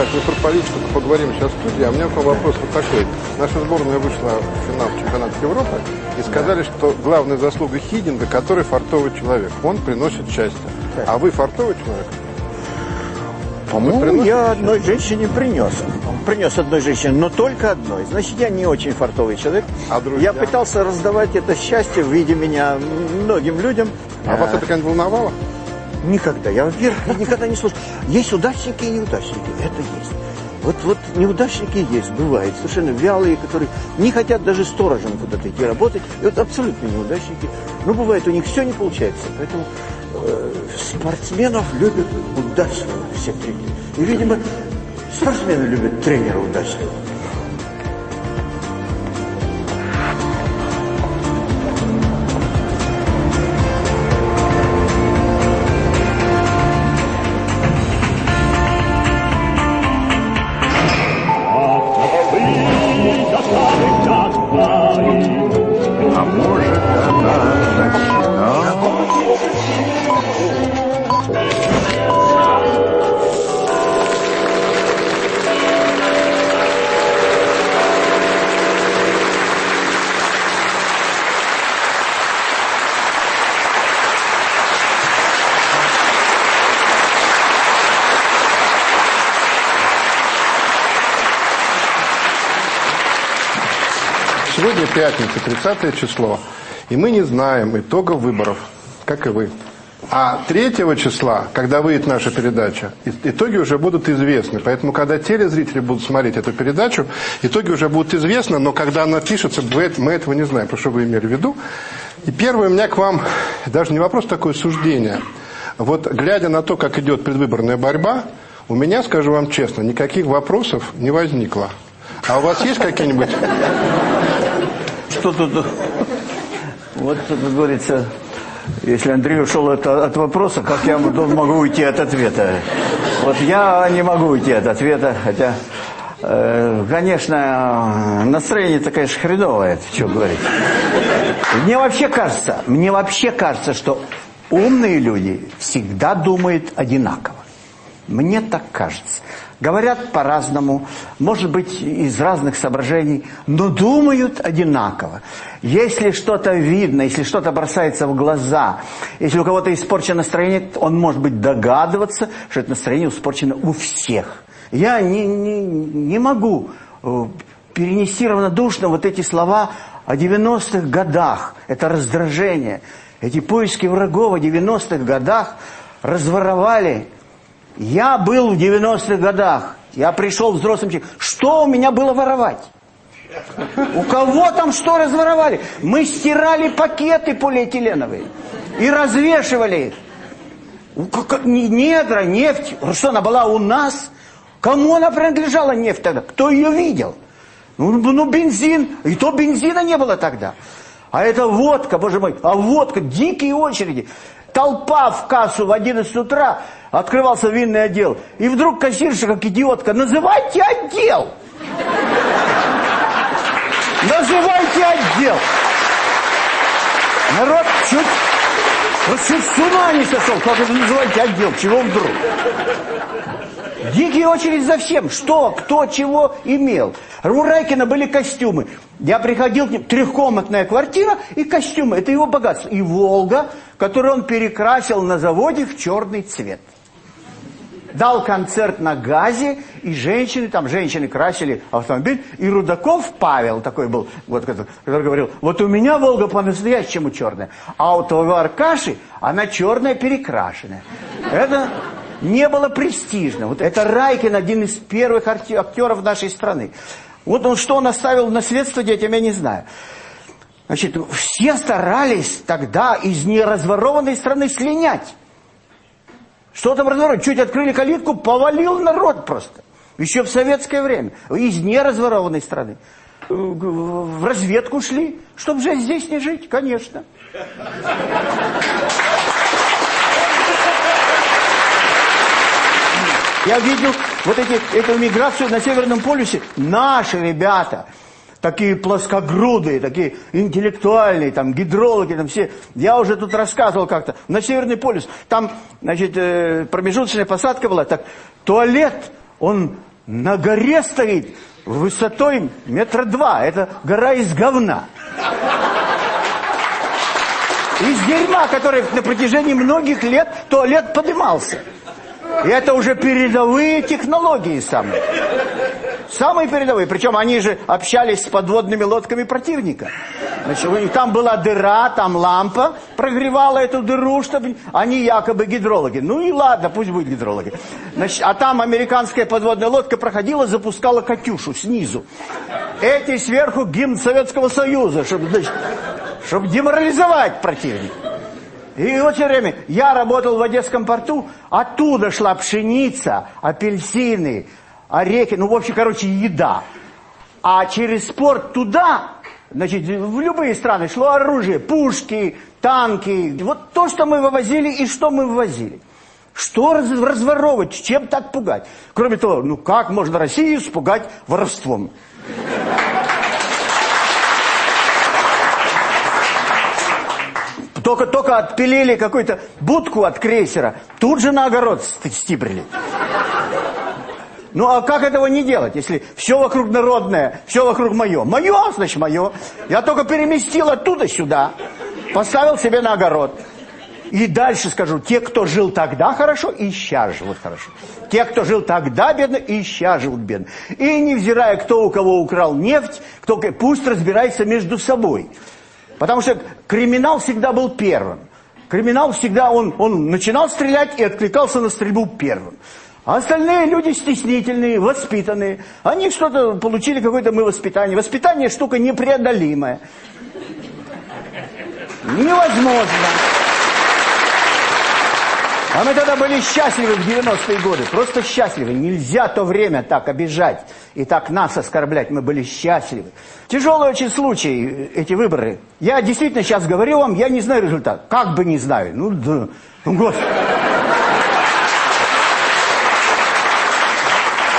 так, мы про политику поговорим сейчас в студии, а у меня к вам вопрос вот такой. Наша сборная вышла в финал чемпионата Европы и сказали, что главная заслуга Хидинга, который фартовый человек. Он приносит счастье. А вы фартовый человек? По-моему, я одной женщине принес. Принес одной женщине, но только одной. Значит, я не очень фартовый человек. А друзья? Я пытался раздавать это счастье в виде меня многим людям. А вас это как волновало? Никогда. Я, во-первых, никогда не слушал. Есть удачники и неудачники. Это есть. Вот, вот неудачники есть, бывает, совершенно вялые, которые не хотят даже сторожем куда-то идти работать. И вот абсолютно неудачники. Но бывает, у них все не получается. Поэтому э, спортсменов любят удачного все тренеры. И, видимо, спортсмены любят тренера удачного. Пятница, 30 число, и мы не знаем итогов выборов, как и вы. А 3 числа, когда выйдет наша передача, итоги уже будут известны. Поэтому, когда телезрители будут смотреть эту передачу, итоги уже будут известны, но когда она пишется, мы этого не знаем, про что вы имели в виду. И первое у меня к вам, даже не вопрос, такое суждение. Вот глядя на то, как идет предвыборная борьба, у меня, скажу вам честно, никаких вопросов не возникло. А у вас есть какие-нибудь... Что тут? Вот тут говорится, если Андрей ушел от, от вопроса, как я могу уйти от ответа? Вот я не могу уйти от ответа, хотя, э, конечно, настроение-то, конечно, хреновое, что говорить. Мне вообще кажется, мне вообще кажется, что умные люди всегда думают одинаково. Мне так кажется. Говорят по-разному, может быть, из разных соображений, но думают одинаково. Если что-то видно, если что-то бросается в глаза, если у кого-то испорчено настроение, он может быть догадываться, что это настроение испорчено у всех. Я не, не, не могу э, перенести равнодушно вот эти слова о 90-х годах. Это раздражение. Эти поиски врагов о 90-х годах разворовали я был в 90-х годах. Я пришел взрослым человеком. Что у меня было воровать? У кого там что разворовали? Мы стирали пакеты полиэтиленовые и развешивали их. Недра, нефть. Что, она была у нас? Кому она принадлежала нефть тогда? Кто ее видел? Ну, ну, бензин. И то бензина не было тогда. А это водка, боже мой. А водка, дикие очереди. Толпа в кассу в 11 утра, открывался винный отдел. И вдруг кассирша, как идиотка, называйте отдел. Называйте отдел. Народ чуть, чуть с ума не сошел. Как это называете отдел? Чего вдруг? Дикие очередь за всем. Что, кто, чего имел. У Райкина были костюмы. Я приходил к ним, трехкомнатная квартира и костюмы. Это его богатство. И «Волга», которую он перекрасил на заводе в черный цвет. Дал концерт на газе, и женщины, там женщины красили автомобиль, и Рудаков Павел такой был, вот, который который говорил, вот у меня «Волга» по-настоящему черная, а у твоего Аркаши она черная перекрашенная. Это не было престижно. Вот это Райкин, один из первых актеров нашей страны. Вот он что он оставил на средства детям, я не знаю. Значит, все старались тогда из неразворованной страны слинять. Что там разворовать? Чуть открыли калитку, повалил народ просто. Еще в советское время. Из неразворованной страны. Э, В разведку шли, чтобы же здесь не жить, конечно. Я видел вот эти, эту миграцию на Северном полюсе. Наши ребята, такие плоскогрудые, такие интеллектуальные, там, гидрологи, там все. Я уже тут рассказывал как-то. На Северный полюс, там, значит, э, промежуточная посадка была, так, туалет, он на горе стоит высотой метра два. Это гора из говна. Из дерьма, который на протяжении многих лет туалет поднимался. Это уже передовые технологии самые. Самые передовые. Причем они же общались с подводными лодками противника. Значит, у них там была дыра, там лампа прогревала эту дыру, чтобы они якобы гидрологи. Ну и ладно, пусть будут гидрологи. Значит, а там американская подводная лодка проходила, запускала «Катюшу» снизу. Эти сверху гимн Советского Союза, чтобы, значит, чтобы деморализовать противника. И вот все время я работал в Одесском порту, оттуда шла пшеница, апельсины, орехи, ну, в общем, короче, еда. А через порт туда, значит, в любые страны шло оружие, пушки, танки. Вот то, что мы вывозили и что мы вывозили. Что раз, разворовывать, чем так пугать? Кроме того, ну как можно Россию испугать воровством? Только, только отпилили какую-то будку от крейсера, тут же на огород стибрили. Ну а как этого не делать, если все вокруг народное, все вокруг мое? Мое, значит мое. Я только переместил оттуда сюда, поставил себе на огород. И дальше скажу, те, кто жил тогда хорошо, и сейчас живут хорошо. Те, кто жил тогда бедно, и сейчас живут бедно. И невзирая, кто у кого украл нефть, кто, пусть разбирается между собой. Потому что криминал всегда был первым. Криминал всегда, он, он начинал стрелять и откликался на стрельбу первым. А остальные люди стеснительные, воспитанные. Они что-то получили, какое-то мы воспитание. Воспитание штука непреодолимая. Невозможно. А мы тогда были счастливы в 90-е годы, просто счастливы. Нельзя то время так обижать и так нас оскорблять, мы были счастливы. Тяжелый очень случай, эти выборы. Я действительно сейчас говорю вам, я не знаю результат. Как бы не знаю. Ну да, ну господи.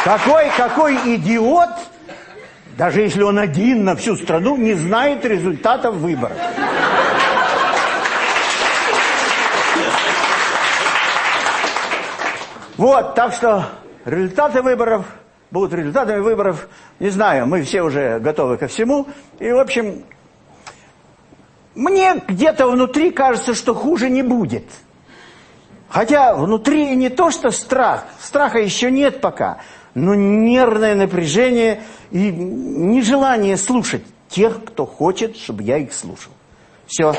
Какой, какой идиот, даже если он один на всю страну, не знает результатов выборов. Вот, так что результаты выборов будут результатами выборов. Не знаю, мы все уже готовы ко всему. И, в общем, мне где-то внутри кажется, что хуже не будет. Хотя внутри не то, что страх, страха еще нет пока, но нервное напряжение и нежелание слушать тех, кто хочет, чтобы я их слушал. Все.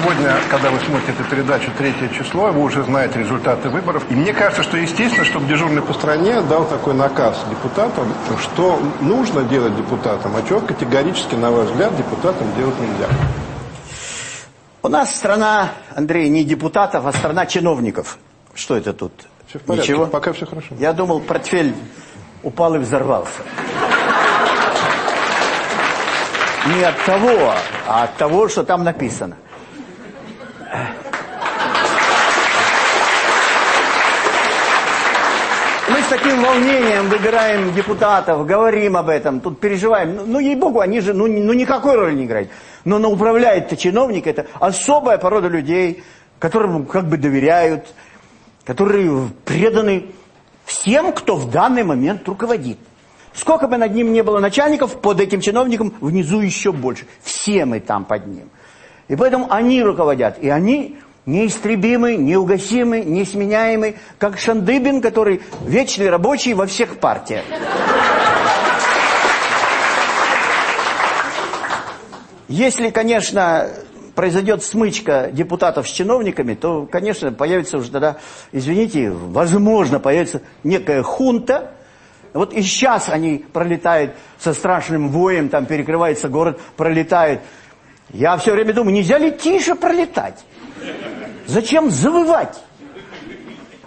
Сегодня, когда вы смотрите эту передачу «Третье число», вы уже знаете результаты выборов. И мне кажется, что естественно, чтобы дежурный по стране дал такой наказ депутатам, что нужно делать депутатам, а чего категорически, на ваш взгляд, депутатам делать нельзя. У нас страна, Андрей, не депутатов, а страна чиновников. Что это тут? Все в порядке, Ничего? пока все хорошо. Я думал, портфель упал и взорвался. Не от того, а от того, что там написано. С таким волнением выбираем депутатов, говорим об этом, тут переживаем. Ну, ну ей-богу, они же ну, ну никакой роли не играют. Но, но управляет-то чиновник, это особая порода людей, которым как бы доверяют, которые преданы всем, кто в данный момент руководит. Сколько бы над ним не было начальников, под этим чиновником внизу еще больше. Все мы там под ним. И поэтому они руководят, и они неистребимый, неугасимый, несменяемый, как Шандыбин, который вечный рабочий во всех партиях. Если, конечно, произойдет смычка депутатов с чиновниками, то, конечно, появится уже тогда, извините, возможно, появится некая хунта. Вот и сейчас они пролетают со страшным воем, там перекрывается город, пролетают. Я все время думаю, нельзя ли тише пролетать? Зачем завывать?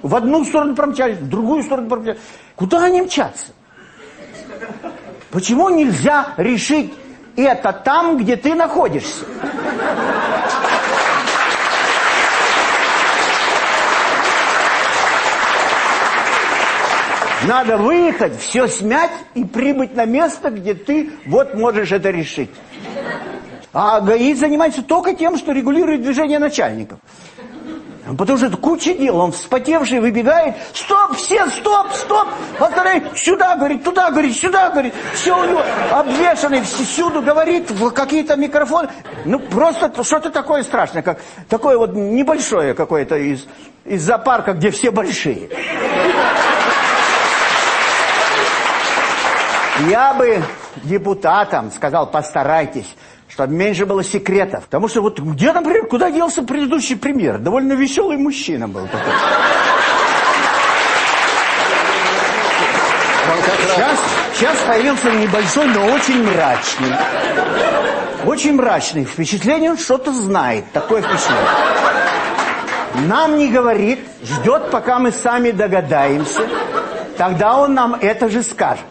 В одну сторону промчались, в другую сторону промчались. Куда они мчатся? Почему нельзя решить это там, где ты находишься? Надо выехать, все смять и прибыть на место, где ты вот можешь это решить. А ГАИ занимается только тем, что регулирует движение начальников. Потому что это куча дел. Он вспотевший выбегает. Стоп, все, стоп, стоп. Остальные сюда, говорит, туда, говорит, сюда, говорит. Все у него обвешанный, всюду говорит, в какие-то микрофоны. Ну, просто что-то такое страшное, как такое вот небольшое какое-то из, из зоопарка, где все большие. Я бы депутатам сказал, постарайтесь, чтобы меньше было секретов. Потому что вот где, например, куда делся предыдущий премьер? Довольно веселый мужчина был такой. Сейчас, сейчас появился небольшой, но очень мрачный. Очень мрачный. Впечатление, он что-то знает. Такое впечатление. Нам не говорит, ждет, пока мы сами догадаемся. Тогда он нам это же скажет.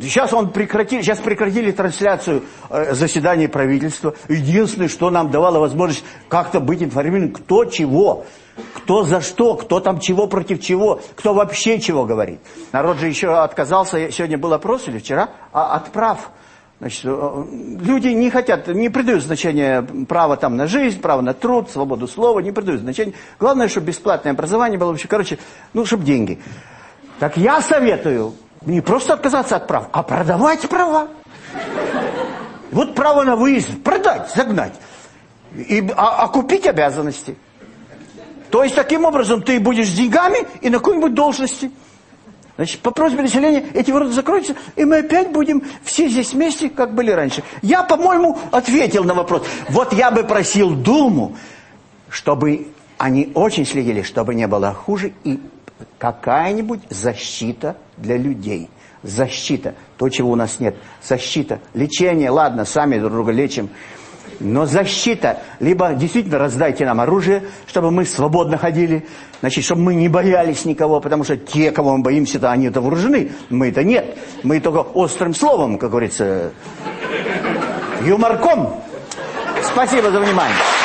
Сейчас он прекратили, сейчас прекратили трансляцию э, заседания правительства. Единственное, что нам давало возможность как-то быть информированным, кто чего, кто за что, кто там чего против чего, кто вообще чего говорит. Народ же еще отказался, сегодня был опрос или вчера, а от прав. Значит, э, люди не хотят, не придают значения права там на жизнь, право на труд, свободу слова, не придают значения. Главное, чтобы бесплатное образование было вообще, короче, ну, чтобы деньги. Так я советую не просто отказаться от прав, а продавать права. Вот право на выезд продать, загнать. И, а, а купить обязанности. То есть таким образом ты будешь с деньгами и на какой-нибудь должности. Значит, по просьбе населения эти ворота закроются, и мы опять будем все здесь вместе, как были раньше. Я, по-моему, ответил на вопрос. Вот я бы просил Думу, чтобы они очень следили, чтобы не было хуже, и какая-нибудь защита для людей. Защита. То, чего у нас нет. Защита. Лечение. Ладно, сами друг друга лечим. Но защита. Либо действительно раздайте нам оружие, чтобы мы свободно ходили. Значит, чтобы мы не боялись никого. Потому что те, кого мы боимся-то, они-то вооружены. Мы-то нет. Мы только острым словом, как говорится, юморком. Спасибо за внимание.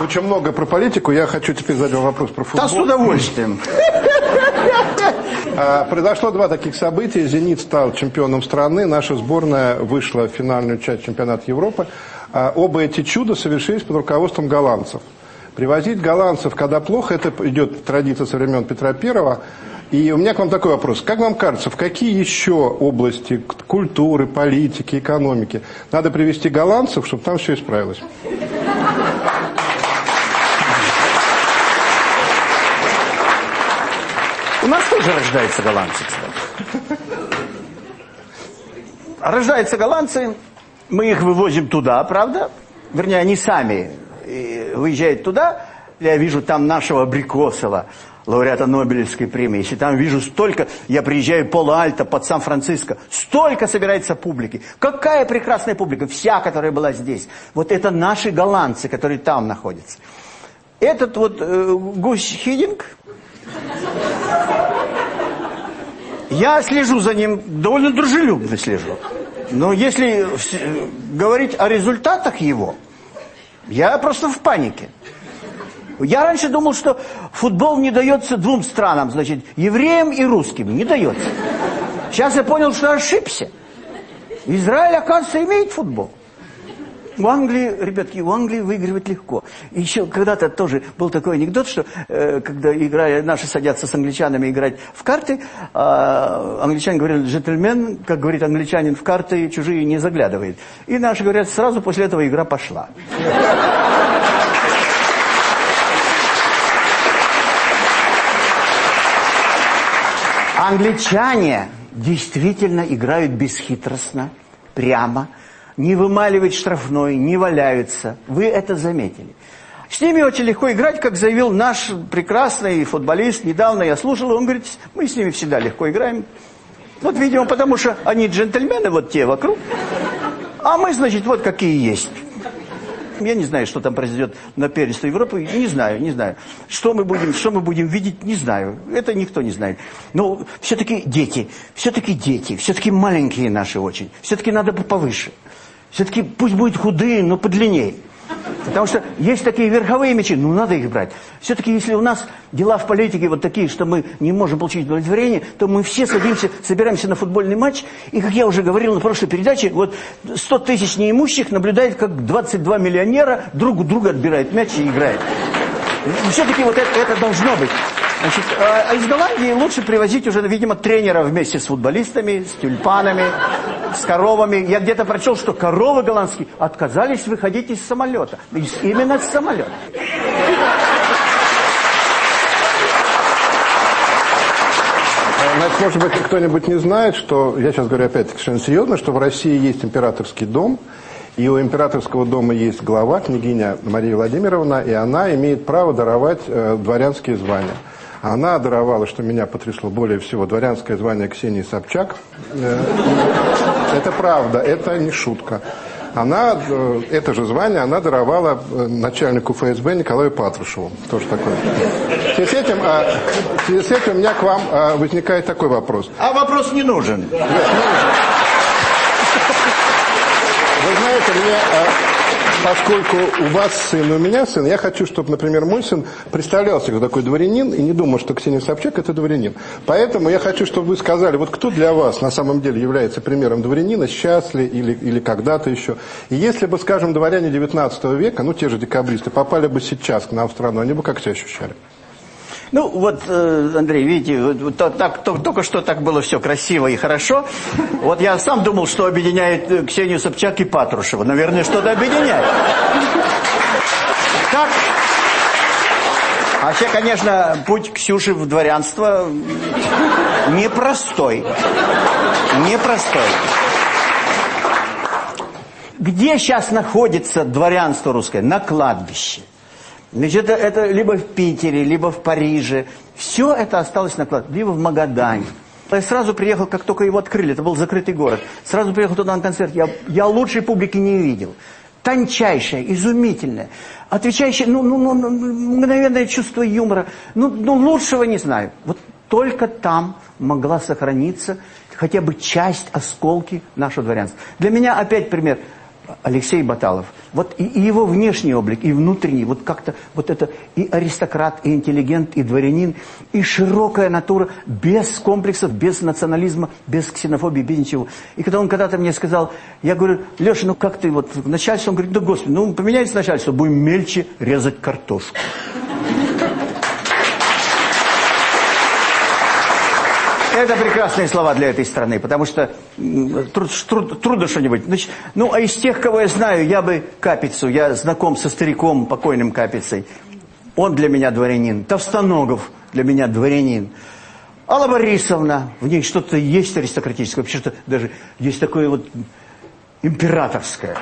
Очень много про политику. Я хочу теперь задать вам вопрос про футбол. Да, с удовольствием. А, произошло два таких события. «Зенит» стал чемпионом страны. Наша сборная вышла в финальную часть чемпионата Европы. А, оба эти чуда совершились под руководством голландцев. Привозить голландцев, когда плохо, это идет традиция со времен Петра Первого. И у меня к вам такой вопрос. Как вам кажется, в какие еще области культуры, политики, экономики надо привести голландцев, чтобы там все исправилось? Тоже рождаются голландцы, кстати. Рождаются голландцы, мы их вывозим туда, правда? Вернее, они сами э, выезжают туда. Я вижу там нашего Абрикосова, лауреата Нобелевской премии. Если там вижу столько, я приезжаю Пола-Альто под Сан-Франциско, столько собирается публики. Какая прекрасная публика, вся, которая была здесь. Вот это наши голландцы, которые там находятся. Этот вот э, Гусь Хидинг, я слежу за ним, довольно дружелюбно слежу. Но если говорить о результатах его, я просто в панике. Я раньше думал, что футбол не дается двум странам, значит, евреям и русским, не дается. Сейчас я понял, что ошибся. Израиль, оказывается, имеет футбол. В Англии, ребятки, в Англии выигрывать легко. Еще когда-то тоже был такой анекдот, что э, когда играя, наши садятся с англичанами играть в карты, э, англичане говорят, джентльмен, как говорит англичанин, в карты чужие не заглядывает. И наши говорят, сразу после этого игра пошла. Англичане действительно играют бесхитростно, прямо, не вымаливают штрафной, не валяются. Вы это заметили. С ними очень легко играть, как заявил наш прекрасный футболист. Недавно я слушал, он говорит, мы с ними всегда легко играем. Вот, видимо, потому что они джентльмены, вот те вокруг. А мы, значит, вот какие есть. Я не знаю, что там произойдет на первенство Европы. Не знаю, не знаю. Что мы будем, что мы будем видеть, не знаю. Это никто не знает. Но все-таки дети, все-таки дети, все-таки маленькие наши очень. Все-таки надо повыше. Все-таки пусть будет худые, но подлиннее. Потому что есть такие верховые мечи, ну надо их брать. Все-таки если у нас дела в политике вот такие, что мы не можем получить удовлетворение, то мы все садимся, собираемся на футбольный матч, и, как я уже говорил на прошлой передаче, вот 100 тысяч неимущих наблюдает, как 22 миллионера друг у друга отбирают мяч и играют. Все-таки вот это, это должно быть. Значит, а, а из Голландии лучше привозить уже, видимо, тренера вместе с футболистами, с тюльпанами, с коровами. Я где-то прочел, что коровы голландские отказались выходить из самолета. Именно с самолета. Значит, может быть, кто-нибудь не знает, что, я сейчас говорю опять совершенно серьезно, что в России есть императорский дом, и у императорского дома есть глава, княгиня Мария Владимировна, и она имеет право даровать э, дворянские звания. Она даровала, что меня потрясло более всего, дворянское звание Ксении Собчак. Э, это правда, это не шутка. Она, э, это же звание она даровала э, начальнику ФСБ Николаю Патрушеву. Тоже такое. В связи с этим, а, в связи с этим у меня к вам а, возникает такой вопрос. А вопрос не нужен. Вы знаете, мне поскольку у вас сын и у меня сын, я хочу, чтобы, например, мой сын представлялся как такой дворянин и не думал, что Ксения Собчак – это дворянин. Поэтому я хочу, чтобы вы сказали, вот кто для вас на самом деле является примером дворянина, сейчас ли или, или когда-то еще. И если бы, скажем, дворяне 19 века, ну, те же декабристы, попали бы сейчас к нам в страну, они бы как себя ощущали? Ну, вот, э, Андрей, видите, вот, так, то, только что так было все красиво и хорошо. Вот я сам думал, что объединяет э, Ксению Собчак и Патрушева. Наверное, что-то объединяет. Так. Вообще, конечно, путь Ксюши в дворянство непростой. Непростой. Где сейчас находится дворянство русское? На кладбище. Значит, это, это либо в Питере, либо в Париже. Все это осталось на кладбище. Либо в Магадане. Я сразу приехал, как только его открыли, это был закрытый город. Сразу приехал туда на концерт. Я, я лучшей публики не видел. Тончайшая, изумительная, отвечающая, ну, ну, ну, ну, мгновенное чувство юмора. Ну, ну, лучшего не знаю. Вот только там могла сохраниться хотя бы часть, осколки нашего дворянства. Для меня опять пример – Алексей Баталов. Вот и, и его внешний облик, и внутренний, вот как-то вот это и аристократ, и интеллигент, и дворянин, и широкая натура, без комплексов, без национализма, без ксенофобии, без ничего. И когда он когда-то мне сказал, я говорю, Леша, ну как ты, вот начальство, он говорит, да господи, ну поменяйте начальство, будем мельче резать картошку. Это прекрасные слова для этой страны, потому что труд, труд, трудно что-нибудь. Ну, а из тех, кого я знаю, я бы Капицу, я знаком со стариком, покойным Капицей. Он для меня дворянин. Товстоногов для меня дворянин. Алла Борисовна, в ней что-то есть аристократическое, вообще что даже есть такое вот императорское.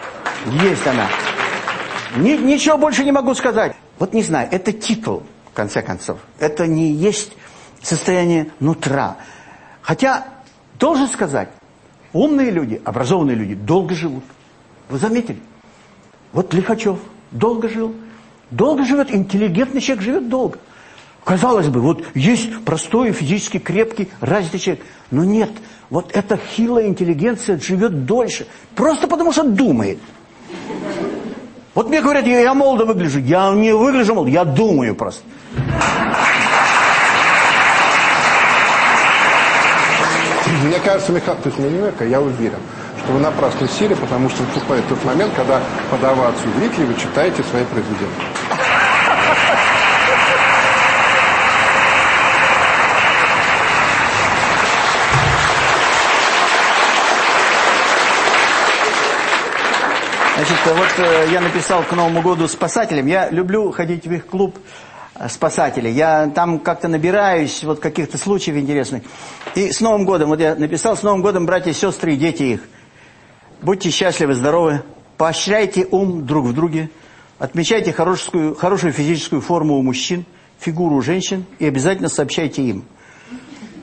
Есть она. Ни, ничего больше не могу сказать. Вот не знаю, это титул, в конце концов. Это не есть состояние нутра. Хотя, должен сказать, умные люди, образованные люди долго живут. Вы заметили? Вот Лихачев долго жил. Долго живет, интеллигентный человек живет долго. Казалось бы, вот есть простой, физически крепкий, развитый человек. Но нет, вот эта хилая интеллигенция живет дольше. Просто потому что думает. Вот мне говорят, я, я молодо выгляжу. Я не выгляжу молодо, я думаю просто. Мне кажется, Михаил, есть не а я уверен, что вы напрасно сели, потому что наступает тот момент, когда под овацию зрителей вы читаете свои произведения. Значит, вот э, я написал к Новому году спасателям. Я люблю ходить в их клуб спасателей. Я там как-то набираюсь вот каких-то случаев интересных. И с Новым годом, вот я написал, с Новым годом, братья, сестры и дети их. Будьте счастливы, здоровы, поощряйте ум друг в друге, отмечайте хорошую, хорошую физическую форму у мужчин, фигуру у женщин и обязательно сообщайте им.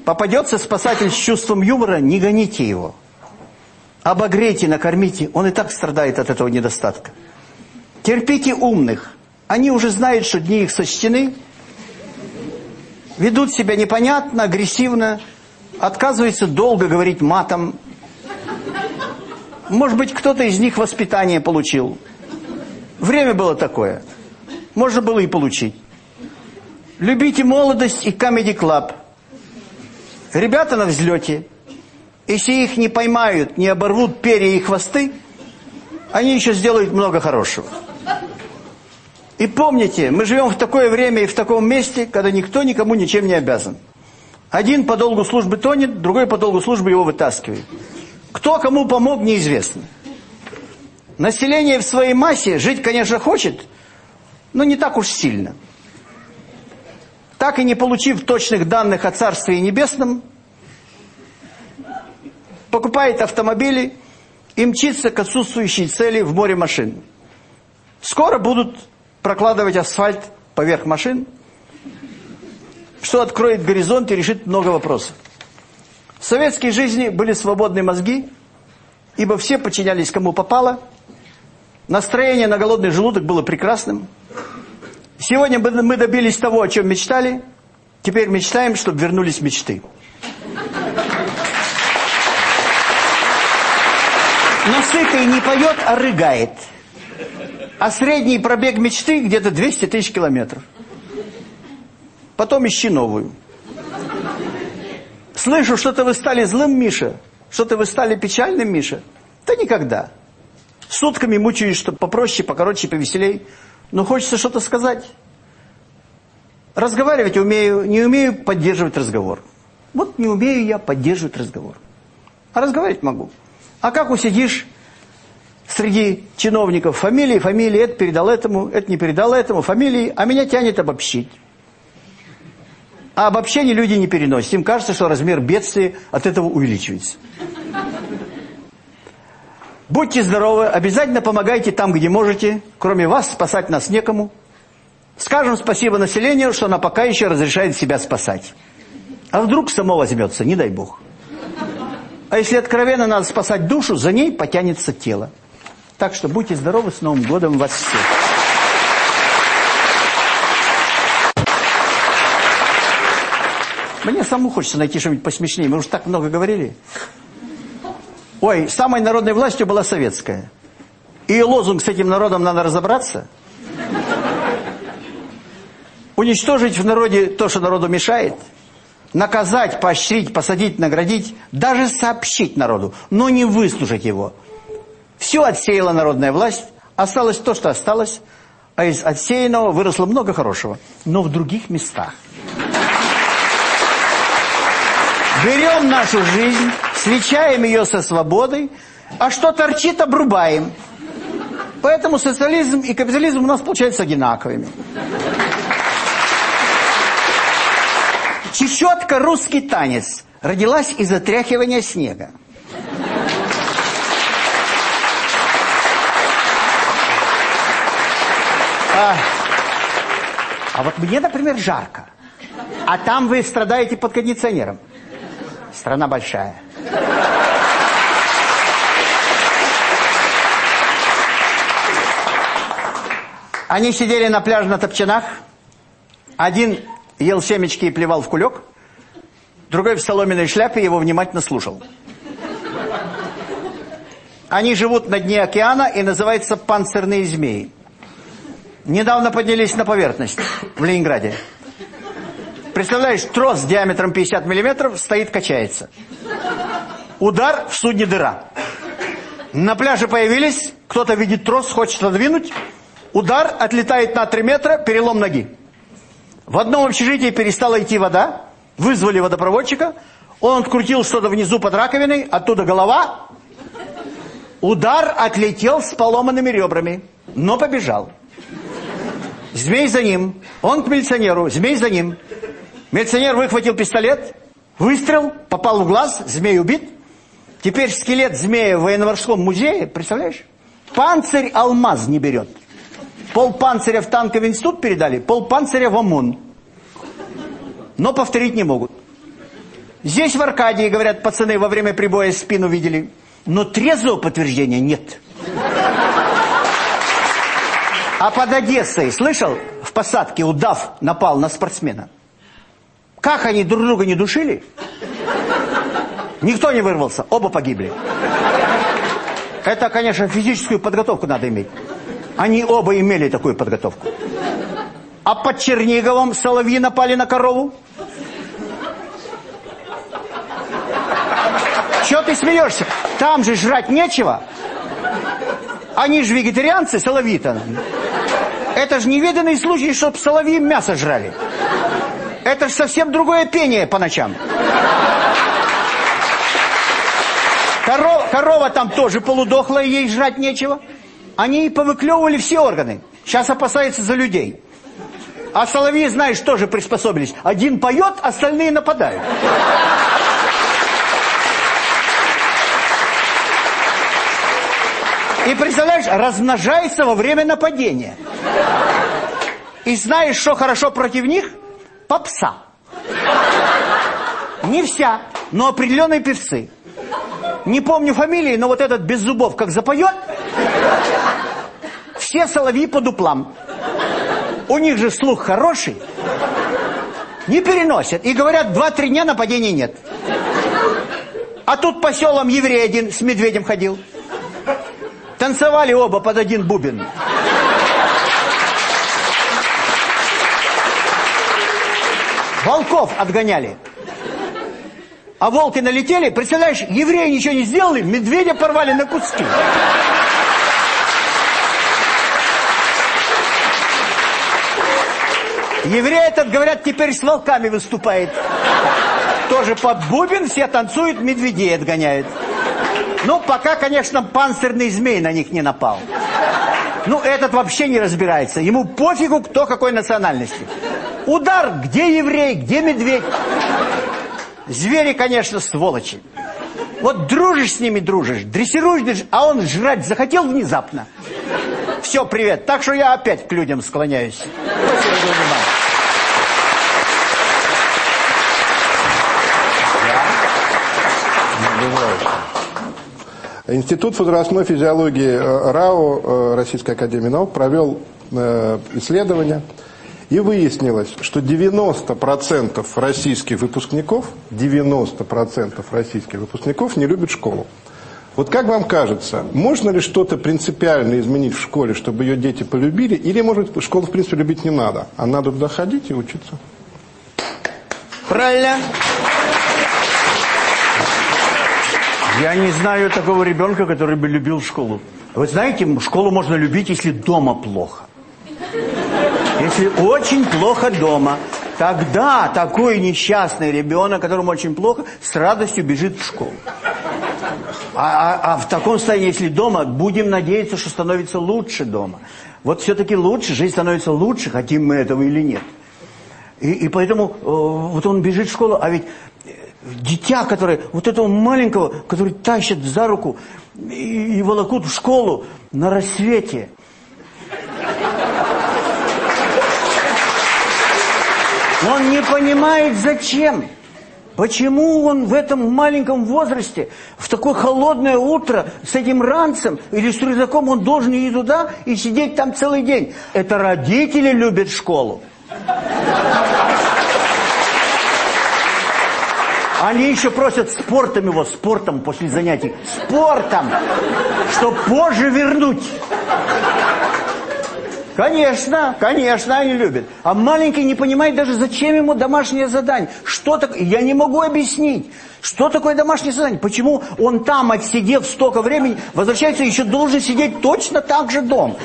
Попадется спасатель с чувством юмора, не гоните его. Обогрейте, накормите, он и так страдает от этого недостатка. Терпите умных, они уже знают, что дни их сочтены, ведут себя непонятно, агрессивно, отказываются долго говорить матом. Может быть, кто-то из них воспитание получил. Время было такое. Можно было и получить. Любите молодость и Comedy Club. Ребята на взлете. Если их не поймают, не оборвут перья и хвосты, они еще сделают много хорошего. И помните, мы живем в такое время и в таком месте, когда никто никому ничем не обязан. Один по долгу службы тонет, другой по долгу службы его вытаскивает. Кто кому помог, неизвестно. Население в своей массе жить, конечно, хочет, но не так уж сильно. Так и не получив точных данных о Царстве Небесном, покупает автомобили и мчится к отсутствующей цели в море машин. Скоро будут прокладывать асфальт поверх машин, что откроет горизонт и решит много вопросов. В советской жизни были свободные мозги, ибо все подчинялись кому попало. Настроение на голодный желудок было прекрасным. Сегодня мы добились того, о чем мечтали. Теперь мечтаем, чтобы вернулись мечты. Но сытый не поет, а рыгает. А средний пробег мечты где-то 200 тысяч километров. Потом ищи новую. Слышу, что-то вы стали злым, Миша. Что-то вы стали печальным, Миша. Да никогда. Сутками мучаюсь, что попроще, покороче, повеселей. Но хочется что-то сказать. Разговаривать умею, не умею поддерживать разговор. Вот не умею я поддерживать разговор. А разговаривать могу. А как усидишь среди чиновников фамилии, фамилии, это передал этому, это не передал этому, фамилии, а меня тянет обобщить. А обобщение люди не переносят. Им кажется, что размер бедствия от этого увеличивается. Будьте здоровы, обязательно помогайте там, где можете. Кроме вас спасать нас некому. Скажем спасибо населению, что она пока еще разрешает себя спасать. А вдруг само возьмется, не дай бог. А если откровенно надо спасать душу, за ней потянется тело. Так что будьте здоровы, с Новым годом вас всех. Мне самому хочется найти что-нибудь посмешнее. Мы уже так много говорили. Ой, самой народной властью была советская. И лозунг с этим народом надо разобраться. Уничтожить в народе то, что народу мешает. Наказать, поощрить, посадить, наградить. Даже сообщить народу, но не выслушать его. Все отсеяла народная власть. Осталось то, что осталось. А из отсеянного выросло много хорошего. Но в других местах. Берем нашу жизнь, свечаем ее со свободой, а что торчит, обрубаем. Поэтому социализм и капитализм у нас получаются одинаковыми. Чечетка «Русский танец» родилась из отряхивания снега. А вот мне, например, жарко. А там вы страдаете под кондиционером. Страна большая. Они сидели на пляже на топчанах. Один ел семечки и плевал в кулек. Другой в соломенной шляпе его внимательно слушал. Они живут на дне океана и называются панцирные змеи. Недавно поднялись на поверхность в Ленинграде. Представляешь, трос диаметром 50 миллиметров стоит, качается. Удар, в судне дыра. На пляже появились, кто-то видит трос, хочет отодвинуть. Удар, отлетает на 3 метра, перелом ноги. В одном общежитии перестала идти вода, вызвали водопроводчика, он открутил что-то внизу под раковиной, оттуда голова. Удар отлетел с поломанными ребрами, но побежал. Змей за ним, он к милиционеру, змей за ним. Милиционер выхватил пистолет, выстрел, попал в глаз, змей убит. Теперь скелет змея в военно-морском музее, представляешь? Панцирь алмаз не берет. Пол панциря в танковый институт передали, пол панциря в ОМОН. Но повторить не могут. Здесь в Аркадии, говорят, пацаны во время прибоя спину видели. Но трезвого подтверждения нет. А под Одессой, слышал, в посадке удав напал на спортсмена. Как они друг друга не душили? Никто не вырвался, оба погибли. Это, конечно, физическую подготовку надо иметь. Они оба имели такую подготовку. А под Черниговом соловьи напали на корову? Чего ты смеешься? Там же жрать нечего. Они же вегетарианцы, соловьи-то. Это же невиданный случай, чтобы соловьи мясо жрали. Это же совсем другое пение по ночам. Корова, корова там тоже полудохлая, ей жрать нечего. Они и повыклевывали все органы. Сейчас опасаются за людей. А соловьи, знаешь, тоже приспособились. Один поет, остальные нападают. И представляешь, размножается во время нападения. И знаешь, что хорошо против них? Попса. Не вся, но определенные певцы. Не помню фамилии, но вот этот без зубов как запоет, все соловьи по дуплам. У них же слух хороший. Не переносят. И говорят, два-три дня нападений нет. А тут по селам еврей один с медведем ходил. Танцевали оба под один бубен. Волков отгоняли. А волки налетели, представляешь, евреи ничего не сделали, медведя порвали на куски. Еврей этот, говорят, теперь с волками выступает. Тоже под бубен все танцуют, медведей отгоняют. Ну, пока, конечно, панцирный змей на них не напал. Ну, этот вообще не разбирается. Ему пофигу, кто какой национальности. Удар, где еврей, где медведь. Звери, конечно, сволочи. Вот дружишь с ними, дружишь, дрессируешь, дрессируешь, а он жрать захотел внезапно. Все, привет. Так что я опять к людям склоняюсь. Спасибо. Институт возрастной физиологии э, РАО э, Российской Академии Наук провел э, исследование, и выяснилось, что 90% российских выпускников, 90% российских выпускников не любят школу. Вот как вам кажется, можно ли что-то принципиально изменить в школе, чтобы ее дети полюбили, или, может быть, школу, в принципе, любить не надо, а надо туда ходить и учиться? Правильно. Я не знаю такого ребенка, который бы любил школу. Вы знаете, школу можно любить, если дома плохо. Если очень плохо дома, тогда такой несчастный ребенок, которому очень плохо, с радостью бежит в школу. А, а, а в таком состоянии, если дома, будем надеяться, что становится лучше дома. Вот все-таки лучше, жизнь становится лучше, хотим мы этого или нет. И, и поэтому э, вот он бежит в школу, а ведь дитя, которое, вот этого маленького, который тащит за руку и, и волокут в школу на рассвете. Он не понимает, зачем. Почему он в этом маленьком возрасте, в такое холодное утро, с этим ранцем или с рюкзаком, он должен идти туда и сидеть там целый день? Это родители любят школу. Они еще просят спортом его, спортом после занятий. Спортом! Чтобы позже вернуть. Конечно, конечно, они любят. А маленький не понимает даже, зачем ему домашнее задание. Что такое? Я не могу объяснить. Что такое домашнее задание? Почему он там, отсидев столько времени, возвращается, еще должен сидеть точно так же дом?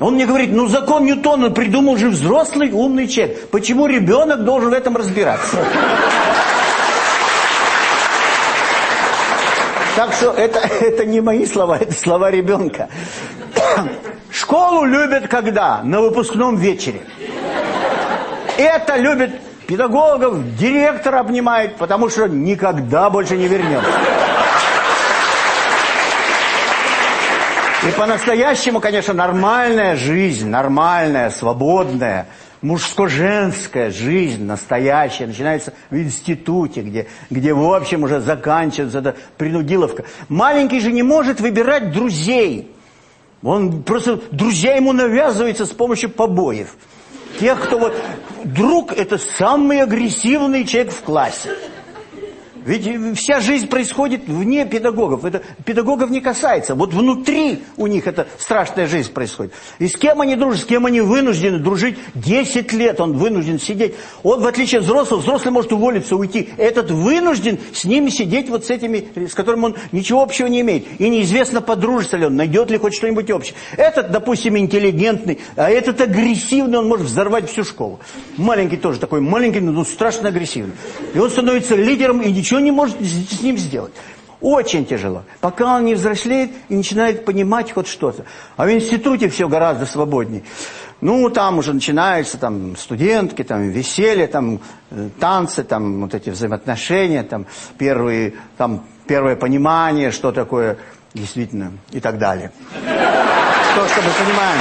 Он мне говорит, ну закон Ньютона придумал же взрослый умный человек. Почему ребенок должен в этом разбираться? Так что это, это не мои слова, это слова ребенка. Школу любят когда? На выпускном вечере. Это любит педагогов, директор обнимает, потому что никогда больше не вернется. И по-настоящему, конечно, нормальная жизнь, нормальная, свободная – мужско-женская жизнь настоящая начинается в институте, где, где в общем уже заканчивается эта принудиловка. Маленький же не может выбирать друзей. Он просто, друзья ему навязываются с помощью побоев. Тех, кто вот... Друг – это самый агрессивный человек в классе. Ведь вся жизнь происходит вне педагогов. Это педагогов не касается. Вот внутри у них эта страшная жизнь происходит. И с кем они дружат, с кем они вынуждены дружить. 10 лет он вынужден сидеть. Он, в отличие от взрослого, взрослый может уволиться, уйти. Этот вынужден с ними сидеть, вот с этими, с которыми он ничего общего не имеет. И неизвестно, подружится ли он, найдет ли хоть что-нибудь общее. Этот, допустим, интеллигентный, а этот агрессивный, он может взорвать всю школу. Маленький тоже такой, маленький, но страшно агрессивный. И он становится лидером и ничего ничего не может с ним сделать. Очень тяжело. Пока он не взрослеет и начинает понимать хоть что-то. А в институте все гораздо свободнее. Ну, там уже начинаются там студентки, там веселье, там э, танцы, там вот эти взаимоотношения, там первые, там первое понимание, что такое действительно и так далее. То, что мы понимаем.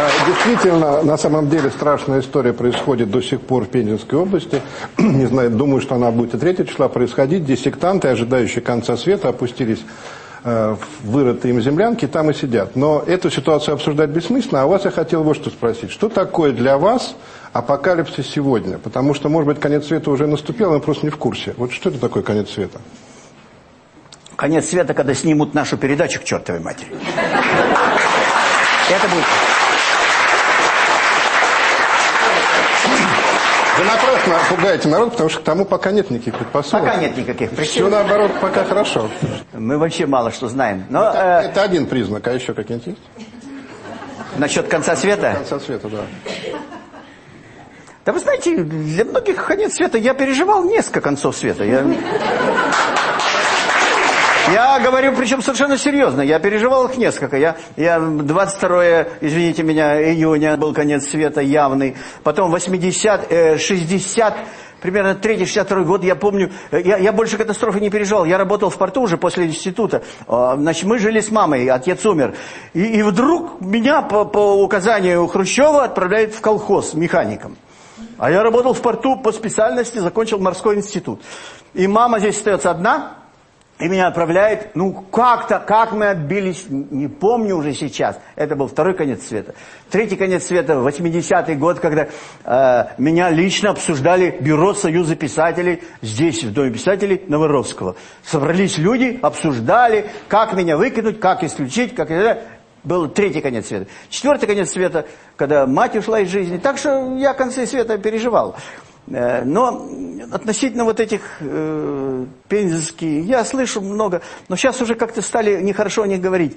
А, действительно, на самом деле страшная история происходит до сих пор в Пензенской области. Не знаю, думаю, что она будет и 3 числа происходить. Здесь сектанты, ожидающие конца света, опустились э, в вырытые им землянки, там и сидят. Но эту ситуацию обсуждать бессмысленно. А у вас я хотел вот что спросить. Что такое для вас апокалипсис сегодня? Потому что, может быть, конец света уже наступил, мы просто не в курсе. Вот что это такое конец света? Конец света, когда снимут нашу передачу к чертовой матери. Это будет... Вы напрасно пугаете народ, потому что к тому пока нет никаких предпосылок. Пока нет никаких причин. Все наоборот, пока хорошо. Мы вообще мало что знаем. Но, это, э, это один признак, а еще какие-нибудь есть? Насчет конца света? Конца света, да. Да вы знаете, для многих конец света я переживал несколько концов света. Я... Я говорю, причем совершенно серьезно. Я переживал их несколько. Я, я 22, извините меня, июня был конец света явный. Потом 80, э, 60, примерно 3-62 год, я помню, я, я больше катастрофы не переживал. Я работал в порту уже после института. А, значит, мы жили с мамой, отец умер. И, и вдруг меня по, по указанию Хрущева отправляют в колхоз механиком. А я работал в порту по специальности, закончил морской институт. И мама здесь остается одна, и меня отправляет, ну как-то, как мы отбились, не помню уже сейчас. Это был второй конец света. Третий конец света, 80-й год, когда э, меня лично обсуждали бюро Союза писателей здесь, в Доме писателей Новоровского. Собрались люди, обсуждали, как меня выкинуть, как исключить, как... Был третий конец света. Четвертый конец света, когда мать ушла из жизни. Так что я концы света переживал. Э, но относительно вот этих э, пензенских, я слышу много, но сейчас уже как-то стали нехорошо о них говорить.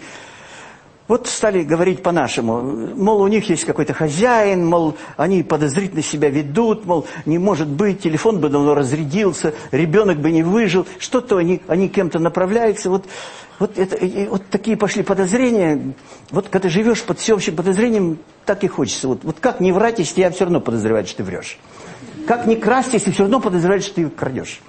Вот стали говорить по-нашему, мол, у них есть какой-то хозяин, мол, они подозрительно себя ведут, мол, не может быть, телефон бы давно разрядился, ребенок бы не выжил, что-то они, они кем-то направляются. Вот, вот, это, вот такие пошли подозрения. Вот когда живешь под всеобщим подозрением, так и хочется. Вот, вот как не врать, если тебя все равно подозревают, что ты врешь. Как не красть, если все равно подозревают, что ты крадешь?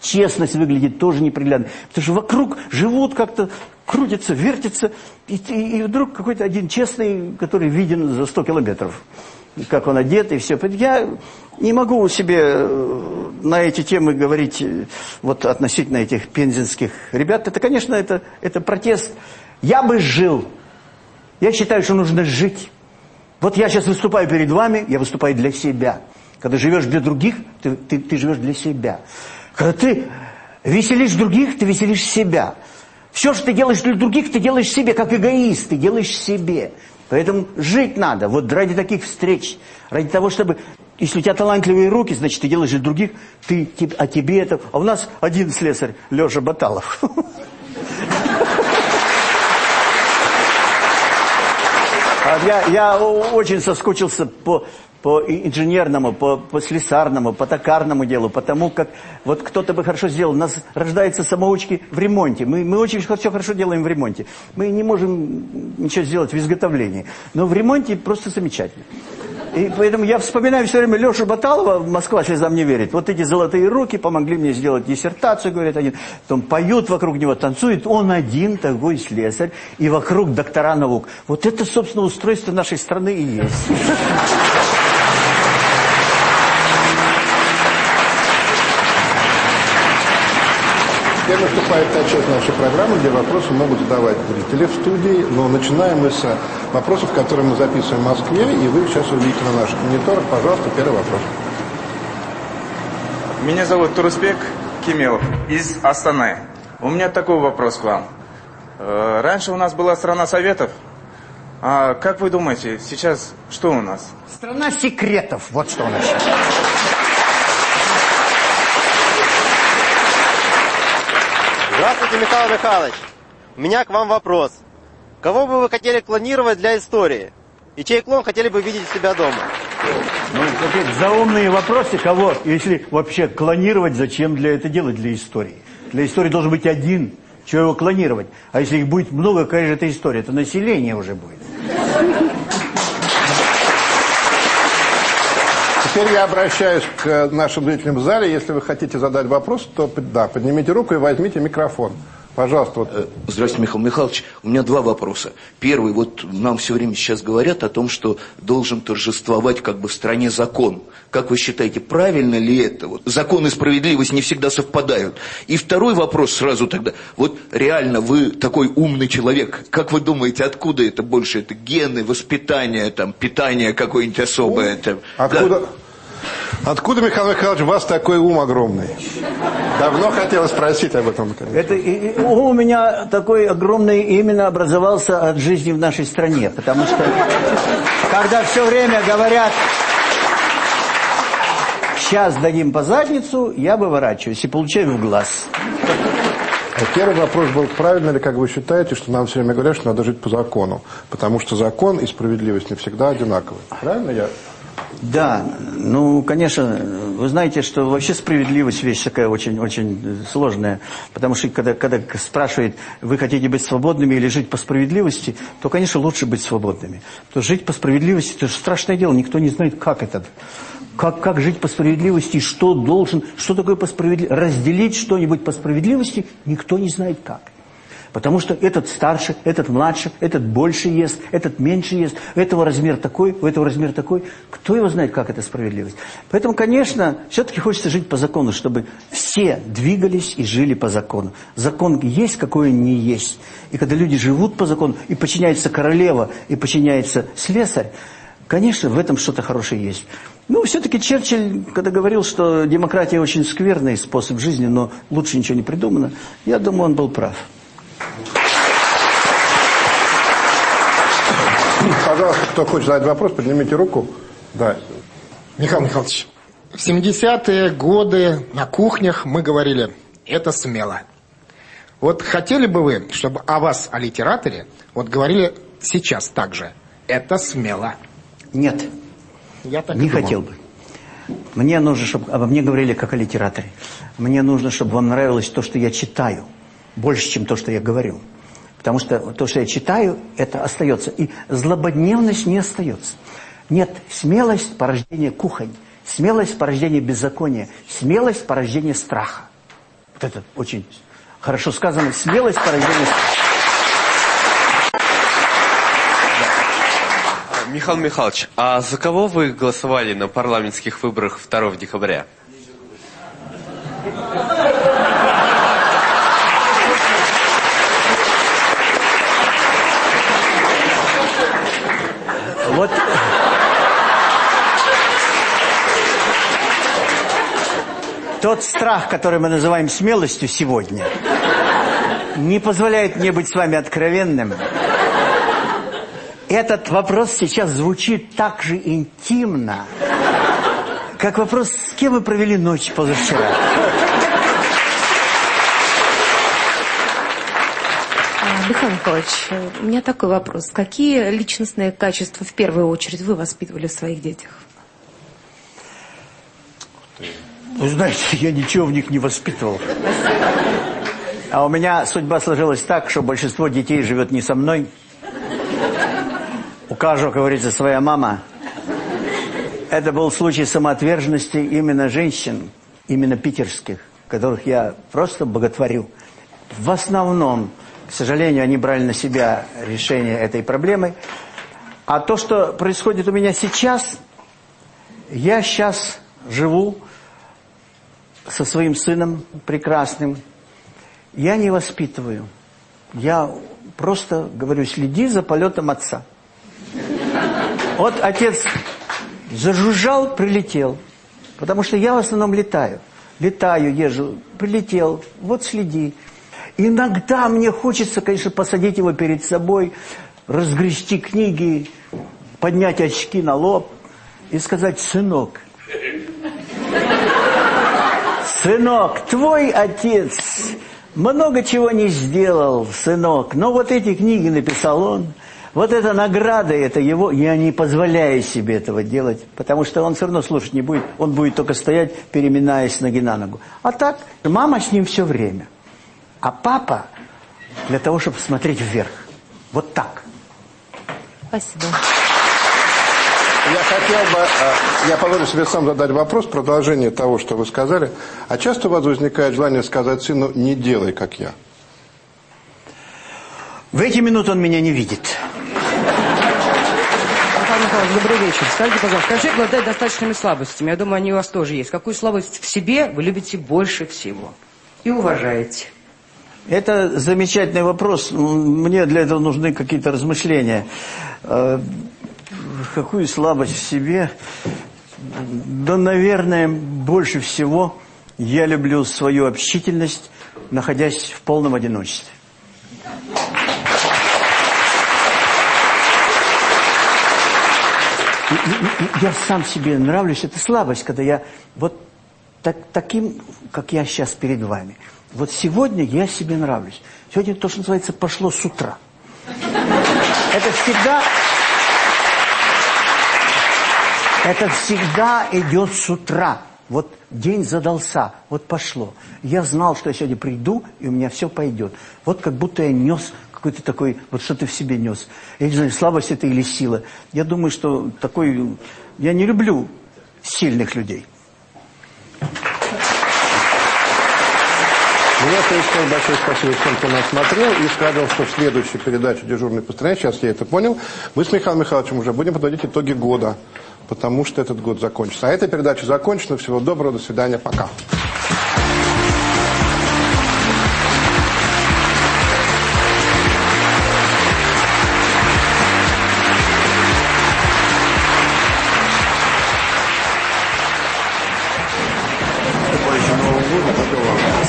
Честность выглядит тоже неприглядно. Потому что вокруг живут как-то, крутятся, вертятся. И, и, вдруг какой-то один честный, который виден за 100 километров. Как он одет и все. Я не могу себе э, на эти темы говорить э, вот относительно этих пензенских ребят. Это, конечно, это, это протест. Я бы жил. Я считаю, что нужно жить. Вот я сейчас выступаю перед вами, я выступаю для себя. Когда живешь для других, ты, ты, ты живешь для себя. Когда ты веселишь других, ты веселишь себя. Все, что ты делаешь для других, ты делаешь себе, как эгоист, ты делаешь себе. Поэтому жить надо, вот ради таких встреч, ради того, чтобы... Если у тебя талантливые руки, значит, ты делаешь для других, ты, а тебе это... А у нас один слесарь, Леша Баталов. А я, я очень соскучился по по инженерному, по, по слесарному, по токарному делу, потому как вот кто-то бы хорошо сделал. У нас рождаются самоучки в ремонте. Мы, мы очень все хорошо делаем в ремонте. Мы не можем ничего сделать в изготовлении. Но в ремонте просто замечательно. И поэтому я вспоминаю все время Лешу Баталова, Москва слезам не верит. Вот эти золотые руки помогли мне сделать диссертацию, говорит один. Потом поют вокруг него, танцуют. Он один такой слесарь. И вокруг доктора наук. Вот это, собственно, устройство нашей страны и есть. Теперь наступает та часть нашей программы, где вопросы могут задавать зрители в студии, но начинаем мы с вопросов, которые мы записываем в Москве, и вы сейчас увидите на наших мониторах. Пожалуйста, первый вопрос. Меня зовут Турусбек Кемелов из Астаны. У меня такой вопрос к вам. Э, Раньше у нас была страна Советов. А как вы думаете, сейчас что у нас? Страна секретов, вот что у нас сейчас. Здравствуйте, Михаил Михайлович. У меня к вам вопрос. Кого бы вы хотели клонировать для истории? И чей клон хотели бы видеть у себя дома? Ну, опять заумные вопросы, кого? Если вообще клонировать, зачем для этого делать, для истории? Для истории должен быть один, чего его клонировать? А если их будет много, же это история? Это население уже будет. Теперь я обращаюсь к нашим зрителям в зале. Если вы хотите задать вопрос, то да, поднимите руку и возьмите микрофон. Пожалуйста. Вот. Здравствуйте, Михаил Михайлович. У меня два вопроса. Первый, вот нам все время сейчас говорят о том, что должен торжествовать как бы в стране закон. Как вы считаете, правильно ли это? Вот, закон и справедливость не всегда совпадают. И второй вопрос сразу тогда. Вот реально вы такой умный человек. Как вы думаете, откуда это больше? Это гены, воспитание, там, питание какое-нибудь особое? Это, Откуда, Да. Откуда, Михаил Михайлович, у вас такой ум огромный? Давно хотела спросить об этом. конечно. Это и- и ум у меня такой огромный именно образовался от жизни в нашей стране, потому что когда все время говорят сейчас дадим по задницу, я выворачиваюсь и получаю в глаз. А Первый вопрос был, правильно ли, как вы считаете, что нам все время говорят, что надо жить по закону? Потому что закон и справедливость не всегда одинаковы. Правильно я? Да, ну, конечно, вы знаете, что вообще справедливость вещь такая очень-очень сложная, потому что когда, когда спрашивают, вы хотите быть свободными или жить по справедливости, то, конечно, лучше быть свободными. Что жить по справедливости – это страшное дело, никто не знает, как это. Как, как жить по справедливости, что должен, что такое по справедливости. Разделить что-нибудь по справедливости никто не знает как. Потому что этот старше, этот младше, этот больше ест, этот меньше ест, у этого размер такой, у этого размер такой. Кто его знает, как это справедливость? Поэтому, конечно, все-таки хочется жить по закону, чтобы все двигались и жили по закону. Закон есть, какой он не есть. И когда люди живут по закону, и подчиняется королева, и подчиняется слесарь, конечно, в этом что-то хорошее есть. Ну, все-таки Черчилль, когда говорил, что демократия очень скверный способ жизни, но лучше ничего не придумано, я думаю, он был прав. Пожалуйста, кто хочет задать вопрос, поднимите руку. Да. Михаил Михайлович, в 70-е годы на кухнях мы говорили, это смело. Вот хотели бы вы, чтобы о вас, о литераторе, вот говорили сейчас также, это смело. Нет, Я так не думал. хотел бы. Мне нужно, чтобы обо мне говорили как о литераторе. Мне нужно, чтобы вам нравилось то, что я читаю, больше, чем то, что я говорю. Потому что то, что я читаю, это остается. И злободневность не остается. Нет, смелость – порождение кухонь. Смелость – порождение беззакония. Смелость – порождение страха. Вот это очень хорошо сказано. Смелость – порождение страха. Михаил Михайлович, а за кого вы голосовали на парламентских выборах 2 декабря? Тот страх, который мы называем смелостью сегодня, не позволяет мне быть с вами откровенным. Этот вопрос сейчас звучит так же интимно, как вопрос, с кем вы провели ночь позавчера. А, Михаил Михайлович, у меня такой вопрос. Какие личностные качества в первую очередь вы воспитывали в своих детях? Вы знаете, я ничего в них не воспитывал. А у меня судьба сложилась так, что большинство детей живет не со мной. У каждого, говорится, своя мама. Это был случай самоотверженности именно женщин, именно питерских, которых я просто боготворю. В основном, к сожалению, они брали на себя решение этой проблемы. А то, что происходит у меня сейчас, я сейчас живу со своим сыном прекрасным. Я не воспитываю. Я просто говорю, следи за полетом отца. Вот отец зажужжал, прилетел. Потому что я в основном летаю. Летаю, езжу, прилетел, вот следи. Иногда мне хочется, конечно, посадить его перед собой, разгрести книги, поднять очки на лоб и сказать, сынок, сынок, твой отец много чего не сделал, сынок, но вот эти книги написал он, вот эта награда, это его, я не позволяю себе этого делать, потому что он все равно слушать не будет, он будет только стоять, переминаясь ноги на ногу. А так, мама с ним все время, а папа для того, чтобы смотреть вверх. Вот так. Спасибо. Я хотел бы, э, я позволю себе сам задать вопрос, продолжение того, что вы сказали. А часто у вас возникает желание сказать сыну, не делай, как я? В эти минуты он меня не видит. Михаил Михайлович, добрый вечер. Скажите, пожалуйста, каждый человек обладает достаточными слабостями. Я думаю, они у вас тоже есть. Какую слабость в себе вы любите больше всего? И уважаете? Это замечательный вопрос. Мне для этого нужны какие-то размышления. Какую слабость в себе? Да, наверное, больше всего я люблю свою общительность, находясь в полном одиночестве. Я сам себе нравлюсь. Это слабость, когда я вот так, таким, как я сейчас перед вами. Вот сегодня я себе нравлюсь. Сегодня то, что называется, пошло с утра. Это всегда... Это всегда идет с утра. Вот день задался, вот пошло. Я знал, что я сегодня приду, и у меня все пойдет. Вот как будто я нес какой-то такой, вот что ты в себе нес. Я не знаю, слабость это или сила. Я думаю, что такой... Я не люблю сильных людей. Ну, я сказать большое спасибо всем, кто нас смотрел, и сказал, что в следующей передаче «Дежурный по стране», сейчас я это понял, мы с Михаилом Михайловичем уже будем подводить итоги года, потому что этот год закончится. А эта передача закончена. Всего доброго, до свидания, пока.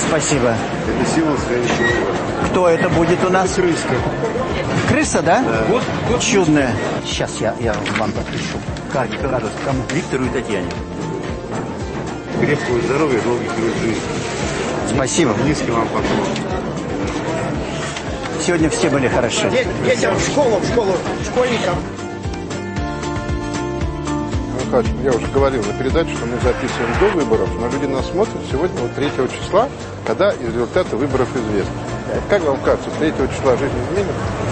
Спасибо. Это символ следующего года. Кто это будет у нас? Крыска. Крыса, да? Вот, вот чудная. Сейчас я, я вам подпишу. Как, как, кому? Виктору и Татьяне. Крепкого здоровья, долгих лет жизни. Спасибо. Низкий вам поклон. Сегодня все были хороши. Детям в школу, в школу, школьникам. Михайлович, я уже говорил на передаче, что мы записываем до выборов, но люди нас смотрят сегодня вот 3 числа, когда результаты выборов известны. Вот как вам кажется, 3 числа жизнь изменится?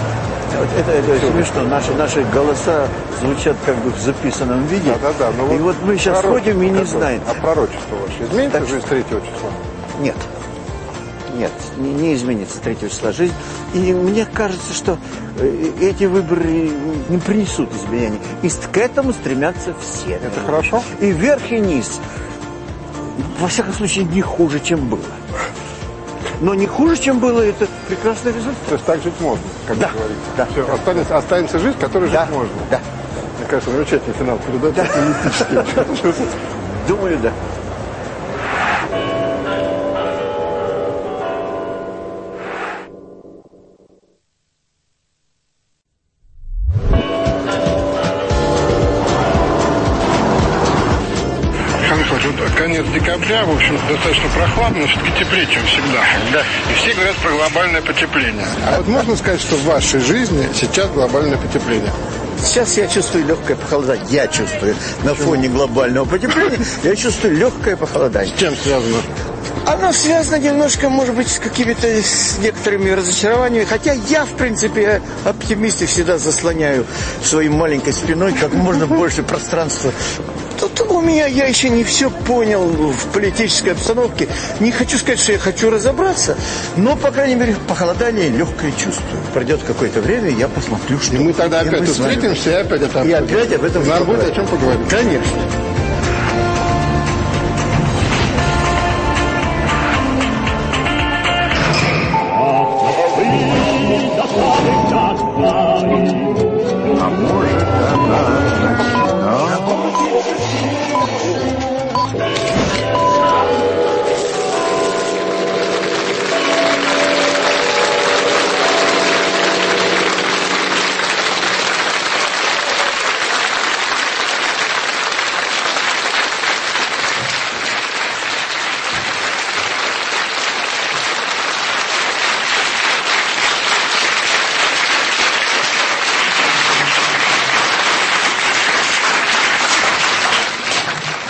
Вот Это, это смешно. Наши, наши голоса звучат как бы в записанном виде. Да, да, да. но И вот мы сейчас ходим и не знаем. А пророчество ваше изменится Так жизнь 3 числа? Нет. Нет, не, не изменится 3 числа жизнь. И мне кажется, что э, эти выборы не принесут изменений. И к этому стремятся все. Это хорошо? И вверх, и низ. Во всяком случае, не хуже, чем было. Но не хуже, чем было, это прекрасный результат. То есть так жить можно, как Да, вы говорите. да. Все, останется, останется жизнь, которой Да, жить можно. да. Мне кажется, замечательный финал передачи. оптимистический. Думаю, да. Декабря, в общем, достаточно прохладно, но все-таки теплее, чем всегда. Да. И все говорят про глобальное потепление. А вот можно сказать, что в вашей жизни сейчас глобальное потепление? Сейчас я чувствую легкое похолодание. Я чувствую на фоне глобального потепления, я чувствую легкое похолодание. С чем связано? Оно связано немножко, может быть, с какими-то с некоторыми разочарованиями. Хотя я, в принципе, оптимист и всегда заслоняю своей маленькой спиной как можно больше пространства. Тут у меня, я еще не все понял в политической обстановке. Не хочу сказать, что я хочу разобраться, но, по крайней мере, похолодание легкое чувствую. Пройдет какое-то время, я посмотрю, что... И мы тогда опять встретимся и опять это И опять об этом Нам будет о чем поговорить. Конечно.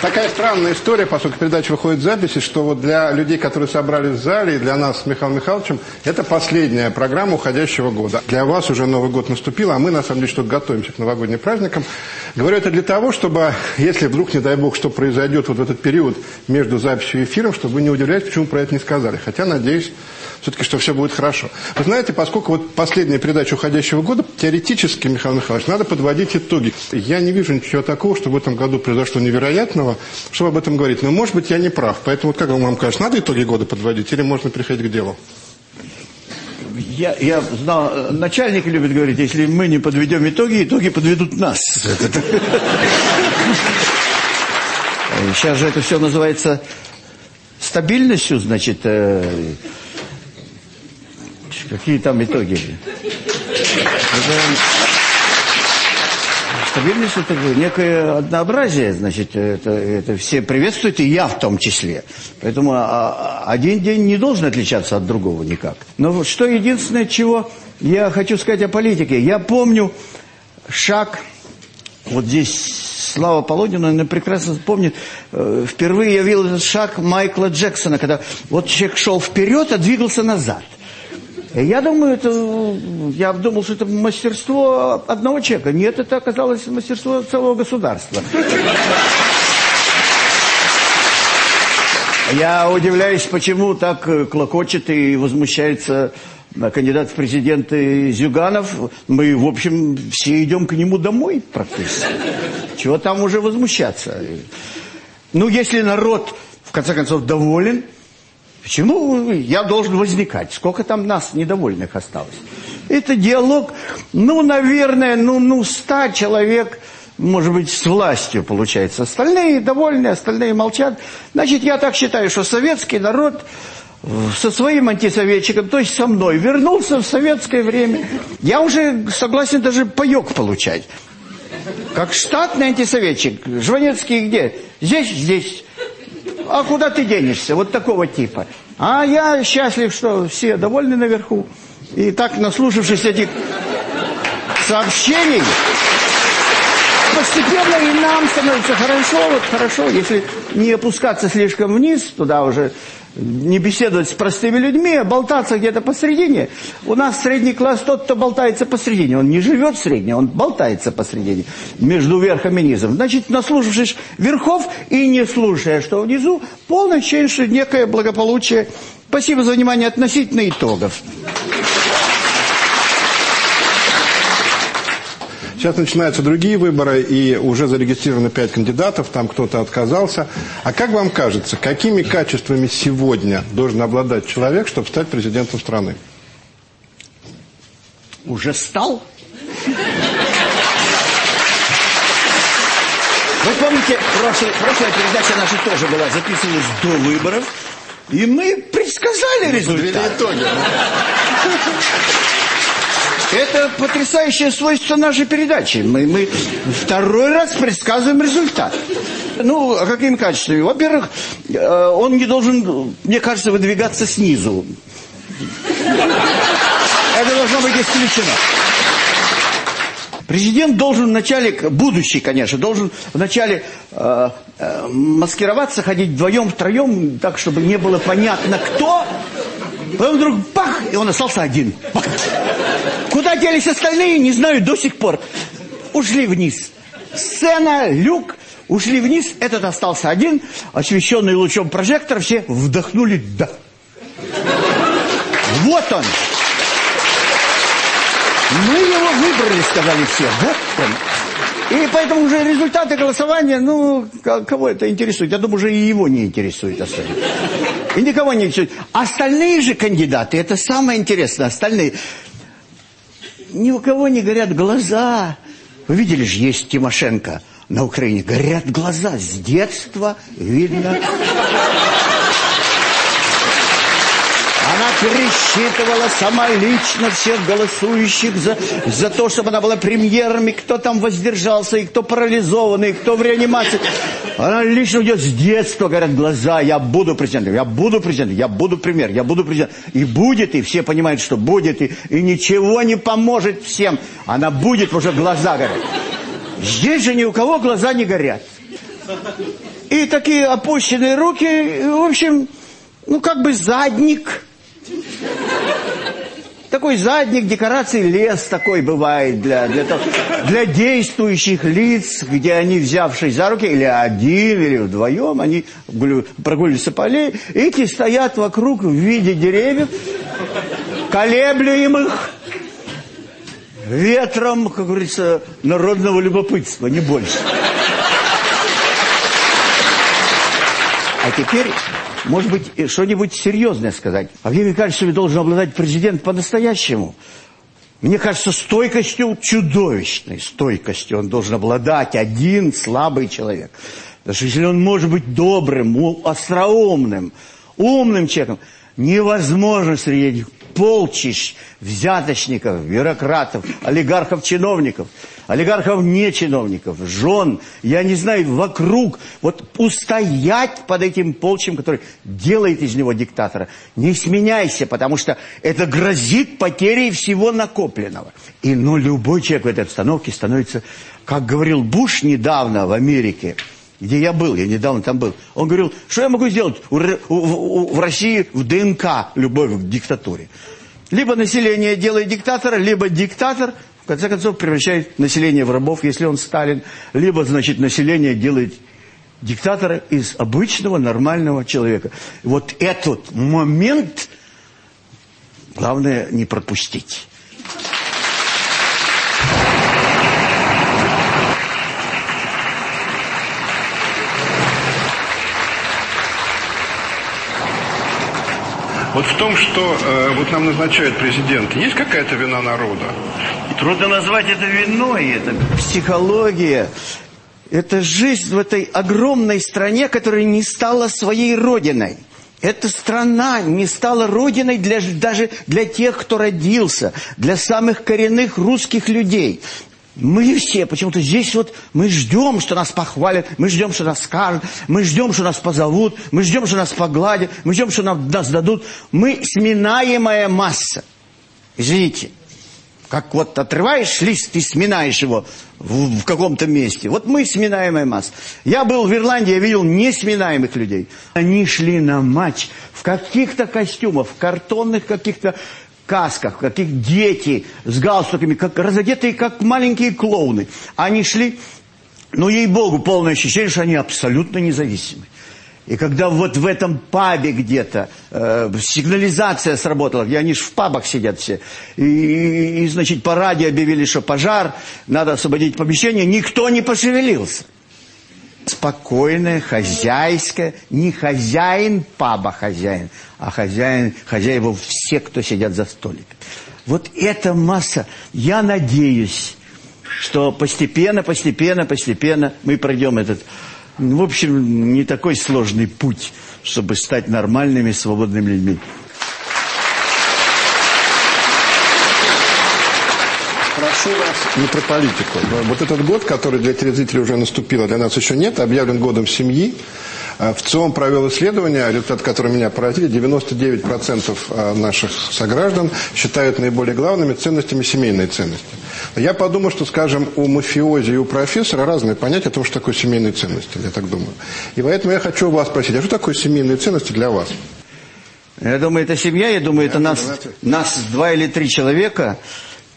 Такая странная история, поскольку передача выходит в записи, что вот для людей, которые собрались в зале, и для нас с Михаилом Михайловичем, это последняя программа уходящего года. Для вас уже Новый год наступил, а мы, на самом деле, что готовимся к новогодним праздникам. Говорю это для того, чтобы, если вдруг, не дай бог, что произойдет вот в этот период между записью и эфиром, чтобы вы не удивлялись, почему про это не сказали. Хотя, надеюсь, все-таки, что все будет хорошо. Вы знаете, поскольку вот последняя передача уходящего года, теоретически, Михаил Михайлович, надо подводить итоги. Я не вижу ничего такого, что в этом году произошло невероятного, чтобы об этом говорить. Но, может быть, я не прав. Поэтому, как вам кажется, надо итоги года подводить или можно переходить к делу? Я, я знал, начальник любит говорить, если мы не подведем итоги, итоги подведут нас. Сейчас же это все называется стабильностью, значит, э, какие там итоги? Стабильность это некое однообразие, значит, это, это все приветствуют, и я в том числе. Поэтому а, а, один день не должен отличаться от другого никак. Но что единственное, чего я хочу сказать о политике. Я помню шаг, вот здесь Слава Полонина, она прекрасно помнит, э, впервые я видел этот шаг Майкла Джексона, когда вот человек шел вперед, а двигался назад. Я думаю, это, я думал, что это мастерство одного человека. Нет, это оказалось мастерство целого государства. Я удивляюсь, почему так клокочет и возмущается кандидат в президенты Зюганов. Мы, в общем, все идем к нему домой практически. Чего там уже возмущаться? Ну, если народ, в конце концов, доволен, Почему я должен возникать? Сколько там нас недовольных осталось? Это диалог, ну, наверное, ну, ну, ста человек, может быть, с властью получается. Остальные довольны, остальные молчат. Значит, я так считаю, что советский народ со своим антисоветчиком, то есть со мной, вернулся в советское время. Я уже согласен даже паек получать. Как штатный антисоветчик. Жванецкий где? Здесь, здесь а куда ты денешься? Вот такого типа. А я счастлив, что все довольны наверху. И так, наслушавшись этих сообщений, постепенно и нам становится хорошо, вот хорошо, если не опускаться слишком вниз, туда уже не беседовать с простыми людьми, а болтаться где-то посередине. У нас средний класс тот, кто болтается посередине. Он не живет в среднем, он болтается посередине, между верхом и низом. Значит, наслушавшись верхов и не слушая, что внизу, полное ощущение, некое благополучие. Спасибо за внимание относительно итогов. Сейчас начинаются другие выборы, и уже зарегистрировано пять кандидатов, там кто-то отказался. А как вам кажется, какими качествами сегодня должен обладать человек, чтобы стать президентом страны? Уже стал? Вы помните, прошлая, прошлая передача наша тоже была, записывалась до выборов, и мы предсказали результат. итоги. Это потрясающее свойство нашей передачи. Мы, мы второй раз предсказываем результат. Ну, а какими качествами? Во-первых, э, он не должен, мне кажется, выдвигаться снизу. Это должно быть исключено. Президент должен вначале, будущий, конечно, должен вначале э, э, маскироваться, ходить вдвоем, втроем, так, чтобы не было понятно, кто. Потом вдруг бах, и он остался один. Бах. Куда делись остальные, не знаю до сих пор. Ушли вниз. Сцена, люк, ушли вниз. Этот остался один, освещенный лучом прожектора. Все вдохнули «да». Вот он. Мы его выбрали, сказали все. Вот он. И поэтому уже результаты голосования, ну, кого это интересует? Я думаю, уже и его не интересует особенно. И никого не. Остальные же кандидаты, это самое интересное, остальные ни у кого не горят глаза. Вы видели же, есть Тимошенко. на Украине горят глаза. С детства видно. Она пересчитывала сама лично всех голосующих за, за то, чтобы она была премьером, и кто там воздержался, и кто парализованный, и кто в реанимации. Она лично идет с детства, говорят глаза, я буду президентом, я буду президентом, я буду премьер, я буду президентом. И будет, и все понимают, что будет, и, и ничего не поможет всем. Она будет, уже глаза горят. Здесь же ни у кого глаза не горят. И такие опущенные руки, в общем, ну как бы задник. Такой задник декорации лес такой бывает для, для, для действующих лиц, где они, взявшись за руки, или один, или вдвоем, они прогуливаются по аллее, эти стоят вокруг в виде деревьев, колеблемых ветром, как говорится, народного любопытства, не больше. А теперь может быть, что-нибудь серьезное сказать. А мне кажется, должен обладать президент по-настоящему. Мне кажется, стойкостью чудовищной стойкостью он должен обладать один слабый человек. Что если он может быть добрым, остроумным, умным человеком, невозможно среди полчищ взяточников, бюрократов, олигархов, чиновников, олигархов не чиновников, жен, я не знаю, вокруг, вот устоять под этим полчищем, который делает из него диктатора. Не сменяйся, потому что это грозит потерей всего накопленного. И ну, любой человек в этой обстановке становится, как говорил Буш недавно в Америке, где я был, я недавно там был. Он говорил, что я могу сделать в, в, в России в ДНК любовь к диктатуре. Либо население делает диктатора, либо диктатор, в конце концов, превращает население в рабов, если он Сталин. Либо, значит, население делает диктатора из обычного, нормального человека. Вот этот момент главное не пропустить. Вот в том, что э, вот нам назначают президент, есть какая-то вина народа? Трудно назвать это виной, это психология. Это жизнь в этой огромной стране, которая не стала своей родиной. Эта страна не стала родиной для, даже для тех, кто родился, для самых коренных русских людей. Мы все почему-то здесь вот, мы ждем, что нас похвалят, мы ждем, что нас скажут, мы ждем, что нас позовут, мы ждем, что нас погладят, мы ждем, что нам, нас дадут. Мы сминаемая масса. Извините. Как вот отрываешь лист и сминаешь его в, в каком-то месте. Вот мы сминаемая масса. Я был в Ирландии, я видел несминаемых людей. Они шли на матч в каких-то костюмах, в картонных каких-то касках, каких дети с галстуками, как разодетые, как маленькие клоуны. Они шли, ну, ей-богу, полное ощущение, что они абсолютно независимы. И когда вот в этом пабе где-то э, сигнализация сработала, где они же в пабах сидят все, и, и, и, значит, по радио объявили, что пожар, надо освободить помещение, никто не пошевелился спокойная, хозяйская, не хозяин паба хозяин, а хозяин, хозяева все, кто сидят за столиком. Вот эта масса, я надеюсь, что постепенно, постепенно, постепенно мы пройдем этот, в общем, не такой сложный путь, чтобы стать нормальными, свободными людьми. Прошу вас не про политику. Вот этот год, который для телезрителей уже наступил, а для нас еще нет, объявлен годом семьи. А, в ЦИОМ провел исследование, результат которого меня поразили. 99% а, наших сограждан считают наиболее главными ценностями семейные ценности. Я подумал, что, скажем, у мафиози и у профессора разные понятия о том, что такое семейные ценности, я так думаю. И поэтому я хочу у вас спросить, а что такое семейные ценности для вас? Я думаю, это семья, я думаю, это нас, нас два или три человека –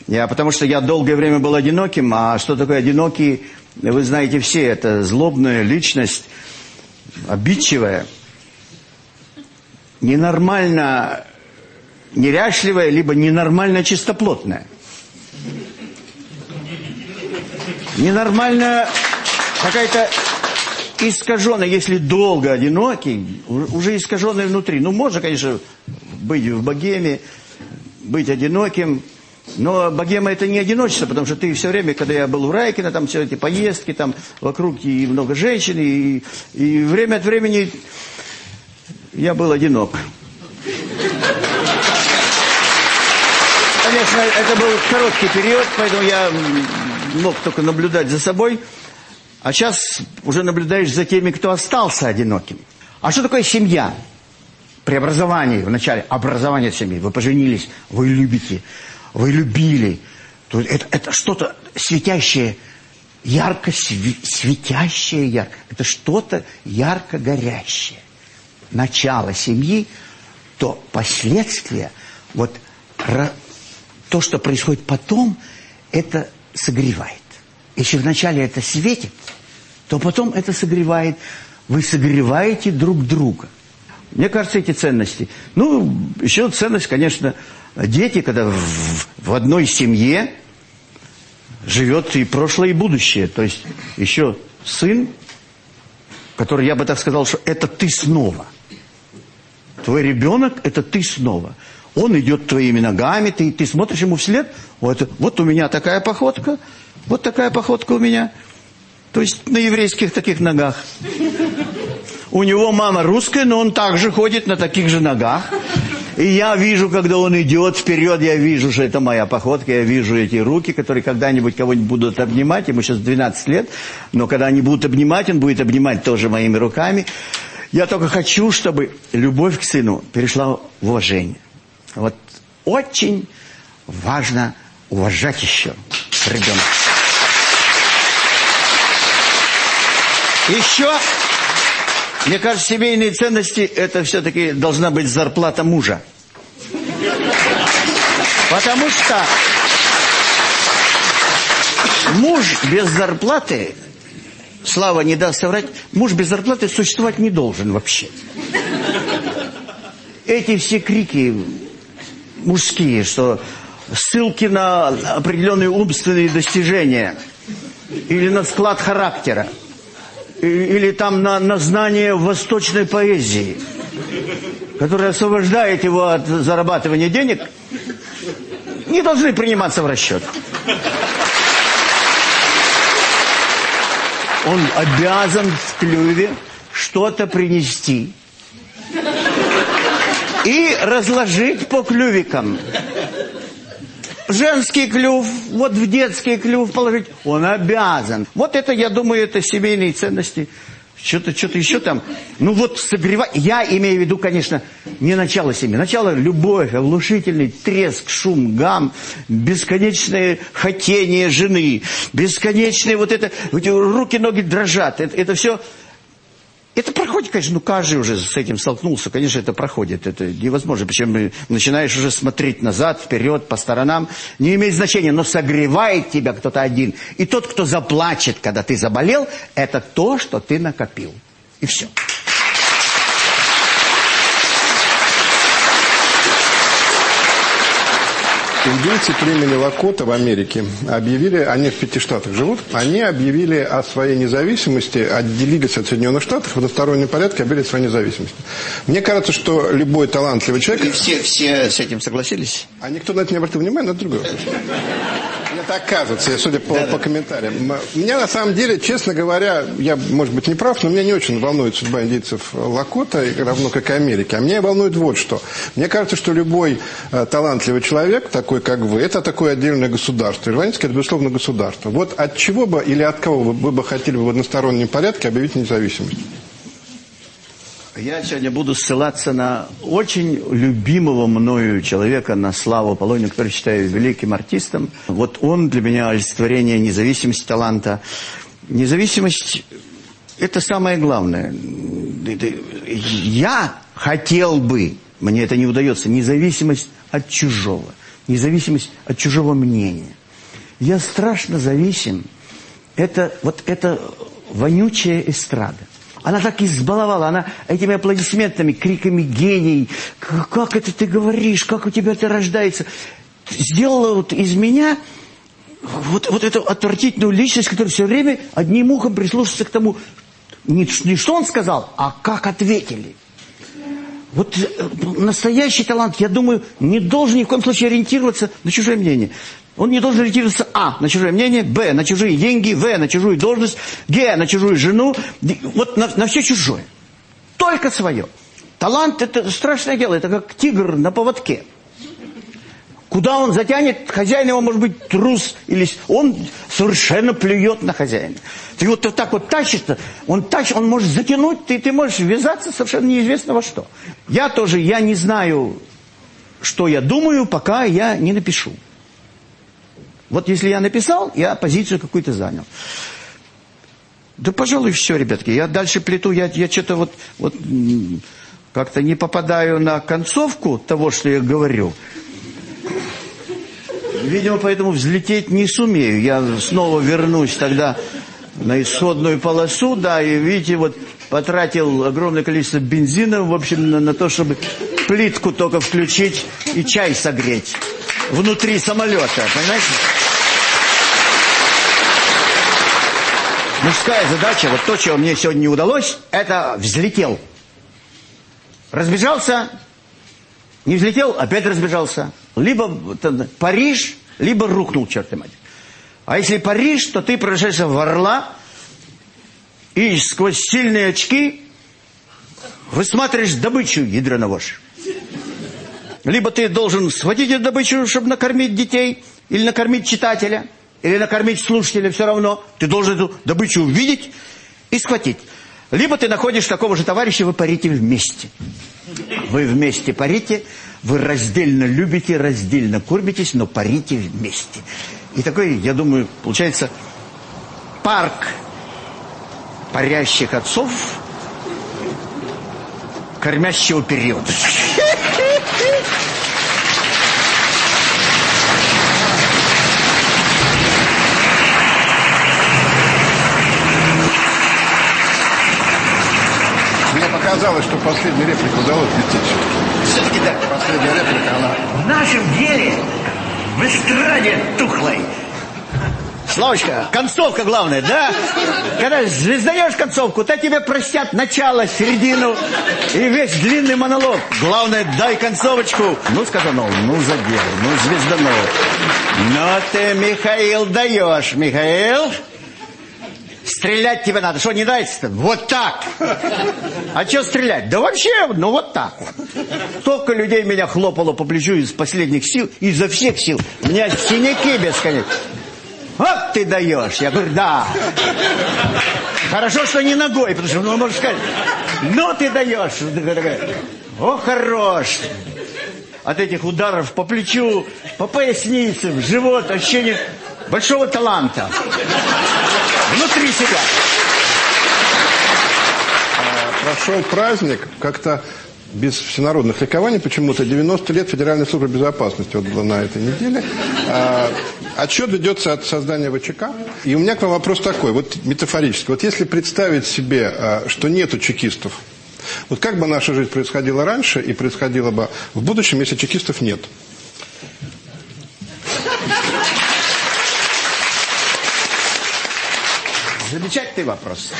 я, потому что я долгое время был одиноким, а что такое одинокий, вы знаете все, это злобная личность, обидчивая, ненормально неряшливая, либо ненормально чистоплотная. Ненормально какая-то искаженная, если долго одинокий, уже искаженная внутри. Ну, можно, конечно, быть в богеме, быть одиноким, Но богема это не одиночество, потому что ты все время, когда я был у Райкина, там все эти поездки, там вокруг и много женщин, и, и время от времени я был одинок. Конечно, это был короткий период, поэтому я мог только наблюдать за собой. А сейчас уже наблюдаешь за теми, кто остался одиноким. А что такое семья? При образовании, в начале образования семьи. Вы поженились, вы любите, вы любили. То Это, это что-то светящее, ярко светящее, ярко. Это что-то ярко горящее. Начало семьи, то последствия, вот то, что происходит потом, это согревает. Если вначале это светит, то потом это согревает. Вы согреваете друг друга. Мне кажется, эти ценности. Ну, еще ценность, конечно, дети, когда в, в одной семье живет и прошлое, и будущее. То есть еще сын, который, я бы так сказал, что это ты снова. Твой ребенок – это ты снова. Он идет твоими ногами, ты, ты смотришь ему вслед. Вот, вот у меня такая походка, вот такая походка у меня – то есть на еврейских таких ногах. У него мама русская, но он также ходит на таких же ногах. И я вижу, когда он идет вперед, я вижу, что это моя походка, я вижу эти руки, которые когда-нибудь кого-нибудь будут обнимать, ему сейчас 12 лет, но когда они будут обнимать, он будет обнимать тоже моими руками. Я только хочу, чтобы любовь к сыну перешла в уважение. Вот очень важно уважать еще ребенка. Еще, мне кажется, семейные ценности, это все-таки должна быть зарплата мужа. Потому что муж без зарплаты, Слава не даст соврать, муж без зарплаты существовать не должен вообще. Эти все крики мужские, что ссылки на определенные умственные достижения или на склад характера – или там на, на знание восточной поэзии, которое освобождает его от зарабатывания денег, не должны приниматься в расчет. Он обязан в клюве что-то принести и разложить по клювикам женский клюв, вот в детский клюв положить. Он обязан. Вот это, я думаю, это семейные ценности. Что-то что еще там. Ну вот согревать. Я имею в виду, конечно, не начало семьи. Начало любовь, оглушительный треск, шум, гам, бесконечное хотение жены, бесконечные вот это, руки, ноги дрожат. Это, это все это проходит, конечно, ну каждый уже с этим столкнулся, конечно, это проходит, это невозможно. Причем начинаешь уже смотреть назад, вперед, по сторонам, не имеет значения, но согревает тебя кто-то один. И тот, кто заплачет, когда ты заболел, это то, что ты накопил. И все. Индейцы племени Лакота в Америке объявили, они в пяти штатах живут, они объявили о своей независимости, отделились от Соединенных Штатов, в одностороннем порядке объявили своей независимости. Мне кажется, что любой талантливый человек... И все, все с этим согласились? А никто на это не обратил внимания, но это. Мне так кажется, судя по, да, по комментариям. Меня на самом деле, честно говоря, я, может быть, не прав, но меня не очень волнует судьба индейцев Лакота, равно как и Америки. А меня волнует вот что. Мне кажется, что любой э, талантливый человек, такой как вы, это такое отдельное государство. Ирванецкий – это, безусловно, государство. Вот от чего бы или от кого вы, вы бы хотели в одностороннем порядке объявить независимость? Я сегодня буду ссылаться на очень любимого мною человека, на Славу Полонину, который считаю великим артистом. Вот он для меня олицетворение независимости таланта. Независимость – это самое главное. Я хотел бы, мне это не удается, независимость от чужого, независимость от чужого мнения. Я страшно зависим. Это вот это вонючая эстрада. Она так избаловала, она этими аплодисментами, криками гений. Как это ты говоришь, как у тебя это рождается. Сделала вот из меня вот, вот эту отвратительную личность, которая все время одним ухом прислушивается к тому, не, не что он сказал, а как ответили. Вот э, настоящий талант, я думаю, не должен ни в коем случае ориентироваться на чужое мнение. Он не должен ориентироваться, а, на чужое мнение, б, на чужие деньги, в, на чужую должность, г, на чужую жену, вот на, на все чужое. Только свое. Талант – это страшное дело, это как тигр на поводке. Куда он затянет, хозяин его может быть трус, или он совершенно плюет на хозяина. Ты вот так вот тащишь, он тащит, он может затянуть, ты, ты можешь ввязаться совершенно неизвестно во что. Я тоже, я не знаю, что я думаю, пока я не напишу. Вот если я написал, я позицию какую-то занял. Да, пожалуй, все, ребятки. Я дальше плету, я, я что-то вот, вот как-то не попадаю на концовку того, что я говорю. Видимо, поэтому взлететь не сумею. Я снова вернусь тогда на исходную полосу, да, и видите, вот потратил огромное количество бензина, в общем, на, на то, чтобы плитку только включить и чай согреть внутри самолета, понимаете? Мужская задача, вот то, чего мне сегодня не удалось, это взлетел. Разбежался, не взлетел, опять разбежался. Либо Париж, либо рухнул, черт мать. А если Париж, то ты превращаешься в орла и сквозь сильные очки высматриваешь добычу, ядрена вошь. Либо ты должен схватить эту добычу, чтобы накормить детей, или накормить читателя, или накормить слушателя, все равно. Ты должен эту добычу увидеть и схватить. Либо ты находишь такого же товарища, вы парите вместе. Вы вместе парите, вы раздельно любите, раздельно кормитесь, но парите вместе. И такой, я думаю, получается парк парящих отцов кормящего периода. Мне показалось, что последняя реплика удалось лететь. Все-таки да. Последняя реплика, она... В нашем деле, в эстраде тухлой. Славочка, концовка главная, да? Когда звездаешь концовку, то тебе простят начало, середину и весь длинный монолог. Главное, дай концовочку. Ну, сказанул, ну, задел, ну, звезданул. Ну, ты, Михаил, даешь, Михаил. Стрелять тебе надо. Что, не нравится-то? Вот так. А что стрелять? Да вообще, ну вот так вот. Столько людей меня хлопало по плечу из последних сил, изо всех сил. У меня синяки бесконечно. Вот ты даешь. Я говорю, да. Хорошо, что не ногой, потому что, ну, можно сказать, ну ты даешь. О, хорош. От этих ударов по плечу, по пояснице, в живот, ощущение большого таланта. Внутри себя. Прошел праздник, как-то без всенародных ликований, почему-то 90 лет Федеральной службы безопасности вот было на этой неделе. А, отчет ведется от создания ВЧК. И у меня к вам вопрос такой, вот метафорически. Вот если представить себе, а, что нету чекистов, вот как бы наша жизнь происходила раньше и происходила бы в будущем, если чекистов нет? Замечательный вопрос.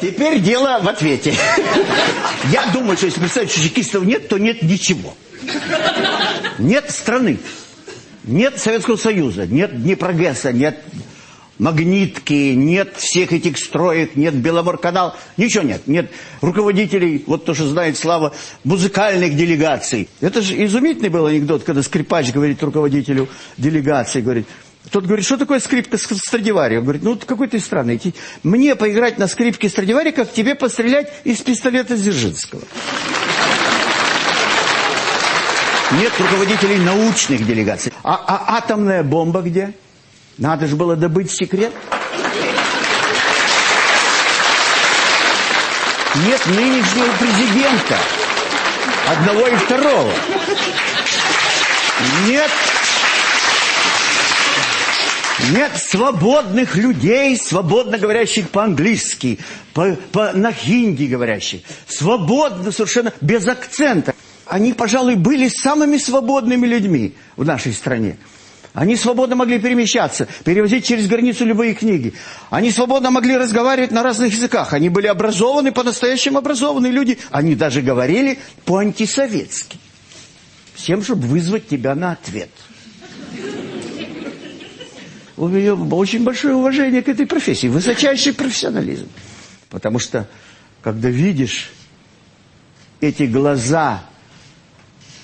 Теперь дело в ответе. Я думаю, что если представить, что чекистов нет, то нет ничего. Нет страны. Нет Советского Союза. Нет Днепрогресса. Нет магнитки. Нет всех этих строек. Нет Беломорканал. Ничего нет. Нет руководителей, вот то, что знает Слава, музыкальных делегаций. Это же изумительный был анекдот, когда скрипач говорит руководителю делегации, говорит... Тот говорит, что такое скрипка Страдивари? Он говорит, ну какой ты странный. Мне поиграть на скрипке Страдивари, как тебе пострелять из пистолета Дзержинского. Нет руководителей научных делегаций. А, а атомная бомба где? Надо же было добыть секрет. Нет нынешнего президента. Одного и второго. Нет нет свободных людей, свободно говорящих по-английски, по, по, на хинди говорящих. Свободно, совершенно без акцента. Они, пожалуй, были самыми свободными людьми в нашей стране. Они свободно могли перемещаться, перевозить через границу любые книги. Они свободно могли разговаривать на разных языках. Они были образованы, по-настоящему образованные люди. Они даже говорили по-антисоветски. С тем, чтобы вызвать тебя на ответ. У меня очень большое уважение к этой профессии, высочайший профессионализм. Потому что, когда видишь эти глаза,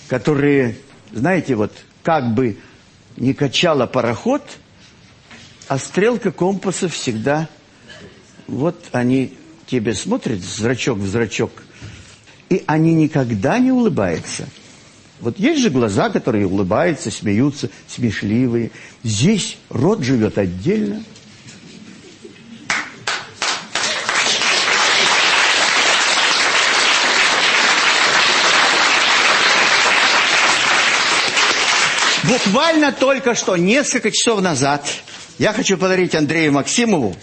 которые, знаете, вот как бы не качала пароход, а стрелка компаса всегда, вот они тебе смотрят, зрачок в зрачок, и они никогда не улыбаются. Вот есть же глаза, которые улыбаются, смеются, смешливые. Здесь рот живет отдельно. Буквально только что, несколько часов назад, я хочу подарить Андрею Максимову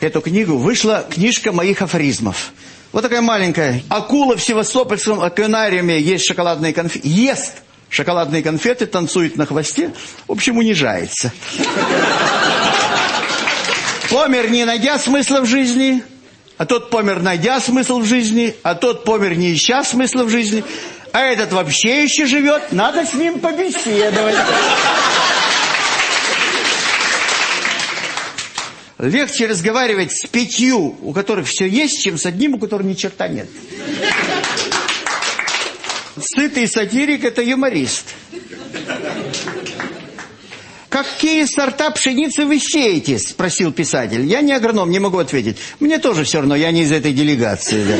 эту книгу. Вышла книжка моих афоризмов. Вот такая маленькая. Акула в Севастопольском океанариуме есть шоколадные конфеты. Ест шоколадные конфеты, танцует на хвосте. В общем, унижается. Помер, не найдя смысла в жизни. А тот помер, найдя смысл в жизни. А тот помер, не ища смысла в жизни. А этот вообще еще живет. Надо с ним побеседовать. Легче разговаривать с пятью, у которых все есть, чем с одним, у которого ни черта нет. Сытый сатирик – это юморист. «Какие сорта пшеницы вы сеете?» – спросил писатель. «Я не агроном, не могу ответить. Мне тоже все равно, я не из этой делегации». Да.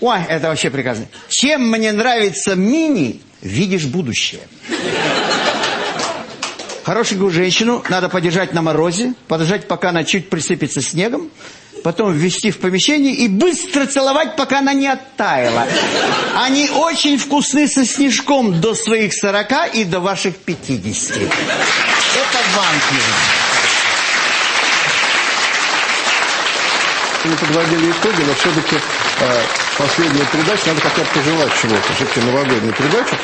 Ой, это вообще прекрасно. Чем мне нравится мини, видишь будущее. Хорошенькую женщину надо подержать на морозе, подождать, пока она чуть присыпется снегом, потом ввести в помещение и быстро целовать, пока она не оттаяла. Они очень вкусны со снежком до своих сорока и до ваших пятидесяти. Это банки. Мы подводили итоги, но все-таки э, последняя передача, надо хотя бы пожелать чего-то, все-таки новогодняя передача.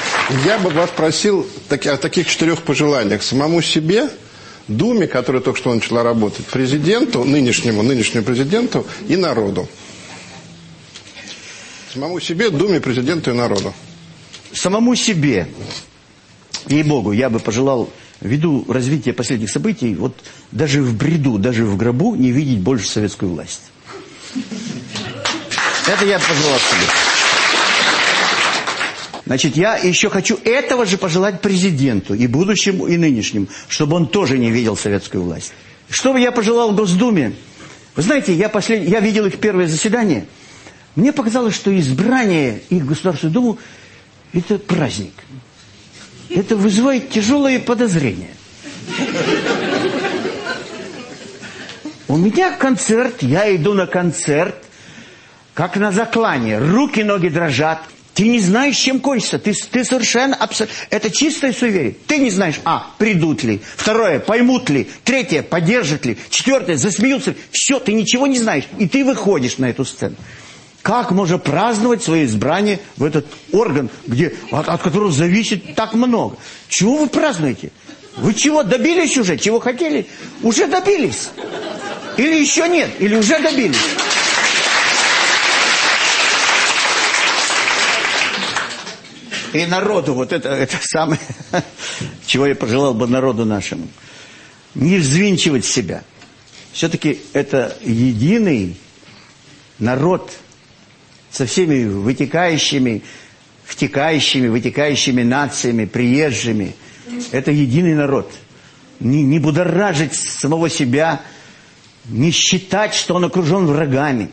Я бы вас просил таки, о таких четырех пожеланиях. Самому себе, Думе, которая только что начала работать, президенту, нынешнему, нынешнему президенту и народу. Самому себе, Думе, президенту и народу. Самому себе, ей-богу, я бы пожелал, ввиду развития последних событий, вот даже в бреду, даже в гробу не видеть больше советскую власть. Это я пожелал себе. Значит, я еще хочу этого же пожелать президенту, и будущему, и нынешнему, чтобы он тоже не видел советскую власть. Что бы я пожелал Госдуме? Вы знаете, я, послед... я видел их первое заседание. Мне показалось, что избрание их в Государственную Думу – это праздник. Это вызывает тяжелые подозрения. У меня концерт, я иду на концерт, как на заклание. Руки, ноги дрожат. Ты не знаешь, чем кончится. Ты, ты совершенно абсолютно... Это чистое суеверие. Ты не знаешь, а, придут ли. Второе, поймут ли. Третье, поддержат ли. Четвертое, засмеются ли. Все, ты ничего не знаешь. И ты выходишь на эту сцену. Как можно праздновать свое избрание в этот орган, где, от, от которого зависит так много? Чего вы празднуете? Вы чего, добились уже? Чего хотели? Уже добились. Или еще нет, или уже добились. И народу, вот это, это самое, чего я пожелал бы народу нашему. Не взвинчивать себя. Все-таки это единый народ со всеми вытекающими, втекающими, вытекающими нациями, приезжими. Это единый народ. Не, не будоражить самого себя, не считать, что он окружен врагами.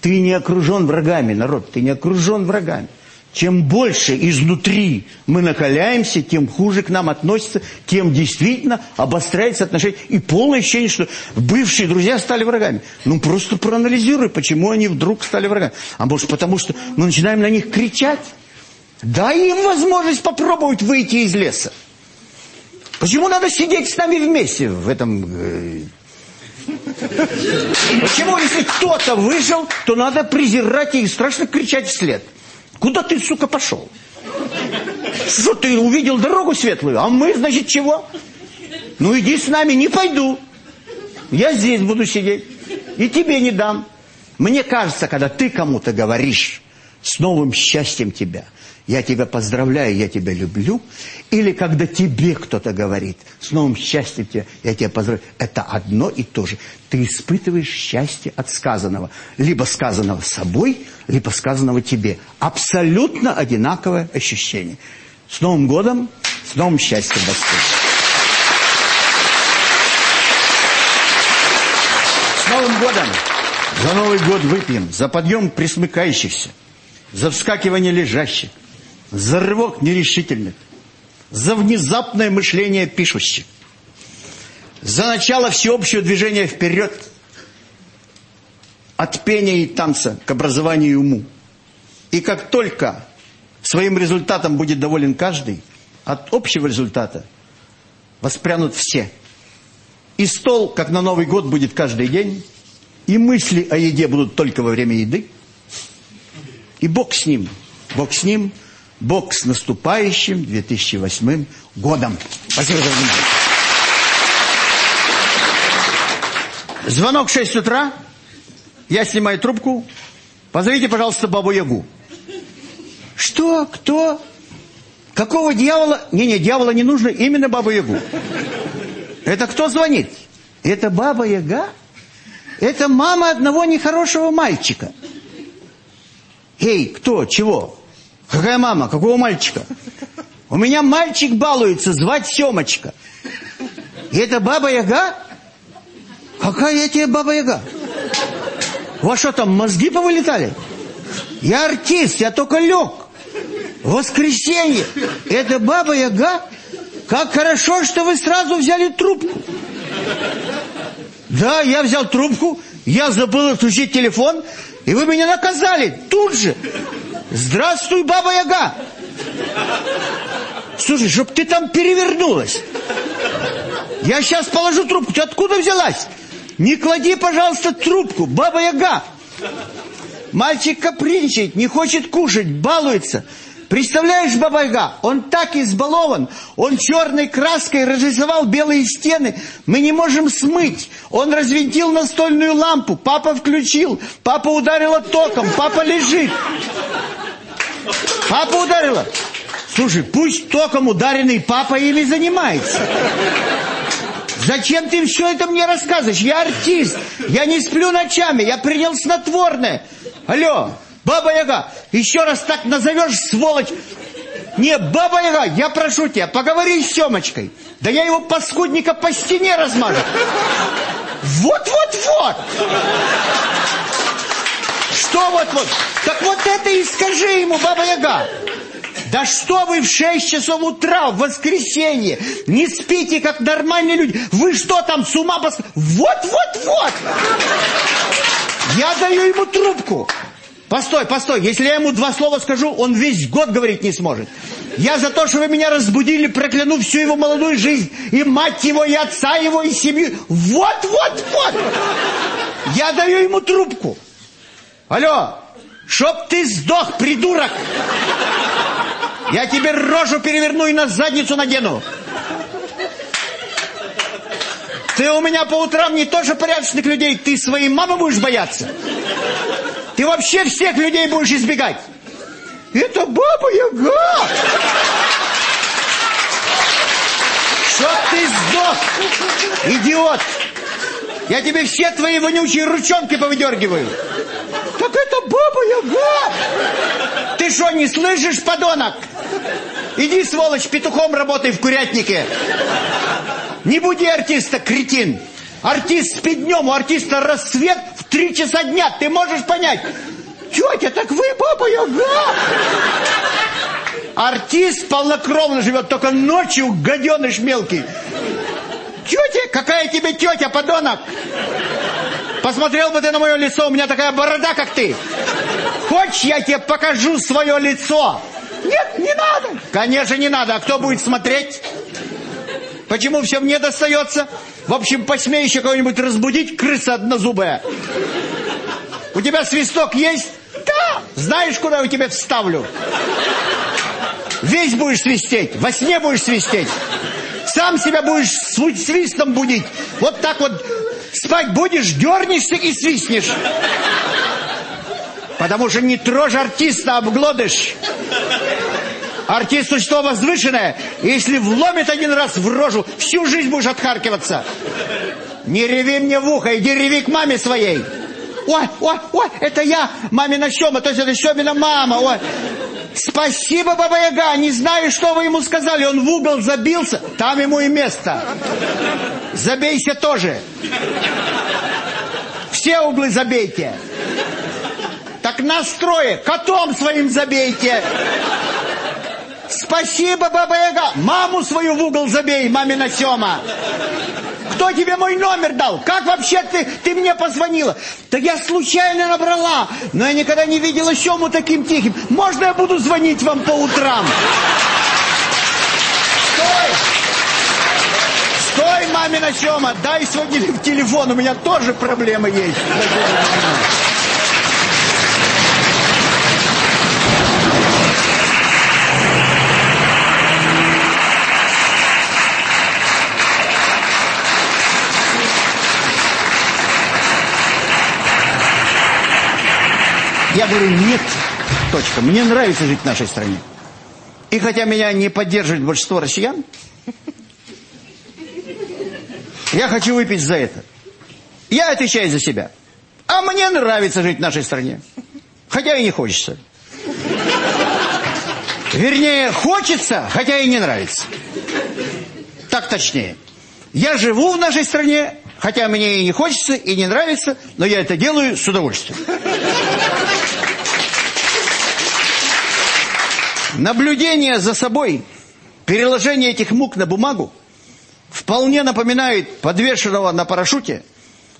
Ты не окружен врагами, народ, ты не окружен врагами. Чем больше изнутри мы накаляемся, тем хуже к нам относятся, тем действительно обостряется отношение. И полное ощущение, что бывшие друзья стали врагами. Ну, просто проанализируй, почему они вдруг стали врагами. А может, потому что мы начинаем на них кричать? Дай им возможность попробовать выйти из леса. Почему надо сидеть с нами вместе в этом... Почему, если кто-то выжил, то надо презирать и страшно кричать вслед? Куда ты, сука, пошел? Что ты увидел дорогу светлую? А мы, значит, чего? Ну иди с нами, не пойду. Я здесь буду сидеть. И тебе не дам. Мне кажется, когда ты кому-то говоришь с новым счастьем тебя, я тебя поздравляю, я тебя люблю, или когда тебе кто-то говорит с новым счастьем тебя, я тебя поздравляю, это одно и то же. Ты испытываешь счастье от сказанного. Либо сказанного собой, либо сказанного тебе. Абсолютно одинаковое ощущение. С Новым годом, с новым счастьем, Господь. С Новым годом! За Новый год выпьем, за подъем присмыкающихся, за вскакивание лежащих, за рывок нерешительных, за внезапное мышление пишущих, за начало всеобщего движения вперед, от пения и танца к образованию и уму. И как только своим результатом будет доволен каждый, от общего результата воспрянут все. И стол, как на Новый год, будет каждый день, и мысли о еде будут только во время еды. И Бог с ним, Бог с ним, Бог с наступающим 2008 годом. Спасибо за внимание. Звонок в 6 утра. Я снимаю трубку. Позовите, пожалуйста, Бабу Ягу. Что? Кто? Какого дьявола? Не-не, дьявола не нужно, именно Бабу Ягу. Это кто звонит? Это Баба Яга? Это мама одного нехорошего мальчика. Эй, кто? Чего? Какая мама? Какого мальчика? У меня мальчик балуется, звать Семочка. И это Баба Яга? Какая я тебе Баба Яга? У вас что там, мозги повылетали? Я артист, я только лег. Воскресенье. Это Баба Яга? Как хорошо, что вы сразу взяли трубку. Да, я взял трубку, я забыл отключить телефон, и вы меня наказали тут же. Здравствуй, Баба Яга. Слушай, чтоб ты там перевернулась. Я сейчас положу трубку. Ты откуда взялась? Не клади, пожалуйста, трубку, Баба Яга. Мальчик капринчает, не хочет кушать, балуется. Представляешь, Бабайга, он так избалован, он черной краской разрисовал белые стены, мы не можем смыть. Он развинтил настольную лампу, папа включил, папа ударила током, папа лежит. Папа ударила. Слушай, пусть током ударенный папа ими занимается. Зачем ты все это мне рассказываешь? Я артист, я не сплю ночами, я принял снотворное. Алло, Баба Яга, еще раз так назовешь, сволочь. Не, Баба Яга, я прошу тебя, поговори с Семочкой. Да я его паскудника по стене размажу. Вот-вот-вот. Что вот-вот? Так вот это и скажи ему, Баба Яга. Да что вы в 6 часов утра, в воскресенье, не спите, как нормальные люди. Вы что там, с ума пос... Вот-вот-вот! Я даю ему трубку. Постой, постой, если я ему два слова скажу, он весь год говорить не сможет. Я за то, что вы меня разбудили, прокляну всю его молодую жизнь, и мать его, и отца его, и семью. Вот, вот, вот! Я даю ему трубку. Алло, чтоб ты сдох, придурок! Я тебе рожу переверну и на задницу надену. Ты у меня по утрам не тоже порядочных людей, ты своей мамы будешь бояться. Ты вообще всех людей будешь избегать. Это Баба Яга! Чтоб ты сдох, идиот! Я тебе все твои вонючие ручонки повыдергиваю. Так это Баба Яга! Ты что, не слышишь, подонок? Иди, сволочь, петухом работай в курятнике. Не буди артиста, кретин. Артист спит днем, у артиста рассвет в три часа дня. Ты можешь понять? Тетя, так вы Баба Яга! Артист полнокровно живет, только ночью гаденыш мелкий. Тетя? Какая тебе тетя, подонок? Посмотрел бы ты на мое лицо, у меня такая борода, как ты. Хочешь, я тебе покажу свое лицо? Нет, не надо. Конечно, не надо. А кто будет смотреть? Почему все мне достается? В общем, посмей еще кого-нибудь разбудить, крыса однозубая. У тебя свисток есть? Да. Знаешь, куда я тебя вставлю? Весь будешь свистеть, во сне будешь свистеть. Сам себя будешь св- свистом будить. Вот так вот спать будешь, дернешься и свистнешь. Потому что не трожь артиста, обглодышь. Артист существо возвышенное. Если вломит один раз в рожу, всю жизнь будешь отхаркиваться. Не реви мне в ухо, иди реви к маме своей. Ой, ой, ой, это я, мамина Сема, то есть это Семина мама, ой. Спасибо, Баба Яга, не знаю, что вы ему сказали, он в угол забился, там ему и место. Забейся тоже. Все углы забейте. Так настрое, котом своим забейте. Спасибо, Баба Яга. Маму свою в угол забей, мамина Сема. Кто тебе мой номер дал? Как вообще ты, ты мне позвонила? Да я случайно набрала, но я никогда не видела Сему таким тихим. Можно я буду звонить вам по утрам? Стой! Стой, мамина Сема, дай свой теле- телефон, у меня тоже проблемы есть. Я говорю, нет, точка. Мне нравится жить в нашей стране. И хотя меня не поддерживает большинство россиян, я хочу выпить за это. Я отвечаю за себя. А мне нравится жить в нашей стране. Хотя и не хочется. Вернее, хочется, хотя и не нравится. Так точнее. Я живу в нашей стране, хотя мне и не хочется, и не нравится, но я это делаю с удовольствием. Наблюдение за собой, переложение этих мук на бумагу вполне напоминает подвешенного на парашюте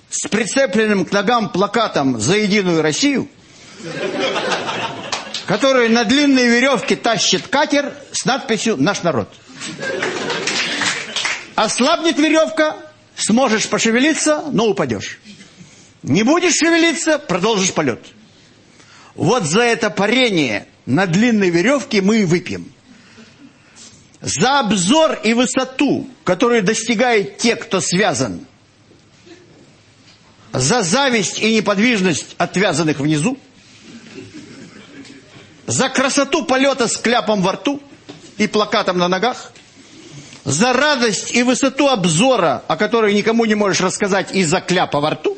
с прицепленным к ногам плакатом «За единую Россию», который на длинной веревке тащит катер с надписью «Наш народ». Ослабнет веревка, сможешь пошевелиться, но упадешь. Не будешь шевелиться, продолжишь полет. Вот за это парение на длинной веревке мы и выпьем. За обзор и высоту, которую достигают те, кто связан. За зависть и неподвижность отвязанных внизу. За красоту полета с кляпом во рту и плакатом на ногах. За радость и высоту обзора, о которой никому не можешь рассказать из-за кляпа во рту.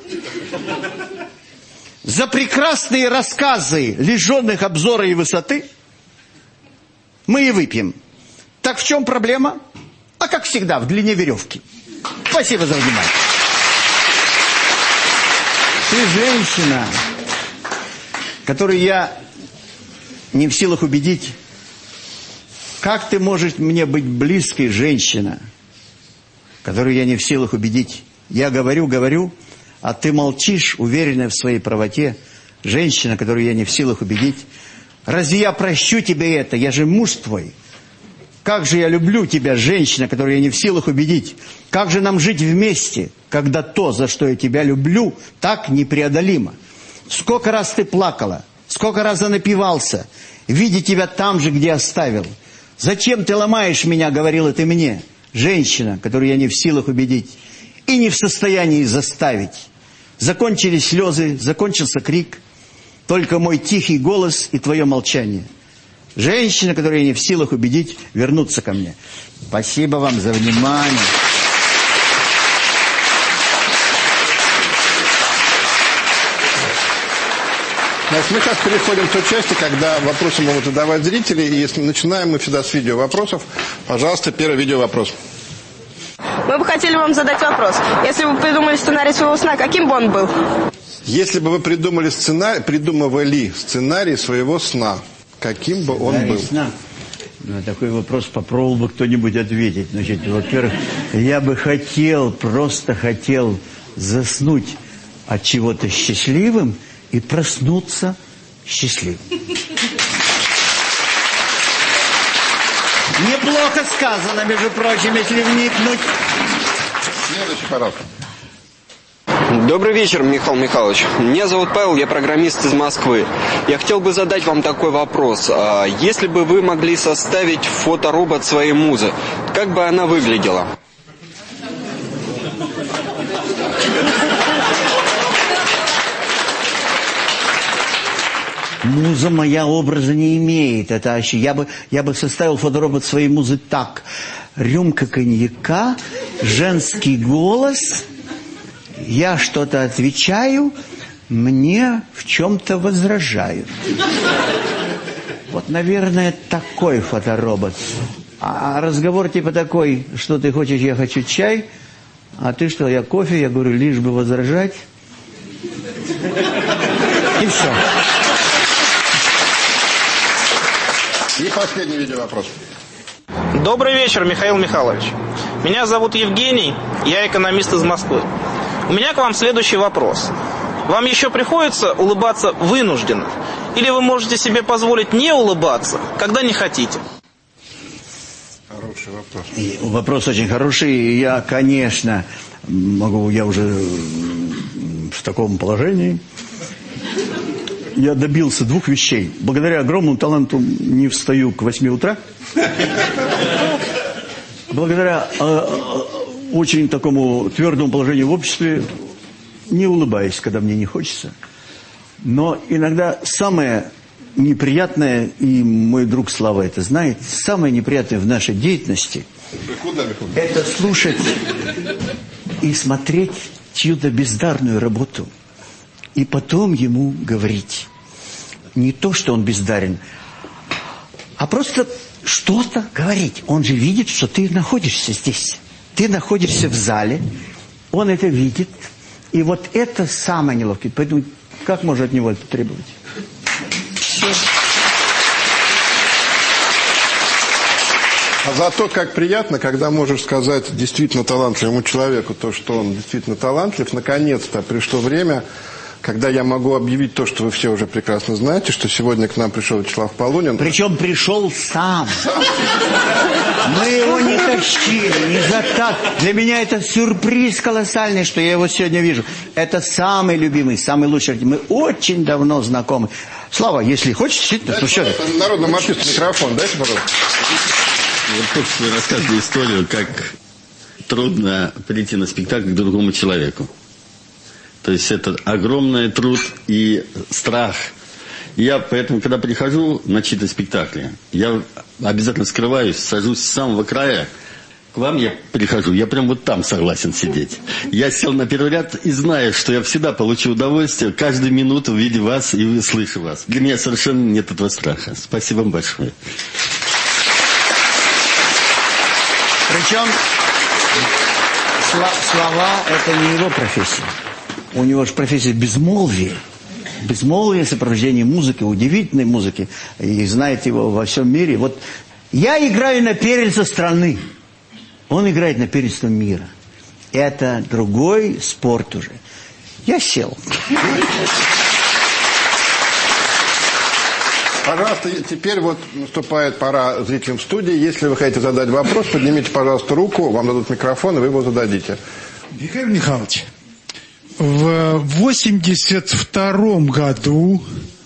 За прекрасные рассказы, лишенных обзора и высоты, мы и выпьем. Так в чем проблема? А как всегда, в длине веревки. Спасибо за внимание. Ты женщина, которую я не в силах убедить. Как ты можешь мне быть близкой, женщина, которую я не в силах убедить? Я говорю, говорю, а ты молчишь, уверенная в своей правоте, женщина, которую я не в силах убедить. Разве я прощу тебе это? Я же муж твой. Как же я люблю тебя, женщина, которую я не в силах убедить. Как же нам жить вместе, когда то, за что я тебя люблю, так непреодолимо. Сколько раз ты плакала, сколько раз я напивался, видя тебя там же, где оставил. Зачем ты ломаешь меня, говорила ты мне, женщина, которую я не в силах убедить и не в состоянии заставить. Закончились слезы, закончился крик, только мой тихий голос и твое молчание. Женщина, которую я не в силах убедить вернуться ко мне. Спасибо вам за внимание. Значит, мы сейчас переходим к той части, когда вопросы могут задавать зрители. И если начинаем мы всегда с видео вопросов. Пожалуйста, первый видео вопрос. Мы бы хотели вам задать вопрос. Если бы вы придумали сценарий своего сна, каким бы он был? Если бы вы придумали сценарий, придумывали сценарий своего сна, каким бы он был? Сна. На такой вопрос попробовал бы кто-нибудь ответить. Значит, во-первых, я бы хотел, просто хотел заснуть от чего-то счастливым и проснуться счастливым. Неплохо сказано, между прочим, если вникнуть. Следующий, пожалуйста. Добрый вечер, Михаил Михайлович. Меня зовут Павел, я программист из Москвы. Я хотел бы задать вам такой вопрос. А если бы вы могли составить фоторобот своей музы, как бы она выглядела? Муза моя образа не имеет. Это вообще, я бы, я бы составил фоторобот своей музы так. Рюмка коньяка, женский голос, я что-то отвечаю, мне в чем-то возражают. Вот, наверное, такой фоторобот. А разговор типа такой, что ты хочешь, я хочу чай, а ты что, я кофе, я говорю, лишь бы возражать. И все. И последний видеовопрос. Добрый вечер, Михаил Михайлович. Меня зовут Евгений, я экономист из Москвы. У меня к вам следующий вопрос. Вам еще приходится улыбаться вынужденно? Или вы можете себе позволить не улыбаться, когда не хотите? Хороший вопрос. И Вопрос очень хороший. Я, конечно, могу, я уже в таком положении. Я добился двух вещей. Благодаря огромному таланту не встаю к 8 утра. Благодаря э, э, очень такому твердому положению в обществе не улыбаюсь, когда мне не хочется. Но иногда самое неприятное, и мой друг Слава это знает, самое неприятное в нашей деятельности это слушать и смотреть чью-то бездарную работу. И потом ему говорить. Не то, что он бездарен, а просто что-то говорить. Он же видит, что ты находишься здесь. Ты находишься в зале, он это видит. И вот это самое неловкое. Поэтому как можно от него это требовать? А зато как приятно, когда можешь сказать действительно талантливому человеку то, что он действительно талантлив. Наконец-то пришло время, когда я могу объявить то, что вы все уже прекрасно знаете, что сегодня к нам пришел Вячеслав Полунин. Причем пришел сам. Мы его не тащили, не затак. Для меня это сюрприз колоссальный, что я его сегодня вижу. Это самый любимый, самый лучший. Мы очень давно знакомы. Слава, если хочешь, действительно, ну что ты? Народному артисту микрофон, дайте, пожалуйста. Вот только что вы рассказывали историю, как трудно прийти на спектакль к другому человеку. То есть это огромный труд и страх. Я поэтому, когда прихожу на чьи-то спектакли, я обязательно скрываюсь, сажусь с самого края. К вам я прихожу, я прям вот там согласен сидеть. Я сел на первый ряд и знаю, что я всегда получу удовольствие каждую минуту, видя вас и слыша вас. Для меня совершенно нет этого страха. Спасибо вам большое. Причем слова это не его профессия. У него же профессия безмолвие. Безмолвие, сопровождение музыки, удивительной музыки. И знаете его во всем мире. Вот я играю на перельце страны. Он играет на перельце мира. Это другой спорт уже. Я сел. Пожалуйста, теперь вот наступает пора зрителям в студии. Если вы хотите задать вопрос, поднимите, пожалуйста, руку, вам дадут микрофон, и вы его зададите. Михаил Михайлович, в 82 году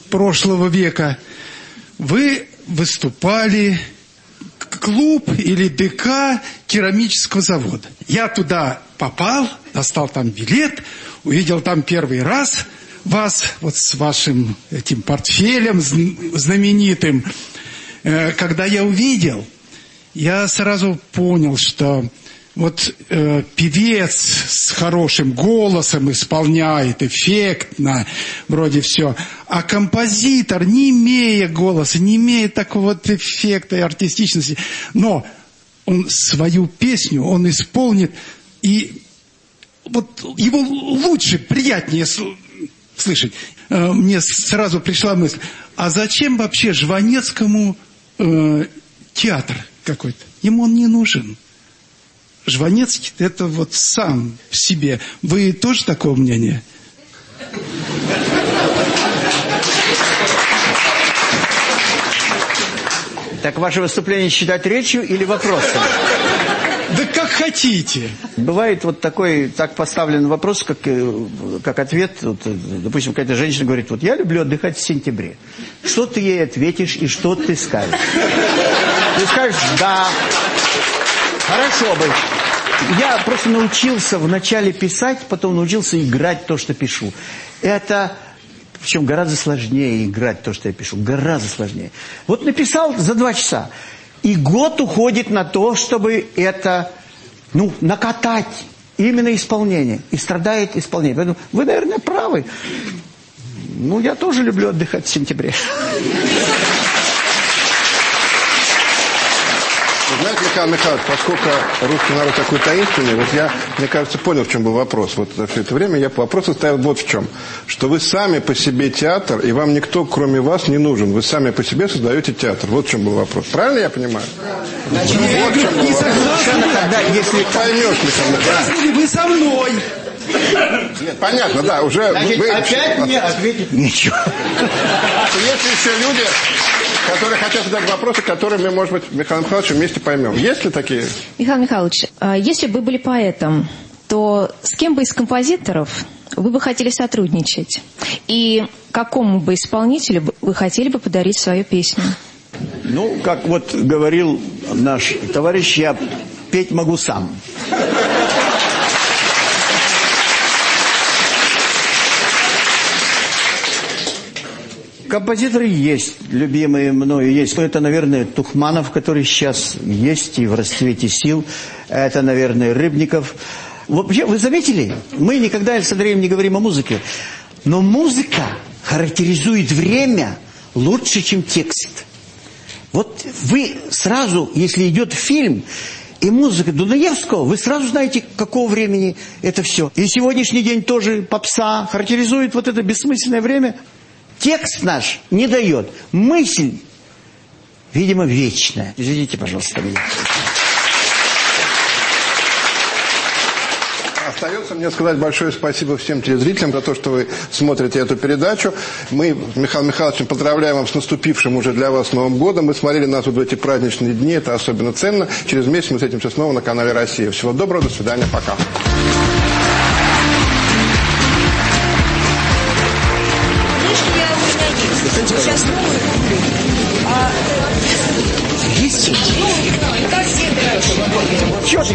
прошлого века вы выступали клуб или ДК керамического завода. Я туда попал, достал там билет, увидел там первый раз вас вот с вашим этим портфелем зн- знаменитым. Э, Когда я увидел, я сразу понял, что вот э, певец с хорошим голосом исполняет эффектно, вроде все, а композитор, не имея голоса, не имея такого вот эффекта и артистичности, но он свою песню, он исполнит, и вот его лучше, приятнее сл- слышать. Э, Мне сразу пришла мысль, а зачем вообще Жванецкому э, театр какой-то? Ему он не нужен. Жванецкий – это вот сам в себе. Вы тоже такого мнения? Так ваше выступление считать речью или вопросом? Да как хотите. Бывает вот такой, так поставлен вопрос, как, э, как ответ. Вот, э, допустим, какая-то женщина говорит, вот я люблю отдыхать в сентябре. Что ты ей ответишь и что ты скажешь? Ты скажешь, да, хорошо бы. Я просто научился вначале писать, потом научился играть то, что пишу. Это, причем гораздо сложнее играть то, что я пишу. Гораздо сложнее. Вот написал за два часа. И год уходит на то, чтобы это, ну, накатать. Именно исполнение. И страдает исполнение. Поэтому вы, наверное, правы. Ну, я тоже люблю отдыхать в сентябре. Вы знаете, Михаил Михайлович, поскольку русский народ такой таинственный, вот я, мне кажется, понял, в чем был вопрос. Вот за все это время я вопрос ставил вот в чем. Что вы сами по себе театр, и вам никто, кроме вас, не нужен. Вы сами по себе создаете театр. Вот в чем был вопрос. Правильно я понимаю? Значит, вот я не согласен, когда, если... Поймешь, Михаил Михайлович. Если вы со мной. Нет, понятно, да, уже Значит, вы... опять мне ответить нечего. Есть еще люди, которые хотят задать вопросы, которые мы, может быть, Михаил Михайлович вместе поймем. Есть ли такие? Михаил Михайлович, а если бы вы были поэтом, то с кем бы из композиторов вы бы хотели сотрудничать? И какому бы исполнителю вы хотели бы подарить свою песню? Ну, как вот говорил наш товарищ, я петь могу сам. Композиторы есть, любимые мною есть. Это, наверное, Тухманов, который сейчас есть и в расцвете сил. Это, наверное, Рыбников. Вообще, вы заметили, мы никогда с Андреем не говорим о музыке, но музыка характеризует время лучше, чем текст. Вот вы сразу, если идет фильм и музыка Дунаевского, вы сразу знаете, какого времени это все. И сегодняшний день тоже попса характеризует вот это бессмысленное время. Текст наш не дает. Мысль, видимо, вечная. Извините, пожалуйста, меня. Остается мне сказать большое спасибо всем телезрителям за то, что вы смотрите эту передачу. Мы с Михаилом Михайловичем поздравляем вас с наступившим уже для вас Новым годом. Вы смотрели нас вот в эти праздничные дни, это особенно ценно. Через месяц мы встретимся снова на канале «Россия». Всего доброго, до свидания, пока.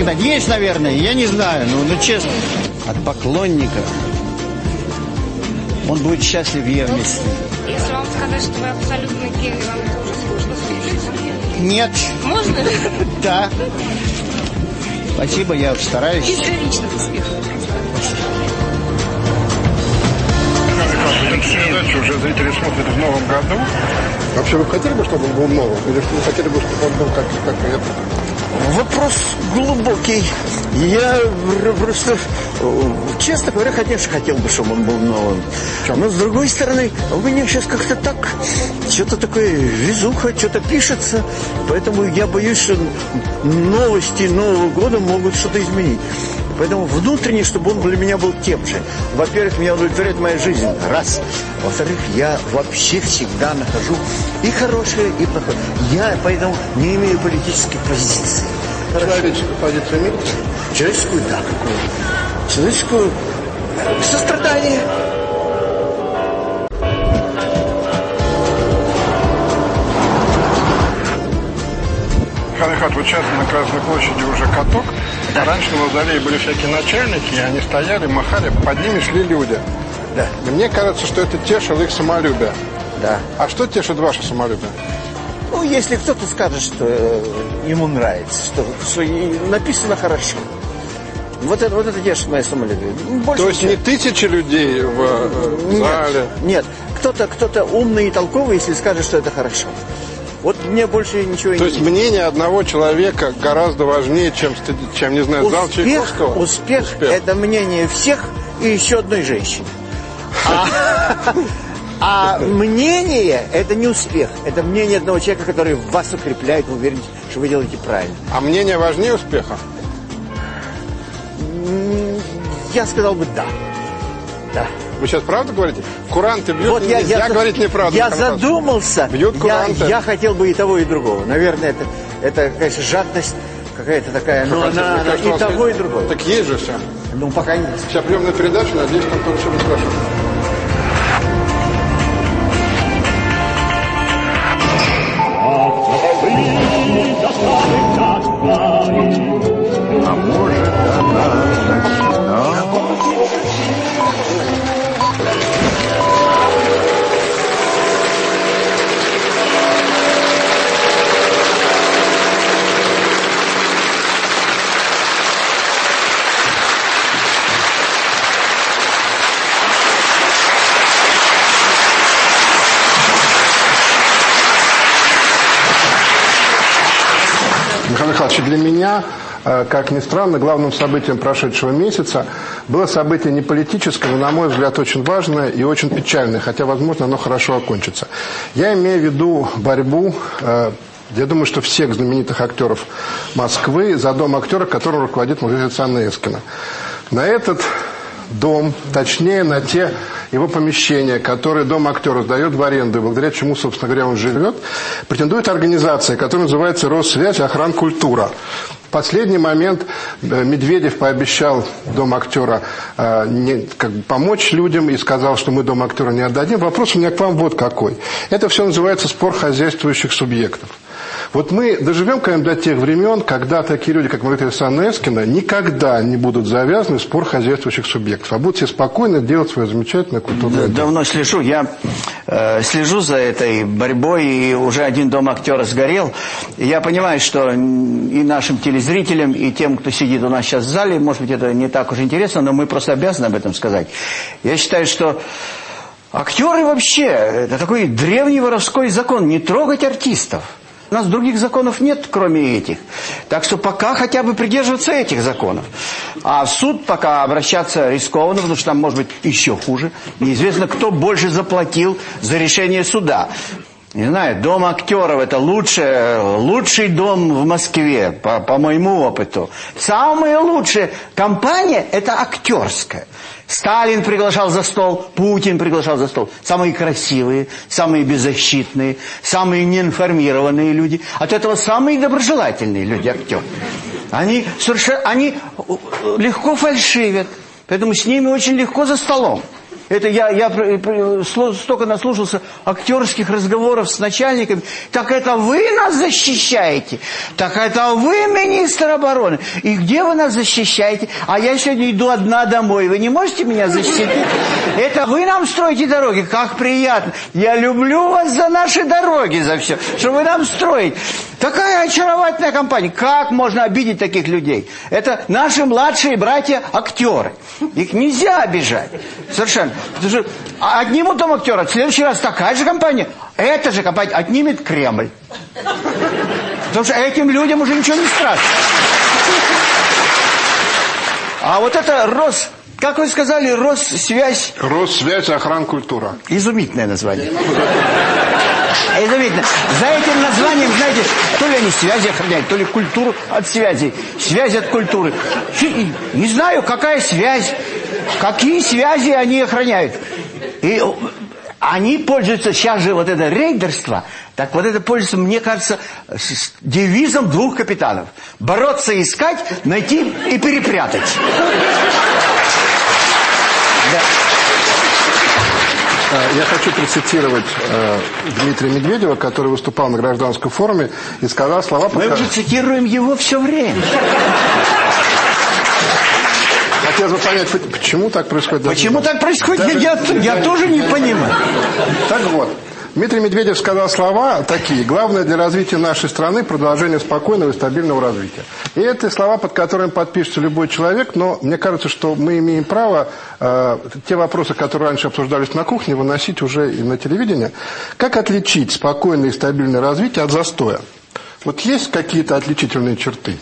Всегда? Есть, наверное, я не знаю, ну, ну честно. От поклонника. Он будет счастлив, я вместе. Если вам сказать, что вы абсолютно гений, вам это уже сложно слушать. Нет. Можно? Да. Спасибо, я стараюсь. Из личных успехов. Эту передачу уже зрители смотрят в новом году. Вообще, вы хотели бы, чтобы он был новым? Или вы хотели бы, чтобы он был как, как это? Вопрос глубокий. Я просто, э, честно говоря, конечно, хотел бы, чтобы он был новым. Но с другой стороны, у меня сейчас как-то так, что-то такое везуха, что-то пишется. Поэтому я боюсь, что новости Нового года могут что-то изменить. Поэтому внутренне, чтобы он для меня был тем же. Во-первых, меня удовлетворяет моя жизнь. Раз. Во-вторых, я вообще всегда нахожу и хорошее, и плохое. Я поэтому не имею политических позиций. Человеческую позицию имеете? Человеческую, да, какую? Человеческую сострадание. Михайлович, вот сейчас на Красной площади уже каток. А раньше на мавзолее были всякие начальники, и они стояли, махали, под ними шли люди. Да. Мне кажется, что это тешило их самолюбие. Да. А что тешит ваше самолюбие? Ну, если кто-то скажет, что э, ему нравится, что, что написано хорошо. Вот это, вот это держит мое самолюбие. Больше То есть не тысячи людей в э, Нет, зале? нет. Кто-то кто умный и толковый, если скажет, что это хорошо. Вот мне больше ничего То не есть мнение одного человека гораздо важнее, чем, чем не знаю, зал успех, Чайковского? успех, это мнение всех и еще одной женщины. А, а мнение это не успех, это мнение одного человека, который вас укрепляет, уверен, что вы делаете правильно. А мнение важнее успеха? Я сказал бы да. Да. Вы сейчас правду говорите? Куранты бьют, Вот я, нельзя я, говорить неправду. Я задумался. Бьют я, куранты. я хотел бы и того, и другого. Наверное, это, это конечно, жадность, какая-то такая, ну, она, она и того, и другого. Так есть же все. Ну, пока нет. Вся приемная передача, надеюсь, там тоже все будет как ни странно, главным событием прошедшего месяца было событие не политическое, но, на мой взгляд, очень важное и очень печальное, хотя, возможно, оно хорошо окончится. Я имею в виду борьбу, э, я думаю, что всех знаменитых актеров Москвы за дом актера, которым руководит музыка Анна Эскина. На этот дом, точнее на те его помещения, которые дом актера сдает в аренду, благодаря чему, собственно говоря, он живет, претендует организация, которая называется «Россвязь охран культура». Последний момент э, Медведев пообещал Дом актера э, не, как бы помочь людям и сказал, что мы Дом актера не отдадим. Вопрос у меня к вам вот какой. Это все называется спор хозяйствующих субъектов. Вот мы доживем когда-нибудь до тех времен, когда такие люди, как Маргарита Александровна Эскина, никогда не будут завязаны в спор хозяйствующих субъектов, а будут все спокойно делать свое замечательное культурное дело. Давно слежу. Я э, слежу за этой борьбой, и уже один дом актера сгорел. Я понимаю, что и нашим телезрителям, и тем, кто сидит у нас сейчас в зале, может быть, это не так уж интересно, но мы просто обязаны об этом сказать. Я считаю, что актеры вообще, это такой древний воровской закон, не трогать артистов. У нас других законов нет, кроме этих. Так что пока хотя бы придерживаться этих законов. А в суд пока обращаться рискованно, потому что там может быть еще хуже. Неизвестно, кто больше заплатил за решение суда. Не знаю, дом актеров это лучший, лучший дом в Москве, по, по моему опыту. Самая лучшая компания это актерская. Сталин приглашал за стол, Путин приглашал за стол. Самые красивые, самые беззащитные, самые неинформированные люди. От этого самые доброжелательные люди, актеры. Они, совершенно, они легко фальшивят, поэтому с ними очень легко за столом. Это я, я столько наслушался актерских разговоров с начальниками. Так это вы нас защищаете? Так это вы министр обороны? И где вы нас защищаете? А я сегодня иду одна домой. Вы не можете меня защитить? Это вы нам строите дороги? Как приятно. Я люблю вас за наши дороги, за все. Что вы нам строите. Такая очаровательная компания. Как можно обидеть таких людей? Это наши младшие братья-актеры. Их нельзя обижать. Совершенно. Отнимут дом актера, в следующий раз такая же компания, эта же компания отнимет Кремль. Потому что этим людям уже ничего не страшно. А вот это Рос... Как вы сказали, Россвязь... Россвязь охран культура. Изумительное название. Изумительно. За этим названием, знаете, то ли они связи охраняют, то ли культуру от связей. Связь от культуры. Не знаю, какая связь. Какие связи они охраняют. И они пользуются, сейчас же вот это рейдерство, так вот это пользуется, мне кажется, девизом двух капитанов. Бороться, искать, найти и перепрятать. Я хочу процитировать э, Дмитрия Медведева, который выступал на гражданском форуме и сказал слова... Мы уже цитируем его все время. Хотелось бы понять, почему так происходит? Почему так происходит, даже, я, я, я тоже не понимаю. Так вот, Дмитрий Медведев сказал слова такие. Главное для развития нашей страны продолжение спокойного и стабильного развития. И это слова, под которыми подпишется любой человек, но мне кажется, что мы имеем право э, те вопросы, которые раньше обсуждались на кухне, выносить уже и на телевидение. Как отличить спокойное и стабильное развитие от застоя? Вот есть какие-то отличительные черты?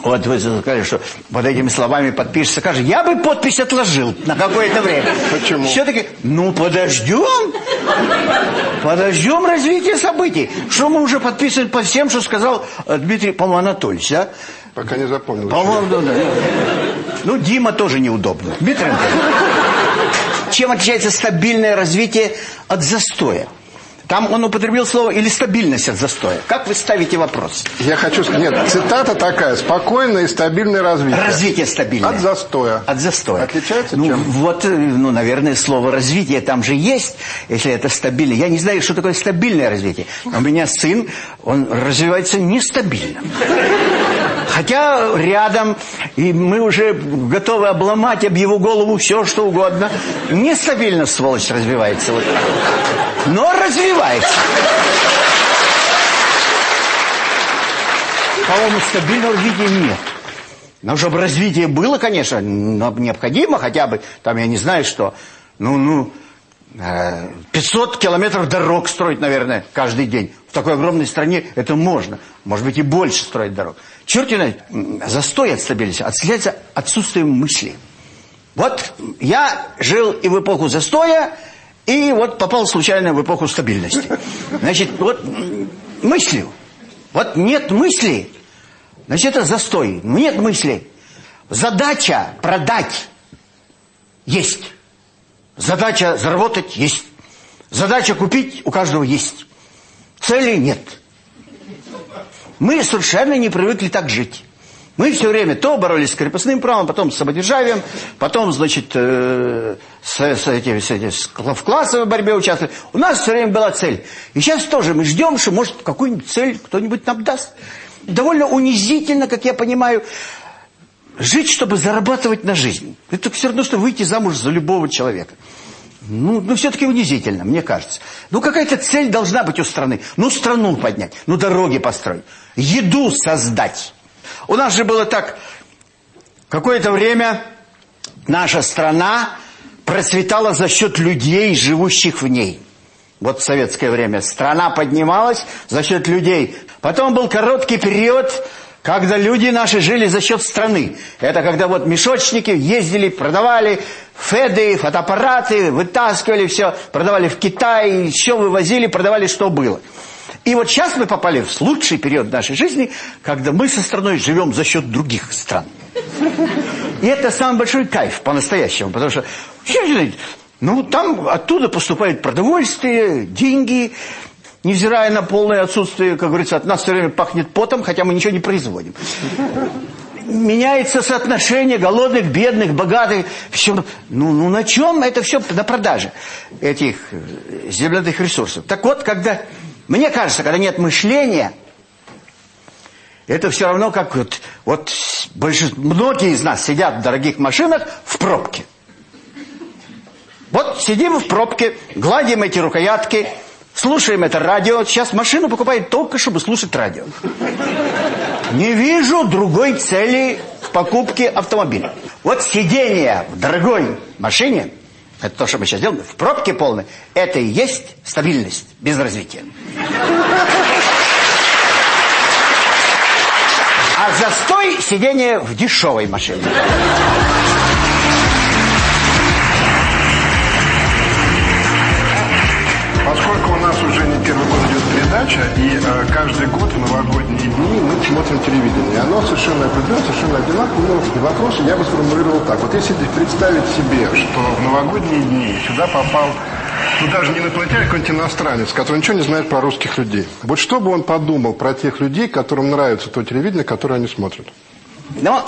Вот вы сказали, что под этими словами подпишется каждый. Я бы подпись отложил на какое-то время. Почему? Все-таки, ну подождем. Подождем развития событий. Что мы уже подписываем по всем, что сказал Дмитрий, по-моему, Анатольевич, да? Пока не запомнил. По-моему, да, да. Ну, Дима тоже неудобно. Дмитрий Анатольевич. Чем отличается стабильное развитие от застоя? Там он употребил слово или стабильность от застоя. Как вы ставите вопрос? Я хочу сказать, нет, цитата такая, спокойное и стабильное развитие. Развитие стабильное. От застоя. От застоя. Отличается ну, чем? Вот, э, ну, наверное, слово развитие там же есть, если это стабильно. Я не знаю, что такое стабильное развитие. У меня сын, он развивается нестабильно. Хотя рядом, и мы уже готовы обломать об его голову все, что угодно. Нестабильно, сволочь, развивается. Вот. Но развивается. По-моему, стабильного развития нет. Но чтобы развитие было, конечно, необходимо хотя бы, там, я не знаю что, ну, ну, 500 километров дорог строить, наверное, каждый день. В такой огромной стране это можно. Может быть, и больше строить дорог. Черт застой от стабильности, отследится отсутствием мысли. Вот я жил и в эпоху застоя, и вот попал случайно в эпоху стабильности. Значит, вот мыслью. Вот нет мысли, значит, это застой. Нет мысли. Задача продать есть. Задача заработать есть. Задача купить у каждого есть. Цели нет. Мы совершенно не привыкли так жить. Мы все время то боролись с крепостным правом, потом с самодержавием, потом, значит, э, с, с, эти, с, эти, с, в классовой борьбе участвовали. У нас все время была цель. И сейчас тоже мы ждем, что, может, какую-нибудь цель кто-нибудь нам даст. Довольно унизительно, как я понимаю, жить, чтобы зарабатывать на жизнь. Это все равно, что выйти замуж за любого человека. Ну, ну все-таки унизительно, мне кажется. Ну, какая-то цель должна быть у страны. Ну, страну поднять, ну, дороги построить, еду создать. У нас же было так, какое-то время наша страна процветала за счет людей, живущих в ней. Вот в советское время страна поднималась за счет людей. Потом был короткий период, когда люди наши жили за счет страны. Это когда вот мешочники ездили, продавали феды, фотоаппараты, вытаскивали все, продавали в Китай, еще вывозили, продавали, что было. И вот сейчас мы попали в лучший период нашей жизни, когда мы со страной живем за счет других стран. И это самый большой кайф по-настоящему, потому что, ну, там оттуда поступает продовольствие, деньги, невзирая на полное отсутствие, как говорится, от нас все время пахнет потом, хотя мы ничего не производим. Меняется соотношение голодных, бедных, богатых. Все. Ну, ну на чем это все на продаже этих э, земляных ресурсов? Так вот, когда, мне кажется, когда нет мышления, это все равно как вот, вот большинство, многие из нас сидят в дорогих машинах в пробке. Вот сидим в пробке, гладим эти рукоятки, слушаем это радио. Сейчас машину покупают только, чтобы слушать радио. Не вижу другой цели в покупке автомобиля. Вот сидение в дорогой машине, это то, что мы сейчас делаем, в пробке полной, это и есть стабильность без развития. А застой сидение в дешевой машине. Поскольку у нас уже не первый передача, и э, каждый год в новогодние дни мы смотрим телевидение. Оно совершенно определенно, совершенно одинаково. И вопрос я бы сформулировал так. Вот если представить себе, что в новогодние дни сюда попал, ну даже не инопланетянин, а какой-нибудь иностранец, который ничего не знает про русских людей. Вот что бы он подумал про тех людей, которым нравится то телевидение, которое они смотрят? Ну,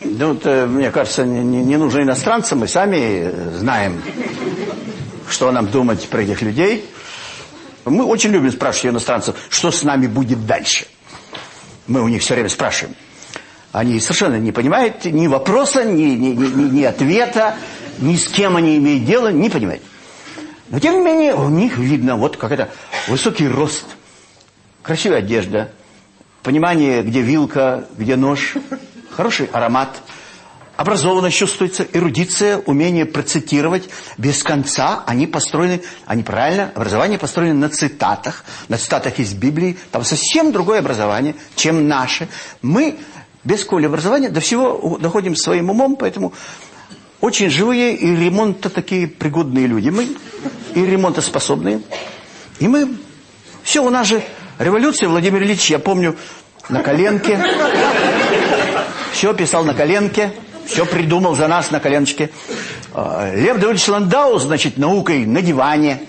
ну это, мне кажется, не, не нужно иностранцам, мы сами знаем, что нам думать про этих людей. Мы очень любим спрашивать иностранцев, что с нами будет дальше. Мы у них все время спрашиваем. Они совершенно не понимают ни вопроса, ни, ни, ни, ни ответа, ни с кем они имеют дело, не понимают. Но тем не менее у них видно вот как это высокий рост, красивая одежда, понимание, где вилка, где нож, хороший аромат – Образованность чувствуется, эрудиция, умение процитировать без конца. Они построены, они правильно, образование построено на цитатах, на цитатах из Библии. Там совсем другое образование, чем наше. Мы без коли образования до всего доходим своим умом, поэтому очень живые и ремонта такие пригодные люди. Мы и ремонтоспособные. И мы... Все, у нас же революция, Владимир Ильич, я помню, на коленке. Все писал на коленке все придумал за нас на коленочке. А, Лев Давыдович Ландау, значит, наукой на диване.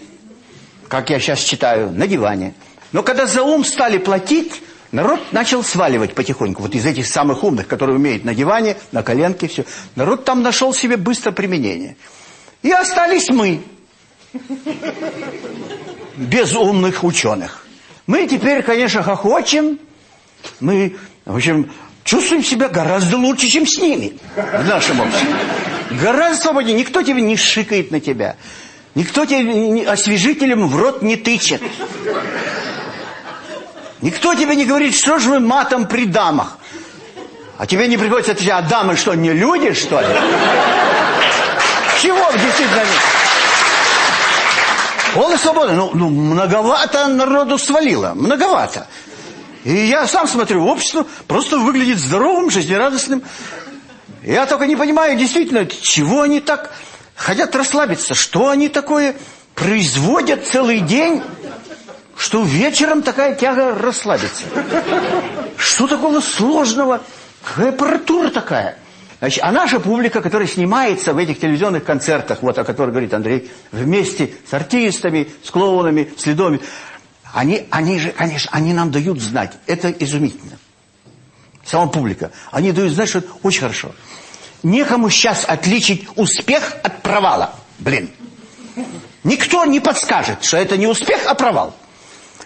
как я сейчас читаю, на диване. Но когда за ум стали платить, народ начал сваливать потихоньку. Вот из этих самых умных, которые умеют на диване, на коленке, все. Народ там нашел себе быстро применение. И остались мы. Без умных ученых. Мы теперь, конечно, хохочем. Мы, в общем, чувствуем себя гораздо лучше, чем с ними. В нашем обществе. Гораздо свободнее. Никто тебе не шикает на тебя. Никто тебе освежителем в рот не тычет. Никто тебе не говорит, что же вы матом при дамах. А тебе не приходится отвечать, а дамы что, не люди, что ли? Чего действительно Полная свобода. Ну, ну, многовато народу свалило. Многовато. И я сам смотрю, общество просто выглядит здоровым, жизнерадостным. Я только не понимаю, действительно, чего они так хотят расслабиться, что они такое производят целый день, что вечером такая тяга расслабиться. Что такого сложного? Какая аппаратура такая? Значит, а наша публика, которая снимается в этих телевизионных концертах, вот о которых говорит Андрей, вместе с артистами, с клоунами, с ледоми, они, они же, конечно, они нам дают знать. Это изумительно. Сама публика. Они дают знать, что это очень хорошо. Некому сейчас отличить успех от провала. Блин. Никто не подскажет, что это не успех, а провал.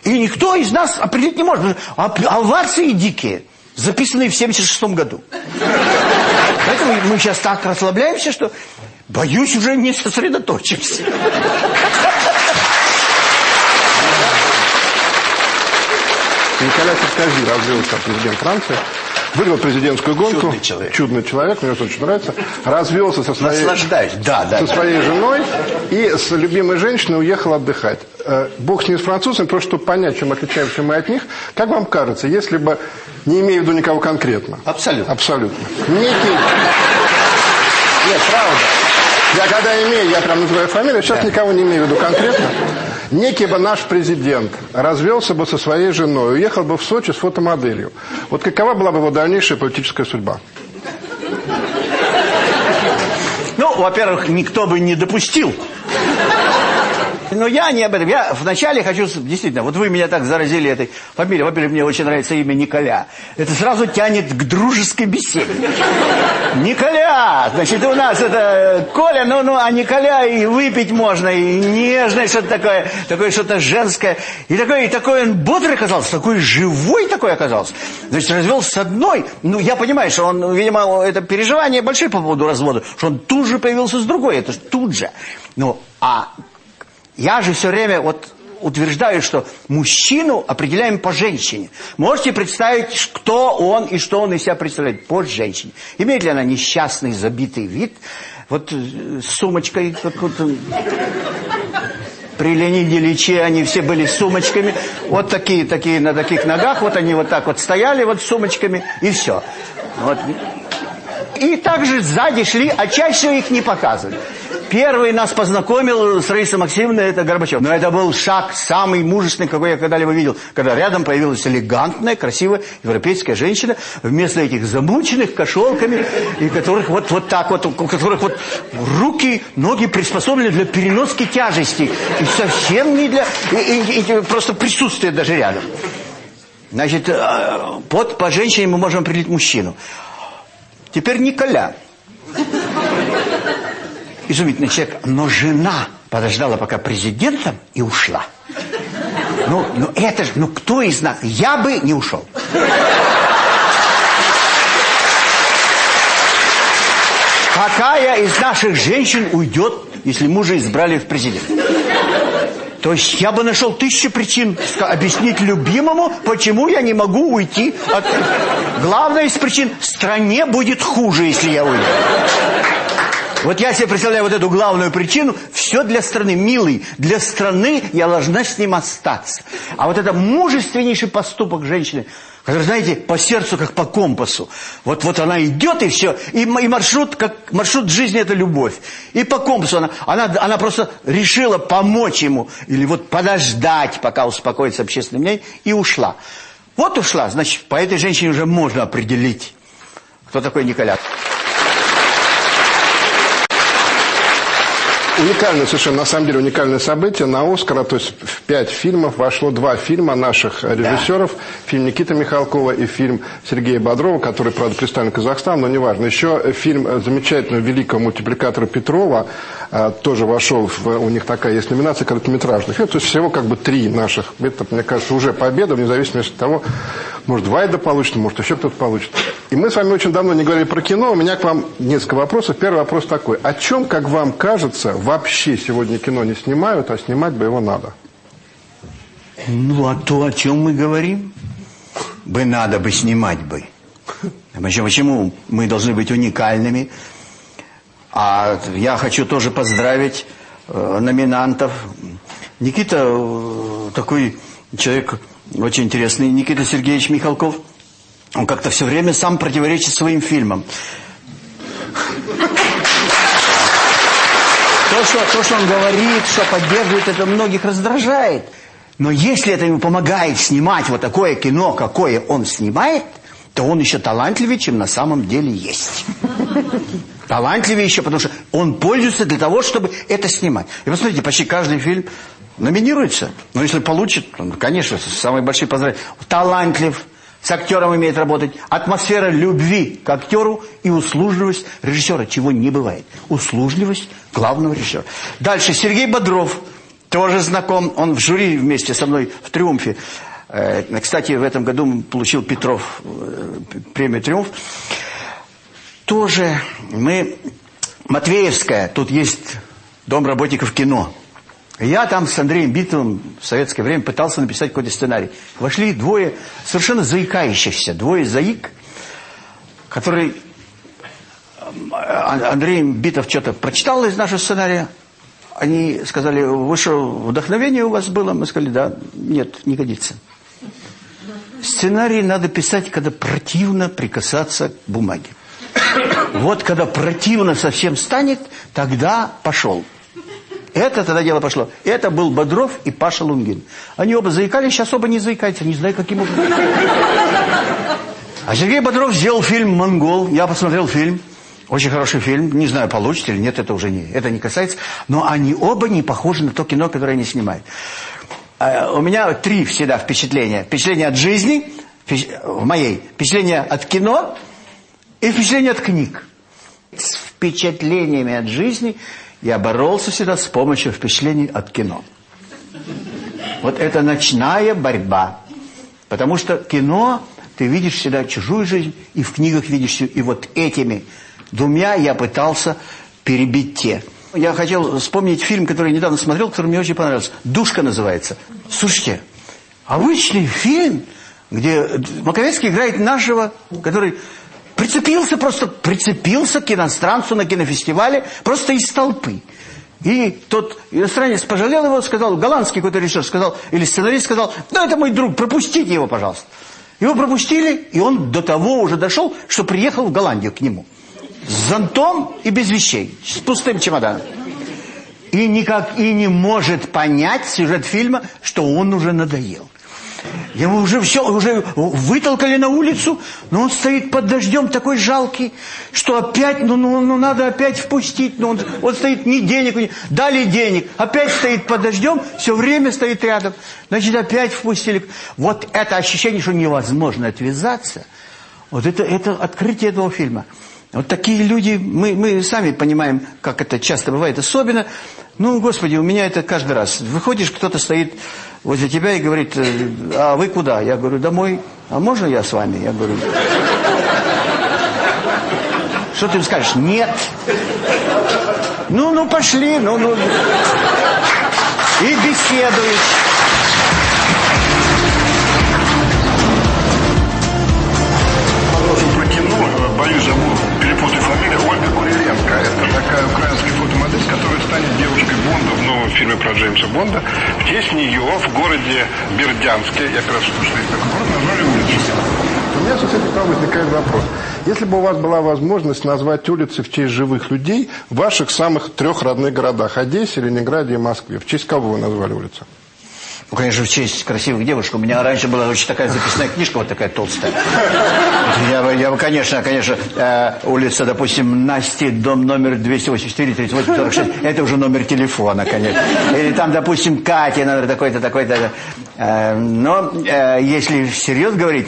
И никто из нас определить не может. Овации дикие, записанные в 76 году. Поэтому мы сейчас так расслабляемся, что боюсь уже не сосредоточимся. Николя Саркози развелся президент Франции, выиграл президентскую гонку. Чудный человек. Чудный человек, мне очень нравится. Развелся со своей, Наслаждаюсь, да, да. со своей женой и с любимой женщиной уехал отдыхать. Э, Бог с ним с французами, просто чтобы понять, чем отличаемся мы от них. Как вам кажется, если бы, не имея в виду никого конкретно. Абсолютно. Абсолютно. Некий... Нет, правда. Я когда имею, я прям называю фамилию, сейчас Да. никого не имею в виду конкретно. Некий бы наш президент развелся бы со своей женой, уехал бы в Сочи с фотомоделью. Вот какова была бы его дальнейшая политическая судьба? Ну, во-первых, никто бы не допустил. Но я не об этом. Я вначале хочу... Действительно, вот вы меня так заразили этой фамилией. Во-первых, мне очень нравится имя Николя. Это сразу тянет к дружеской беседе. Николя! Значит, у нас это Коля, ну, ну, а Николя и выпить можно, и нежное что-то такое, такое что-то женское. И такой, и такой он бодрый оказался, такой живой такой оказался. Значит, развелся с одной. Ну, я понимаю, что он, видимо, это переживания большие по поводу развода, что он тут же появился с другой, это тут же. Ну, а я же все время вот утверждаю, что мужчину определяем по женщине. Можете представить, кто он и что он из себя представляет по женщине. Имеет ли она несчастный, забитый вид, вот э, с сумочкой, как вот, э, при Леониде Ильиче они все были с сумочками, вот такие, такие на таких ногах, вот они вот так вот стояли вот с сумочками, и все. Вот. И также сзади шли, а чаще их не показывали. Первый нас познакомил с Раисой Максимовной, это Горбачев. Но это был шаг самый мужественный, какой я когда-либо видел. Когда рядом появилась элегантная, красивая европейская женщина, вместо этих замученных кошелками, и которых вот, вот так вот, у которых вот руки, ноги приспособлены для переноски тяжести. И совсем не для... И, и- и просто присутствия даже рядом. Значит, э, под, по женщине мы можем определить мужчину. Теперь Николя. Изумительный человек. Но жена подождала пока президентом и ушла. Ну, ну это же, ну кто из нас? Я бы не ушел. Какая из наших женщин уйдет, если мужа избрали в президент? То есть я бы нашел тысячу причин объяснить любимому, почему я не могу уйти от... Главная из причин – стране будет хуже, если я уйду. Вот я себе представляю вот эту главную причину. Все для страны, милый, для страны я должна с ним остаться. А вот это мужественнейший поступок женщины, который, знаете, по сердцу, как по компасу. Вот, вот она идет и все. И, и маршрут, как маршрут жизни это любовь. И по компасу она, она, она просто решила помочь ему. Или вот подождать, пока успокоится общественное мнение. И ушла. Вот ушла, значит, по этой женщине уже можно определить, кто такой Николя. Уникальное совершенно, на самом деле, уникальное событие. На «Оскара», то есть в пять фильмов вошло два фильма наших режиссеров. Фильм Никиты Михалкова и фильм Сергея Бодрова, который, правда, представлен Казахстан, но неважно. Еще фильм замечательного великого мультипликатора Петрова э, тоже вошел, в, у них такая есть номинация короткометражных. фильмов. То есть всего как бы три наших. Это, мне кажется, уже победа, вне зависимости от того, может, Вайда получит, может, еще кто-то получит. И мы с вами очень давно не говорили про кино. У меня к вам несколько вопросов. Первый вопрос такой. О чем, как вам кажется, вообще сегодня кино не снимают, а снимать бы его надо? Ну, а то, о чем мы говорим, бы надо бы снимать бы. Почему, почему мы должны быть уникальными? А я хочу тоже поздравить э, номинантов. Никита э, такой человек очень интересный, Никита Сергеевич Михалков. Он как-то все время сам противоречит своим фильмам. То что, то, что он говорит, что поддерживает, это многих раздражает. Но если это ему помогает снимать вот такое кино, какое он снимает, то он еще талантливее, чем на самом деле есть. Талантливее еще, потому что он пользуется для того, чтобы это снимать. И посмотрите, почти каждый фильм номинируется. Но если получит, то, конечно, самый большой поздравления. Талантлив, с актером умеет работать. Атмосфера любви к актеру и услужливость режиссера, чего не бывает. Услужливость главного режиссера. Дальше Сергей Бодров, тоже знаком. Он в жюри вместе со мной в «Триумфе». Э, Кстати, в этом году получил Петров э, премию «Триумф». Тоже мы... Матвеевская, тут есть Дом работников кино. Я там с Андреем Битовым в советское время пытался написать какой-то сценарий. Вошли двое совершенно заикающихся, двое заик, которые... А- Андрей Битов что-то прочитал из нашего сценария. Они сказали, вы что, вдохновение у вас было? Мы сказали, да. Нет, не годится. Сценарий надо писать, когда противно прикасаться к бумаге. Вот когда противно совсем станет, тогда пошел. Это тогда дело пошло. Это был Бодров и Паша Лунгин. Они оба заикались, сейчас оба не заикаются, не знаю, каким образом. А Сергей Бодров сделал фильм «Монгол». Я посмотрел фильм. Очень хороший фильм. Не знаю, получится или нет, это уже не, это не касается. Но они оба не похожи на то кино, которое они снимают. А, У меня три всегда впечатления. Впечатление от жизни, в моей. Впечатление от кино и впечатление от книг. С впечатлениями от жизни я боролся всегда с помощью впечатлений от кино. Вот это ночная борьба. Потому что кино, ты видишь всегда чужую жизнь, и в книгах видишь. И вот этими двумя я пытался перебить те. Я хотел вспомнить фильм, который я недавно смотрел, который мне очень понравился. «Душка» называется. Слушайте, обычный фильм, где Маковецкий играет нашего, который прицепился просто, прицепился к иностранцу на кинофестивале просто из толпы. И тот иностранец пожалел его, сказал, голландский какой-то режиссер сказал, или сценарист сказал, ну это мой друг, пропустите его, пожалуйста. Его пропустили, и он до того уже дошел, что приехал в Голландию к нему. С зонтом и без вещей, с пустым чемоданом. И никак и не может понять сюжет фильма, что он уже надоел. Ему уже все, уже вытолкали на улицу, но он стоит под дождем такой жалкий, что опять, ну, ну, ну надо опять впустить. Ну, он, он стоит, ни денег, ни, дали денег, опять стоит под дождем, все время стоит рядом. Значит, опять впустили. Вот это ощущение, что невозможно отвязаться, вот это, это открытие этого фильма. Вот такие люди, мы, мы сами понимаем, как это часто бывает, особенно, ну, господи, у меня это каждый раз. Выходишь, кто-то стоит возле тебя и говорит, э, а вы куда? Я говорю, домой. А можно я с вами? Я говорю, что ты им скажешь? Нет. Ну, ну, пошли, ну, ну. И беседуешь. Продолжим про Боюсь, забыл, перепутать фамилию. Ольга Куриленко. Это такая украинская станет девушкой Бонда в новом фильме про Джеймса Бонда. В честь нее в городе Бердянске, я как раз слышал, есть такой город, назвали улицу. У меня с этим там возникает вопрос. Если бы у вас была возможность назвать улицы в честь живых людей в ваших самых трех родных городах, Одессе, Ленинграде и Москве, в честь кого вы назвали улицу? Ну, конечно, в честь красивых девушек. У меня раньше была очень такая записная книжка, вот такая толстая. Я, бы- я бы, конечно, конечно, э, улица, допустим, Насти, дом номер 284, 38, 46. Это уже номер телефона, конечно. Или там, допустим, Катя, номер такой-то, такой-то. Э, но э, если всерьез говорить,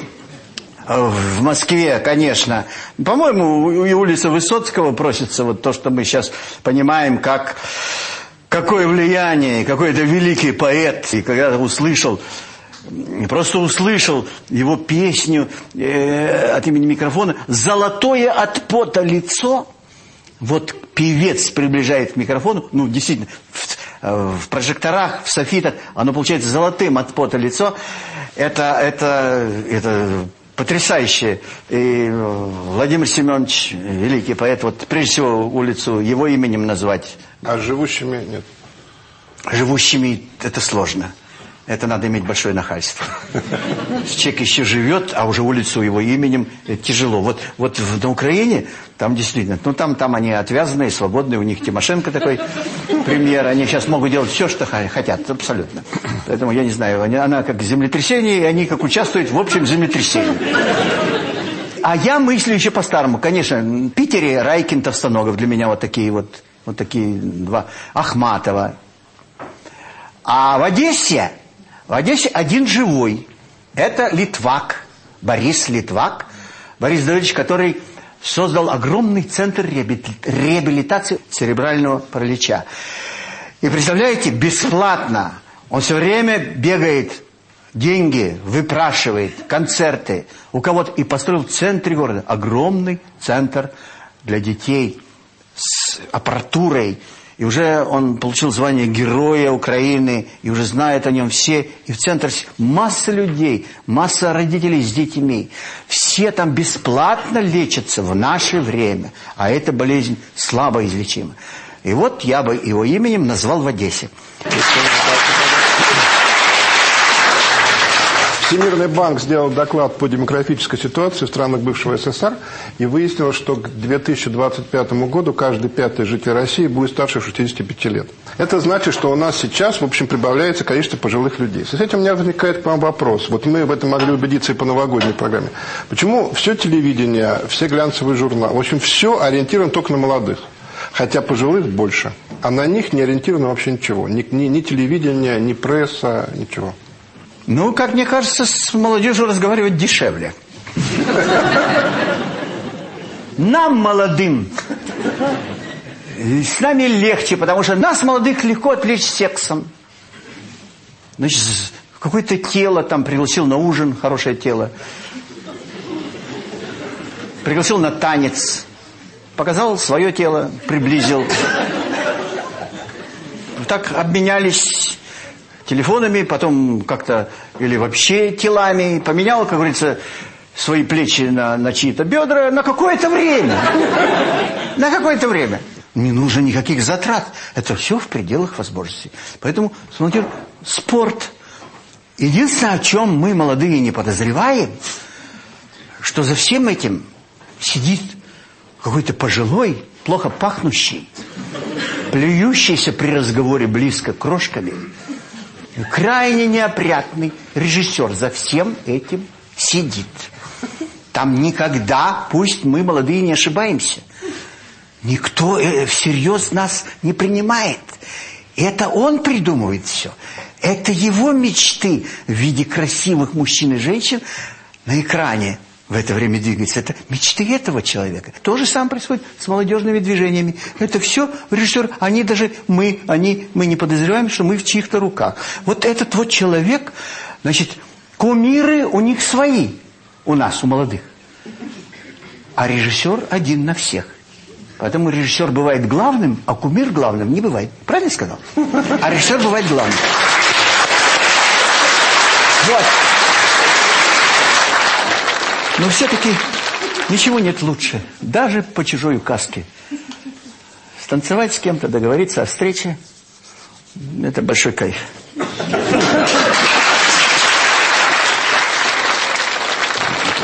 в Москве, конечно. По-моему, и улица Высоцкого просится вот то, что мы сейчас понимаем, как какое влияние, какой это великий поэт. И когда услышал, просто услышал его песню э, от имени микрофона «Золотое от пота лицо», вот певец приближает к микрофону, ну, действительно, в, э, в прожекторах, в софитах, оно получается золотым от пота лицо. Это, это, это потрясающе. И э, Владимир Семенович, великий поэт, вот прежде всего улицу его именем назвать. А живущими нет. Живущими это сложно. Это надо иметь большое нахальство. Человек еще живет, а уже улицу его именем это тяжело. Вот, вот в- на Украине, там действительно, ну там, там они отвязанные, свободные, у них Тимошенко такой премьер, они сейчас могут делать все, что хотят, абсолютно. Поэтому я не знаю, они- она как землетрясение, и они как участвуют в общем землетрясении. А я мыслю еще по-старому. Конечно, Питере Райкин, Товстоногов для меня вот такие вот, вот такие два. Ахматова. А в Одессе, в Одессе один живой. Это Литвак, Борис Литвак. Борис Давидович, который создал огромный центр реабили- реабилитации церебрального паралича. И представляете, бесплатно. Он все время бегает, деньги выпрашивает, концерты у кого-то. И построил в центре города огромный центр для детей с аппаратурой. И уже он получил звание Героя Украины, и уже знают о нем все. И в центр с- масса людей, масса родителей с детьми. Все там бесплатно лечатся в наше время. А эта болезнь слабо излечима. И вот я бы его именем назвал в Одессе. Всемирный банк сделал доклад по демографической ситуации в странах бывшего СССР и выяснил, что к 2025 году каждый пятый житель России будет старше 65 лет. Это значит, что у нас сейчас, в общем, прибавляется количество пожилых людей. С этим у меня возникает к вам вопрос. Вот мы в этом могли убедиться и по новогодней программе. Почему все телевидение, все глянцевые журналы, в общем, все ориентировано только на молодых? Хотя пожилых больше. А на них не ориентировано вообще ничего. Ни, ни- ни телевидение, ни пресса, ничего. Ну, как мне кажется, с молодежью разговаривать дешевле. Нам, молодым, с нами легче, потому что нас, молодых, легко отвлечь сексом. Значит, какое-то тело там пригласил на ужин, хорошее тело. Пригласил на танец. Показал свое тело, приблизил. Так обменялись телефонами, потом как-то, или вообще телами, поменял, как говорится, свои плечи на, на чьи-то бедра на какое-то время. На какое-то время. Не нужно никаких затрат. Это все в пределах возможностей. Поэтому, смотрите, спорт. Единственное, о чем мы, молодые, не подозреваем, что за всем этим сидит какой-то пожилой, плохо пахнущий, плюющийся при разговоре близко крошками, крайне неопрятный режиссер за всем этим сидит. Там никогда, пусть мы молодые не ошибаемся, никто э, всерьез нас не принимает. Это он придумывает все. Это его мечты в виде красивых мужчин и женщин на экране в это время двигается. Это мечты этого человека. То же самое происходит с молодежными движениями. Это все режиссер. Они даже, мы, они, мы не подозреваем, что мы в чьих-то руках. Вот этот вот человек, значит, кумиры у них свои. У нас, у молодых. А режиссер один на всех. Поэтому режиссер бывает главным, а кумир главным не бывает. Правильно сказал? А режиссер бывает главным. Вот. Но все-таки ничего нет лучше. Даже по чужой указке. Станцевать с кем-то, договориться о встрече. Это большой кайф.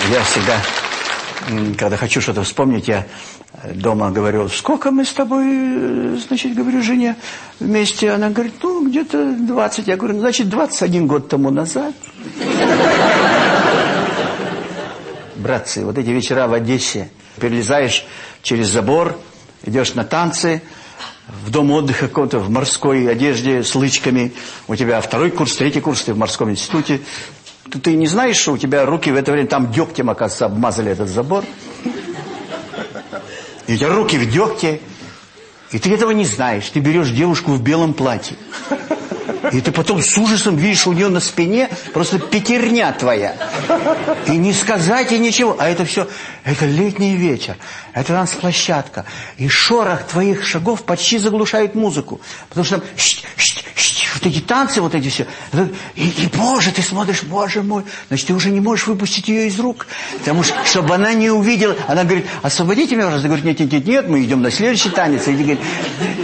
Я всегда когда хочу что-то вспомнить, я дома говорю, сколько мы с тобой, э, значит, говорю жене вместе. Она говорит, ну, где-то 20. Я говорю, ну, значит, 21 год тому назад. Братцы, вот эти вечера в Одессе, перелезаешь через забор, идешь на танцы, в дом отдыха какого-то, в морской одежде с лычками. У тебя второй курс, третий курс, ты в морском институте. Ты, не знаешь, что у тебя руки в это время там дегтем, оказывается, обмазали этот забор. И у тебя руки в дегте. И ты этого не знаешь. Ты берешь девушку в белом платье. И ты потом с ужасом видишь у нее на спине просто пятерня твоя. И не сказать ей ничего. А это все, это летний вечер, это танцплощадка. И шорох твоих шагов почти заглушает музыку. Потому что там щ, вот эти танцы, вот эти все. И, и, боже, ты смотришь, боже мой. Значит, ты уже не можешь выпустить ее из рук. Потому что, чтобы она не увидела. Она говорит, освободите меня, пожалуйста. Говорит, нет, нет, нет, нет, мы идем на следующий танец. И, говорит,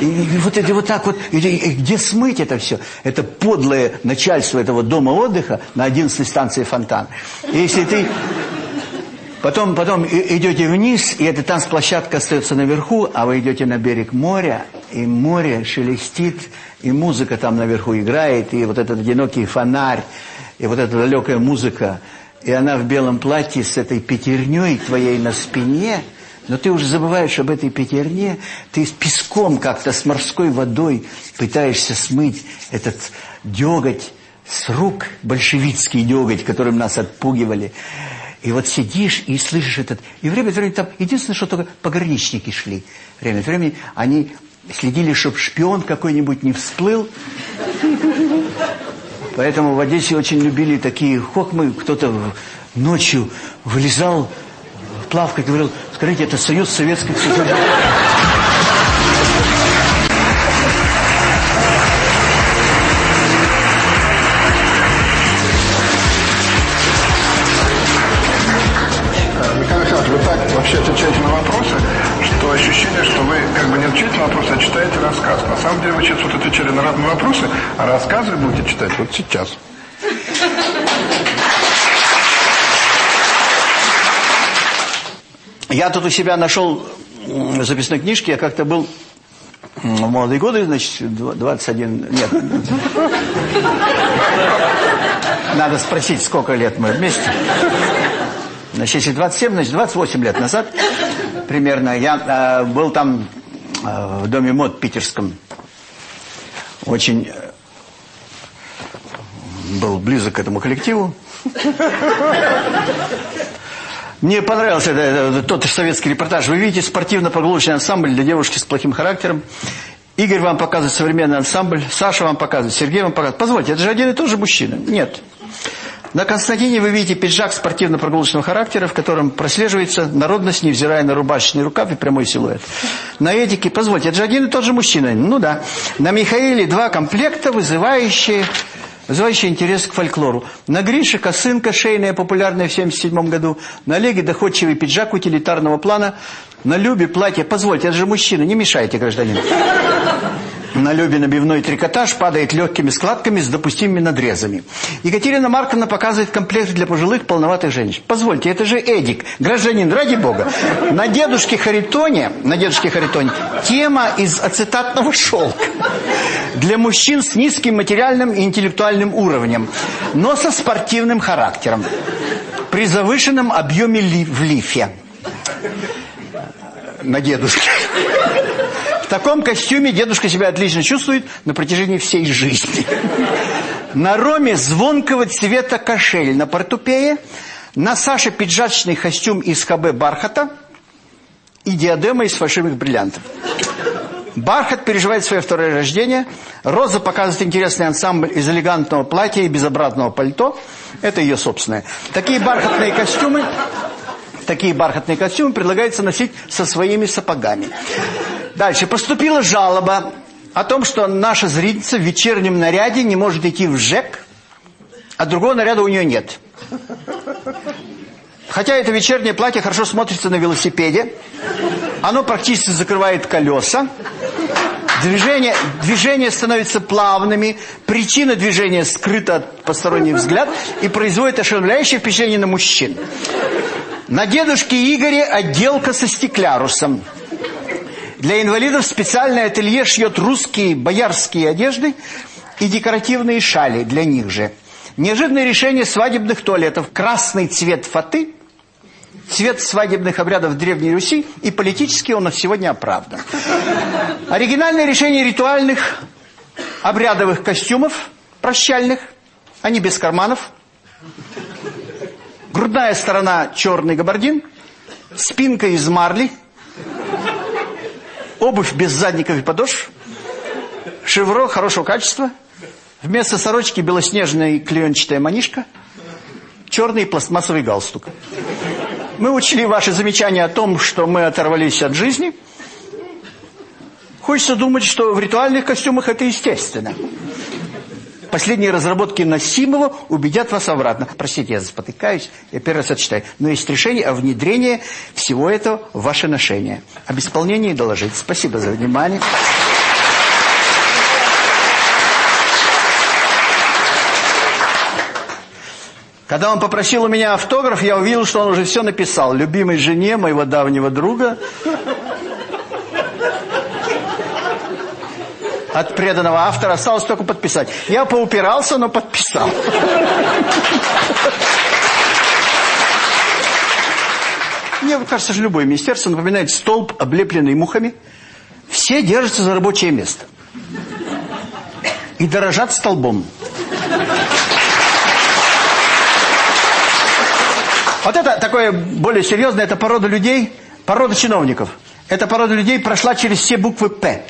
и, и вот это вот так вот. И, и где смыть это все? Это подлое начальство этого дома отдыха на 11 станции фонтан. И если ты потом, потом идете вниз, и эта танцплощадка остается наверху, а вы идете на берег моря, и море шелестит, и музыка там наверху играет, и вот этот одинокий фонарь, и вот эта далекая музыка, и она в белом платье с этой пятерней твоей на спине, но ты уже забываешь об этой пятерне, ты с песком как-то, с морской водой пытаешься смыть этот деготь с рук, большевистский деготь, которым нас отпугивали. И вот сидишь и слышишь этот... И время от времени там... Единственное, что только пограничники шли. Время от времени они следили, чтобы шпион какой-нибудь не всплыл. Поэтому в Одессе очень любили такие хокмы. Кто-то ночью вылезал и говорил, скажите, это союз советских союзов. Сейчас. Я тут у себя нашел записной книжке, я как-то был в молодые годы, значит, дв- 21, нет. Надо спросить, сколько лет мы вместе. Значит, если 27, значит, 28 лет назад примерно я э, был там э, в доме мод питерском. Очень э, был близок к этому коллективу. Мне понравился тот советский репортаж. Вы видите спортивно-прогулочный ансамбль для девушки с плохим характером. Игорь вам показывает современный ансамбль, Саша вам показывает, Сергей вам показывает. Позвольте, это же один и тот же мужчина. Нет. На Константине вы видите пиджак спортивно-прогулочного характера, в котором прослеживается народность, невзирая на рубашечный рукав и прямой силуэт. На Эдике, позвольте, это же один и тот же мужчина. Ну да. На Михаиле два комплекта, вызывающие, вызывающие интерес к фольклору. На Грише косынка шейная, популярная в 1977 году. На Олеге доходчивый пиджак утилитарного плана. На Любе платье, позвольте, это же мужчина, не мешайте, гражданин. На Любе набивной трикотаж падает легкими складками с допустимыми надрезами. Екатерина Марковна показывает комплект для пожилых полноватых женщин. Позвольте, это же Эдик, гражданин, ради бога. На дедушке Харитоне, на дедушке Харитоне тема из ацетатного шелка. Для мужчин с низким материальным и интеллектуальным уровнем, но со спортивным характером. При завышенном объеме ли- в лифе. На дедушке. Таком костюме дедушка себя отлично чувствует на протяжении всей жизни. На Роме звонкого цвета кошель на портупее, на Саше пиджачный костюм из ХБ бархата и диадема из фальшивых бриллиантов. Бархат переживает свое второе рождение. Роза показывает интересный ансамбль из элегантного платья и безобразного пальто. Это ее собственное. Такие бархатные костюмы, такие бархатные костюмы предлагается носить со своими сапогами. Дальше. Поступила жалоба о том, что наша зрительница в вечернем наряде не может идти в ЖЭК, а другого наряда у нее нет. Хотя это вечернее платье хорошо смотрится на велосипеде. Оно практически закрывает колеса. Движение, движения становятся плавными. Причина движения скрыта от посторонних взгляд и производит ошеломляющее впечатление на мужчин. На дедушке Игоре отделка со стеклярусом. Для инвалидов специальное ателье шьет русские боярские одежды и декоративные шали для них же. Неожиданное решение свадебных туалетов. Красный цвет фаты, цвет свадебных обрядов Древней Руси, и политически он сегодня оправдан. Оригинальное решение ритуальных обрядовых костюмов, прощальных, они без карманов. Грудная сторона черный габардин, спинка из марли, обувь без задников и подошв, шевро хорошего качества, вместо сорочки белоснежная клеенчатая манишка, черный пластмассовый галстук. Мы учли ваши замечания о том, что мы оторвались от жизни. Хочется думать, что в ритуальных костюмах это естественно. Последние разработки Насимова убедят вас обратно. Простите, я спотыкаюсь, я первый раз это читаю. Но есть решение о внедрении всего этого в ваше ношение. Об исполнении доложить. Спасибо за внимание. Когда он попросил у меня автограф, я увидел, что он уже все написал. Любимой жене моего давнего друга. От преданного автора осталось только подписать. Я поупирался, но подписал. Мне кажется, что любое министерство напоминает столб, облепленный мухами. Все держатся за рабочее место. И дорожат столбом. Вот это такое более серьезное, это порода людей, порода чиновников. Эта порода людей прошла через все буквы «П».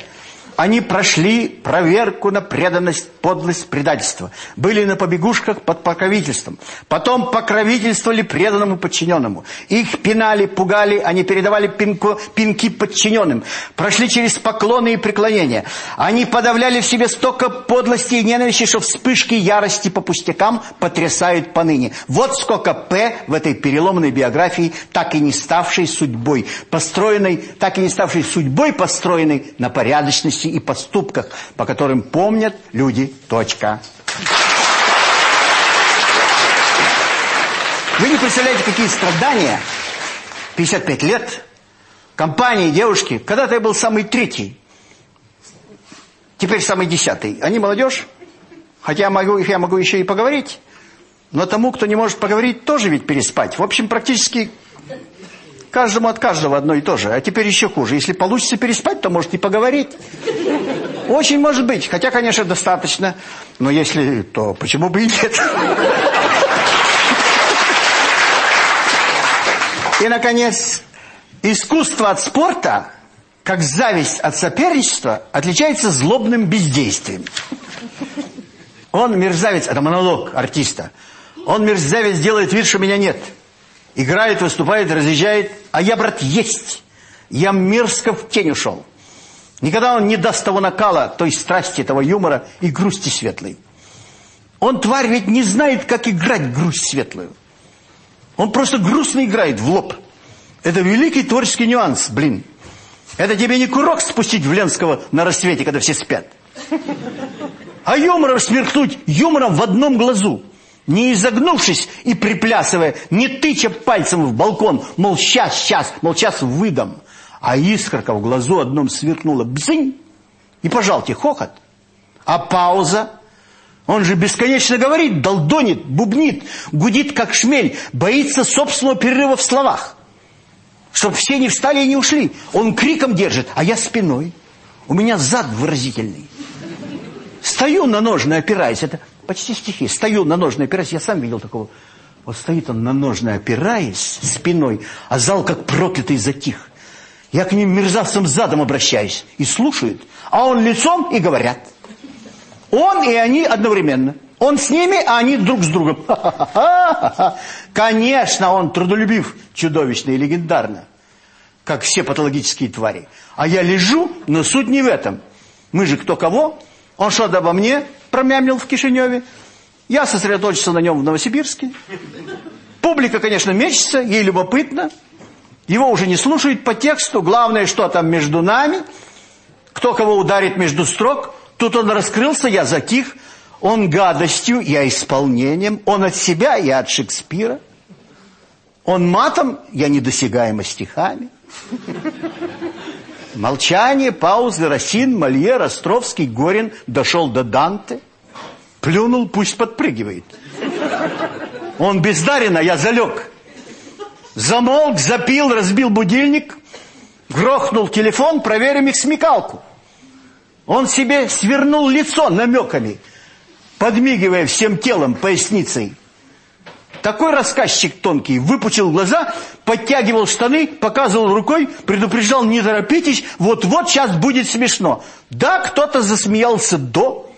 Они прошли проверку на преданность, подлость, предательство. Были на побегушках под покровительством. Потом покровительствовали преданному подчиненному. Их пинали, пугали, они передавали пинку, пинки подчиненным. Прошли через поклоны и преклонения. Они подавляли в себе столько подлости и ненависти, что вспышки ярости по пустякам потрясают поныне. Вот сколько «П» в этой переломной биографии, так и не ставшей судьбой, построенной, так и не ставшей судьбой, построенной на порядочности и поступках, по которым помнят люди. Точка. Вы не представляете, какие страдания. 55 лет. Компании, девушки. Когда-то я был самый третий. Теперь самый десятый. Они молодежь. Хотя я могу, я могу еще и поговорить. Но тому, кто не может поговорить, тоже ведь переспать. В общем, практически Каждому от каждого одно и то же. А теперь еще хуже. Если получится переспать, то может и поговорить. Очень может быть. Хотя, конечно, достаточно. Но если, то почему бы и нет? И, наконец, искусство от спорта, как зависть от соперничества, отличается злобным бездействием. Он мерзавец, это монолог артиста. Он мерзавец делает вид, что меня нет. Играет, выступает, разъезжает. А я, брат, есть. Я мерзко в тень ушел. Никогда он не даст того накала, той страсти, того юмора и грусти светлой. Он, тварь, ведь не знает, как играть грусть светлую. Он просто грустно играет в лоб. Это великий творческий нюанс, блин. Это тебе не курок спустить в Ленского на рассвете, когда все спят. А юмором сверкнуть юмором в одном глазу не изогнувшись и приплясывая, не тыча пальцем в балкон, мол, сейчас, сейчас, мол, сейчас выдам. А искорка в глазу одном сверкнула, бзынь, и пожалуйте, хохот. А пауза? Он же бесконечно говорит, долдонит, бубнит, гудит, как шмель, боится собственного перерыва в словах. Чтоб все не встали и не ушли. Он криком держит, а я спиной. У меня зад выразительный. Стою на ножны, опираясь. Это почти стихи. Стою на ножны, опираясь. Я сам видел такого. Вот стоит он на ножны, опираясь спиной, а зал как проклятый затих. Я к ним мерзавцам задом обращаюсь и слушают. А он лицом и говорят. Он и они одновременно. Он с ними, а они друг с другом. Конечно, он трудолюбив, чудовищно и легендарно. Как все патологические твари. А я лежу, но суть не в этом. Мы же кто кого? Он что-то обо мне промямлил в Кишиневе. Я сосредоточился на нем в Новосибирске. Публика, конечно, мечется, ей любопытно. Его уже не слушают по тексту. Главное, что там между нами. Кто кого ударит между строк. Тут он раскрылся, я затих. Он гадостью, я исполнением. Он от себя, я от Шекспира. Он матом, я недосягаемо стихами. Молчание, паузы, Росин, Мольер, Островский, Горин дошел до Данте. Плюнул, пусть подпрыгивает. Он бездарен, а я залег. Замолк, запил, разбил будильник, грохнул телефон, проверим их смекалку. Он себе свернул лицо намеками, подмигивая всем телом, поясницей. Такой рассказчик тонкий, выпучил глаза, подтягивал штаны, показывал рукой, предупреждал, не торопитесь, вот-вот сейчас будет смешно. Да, кто-то засмеялся до,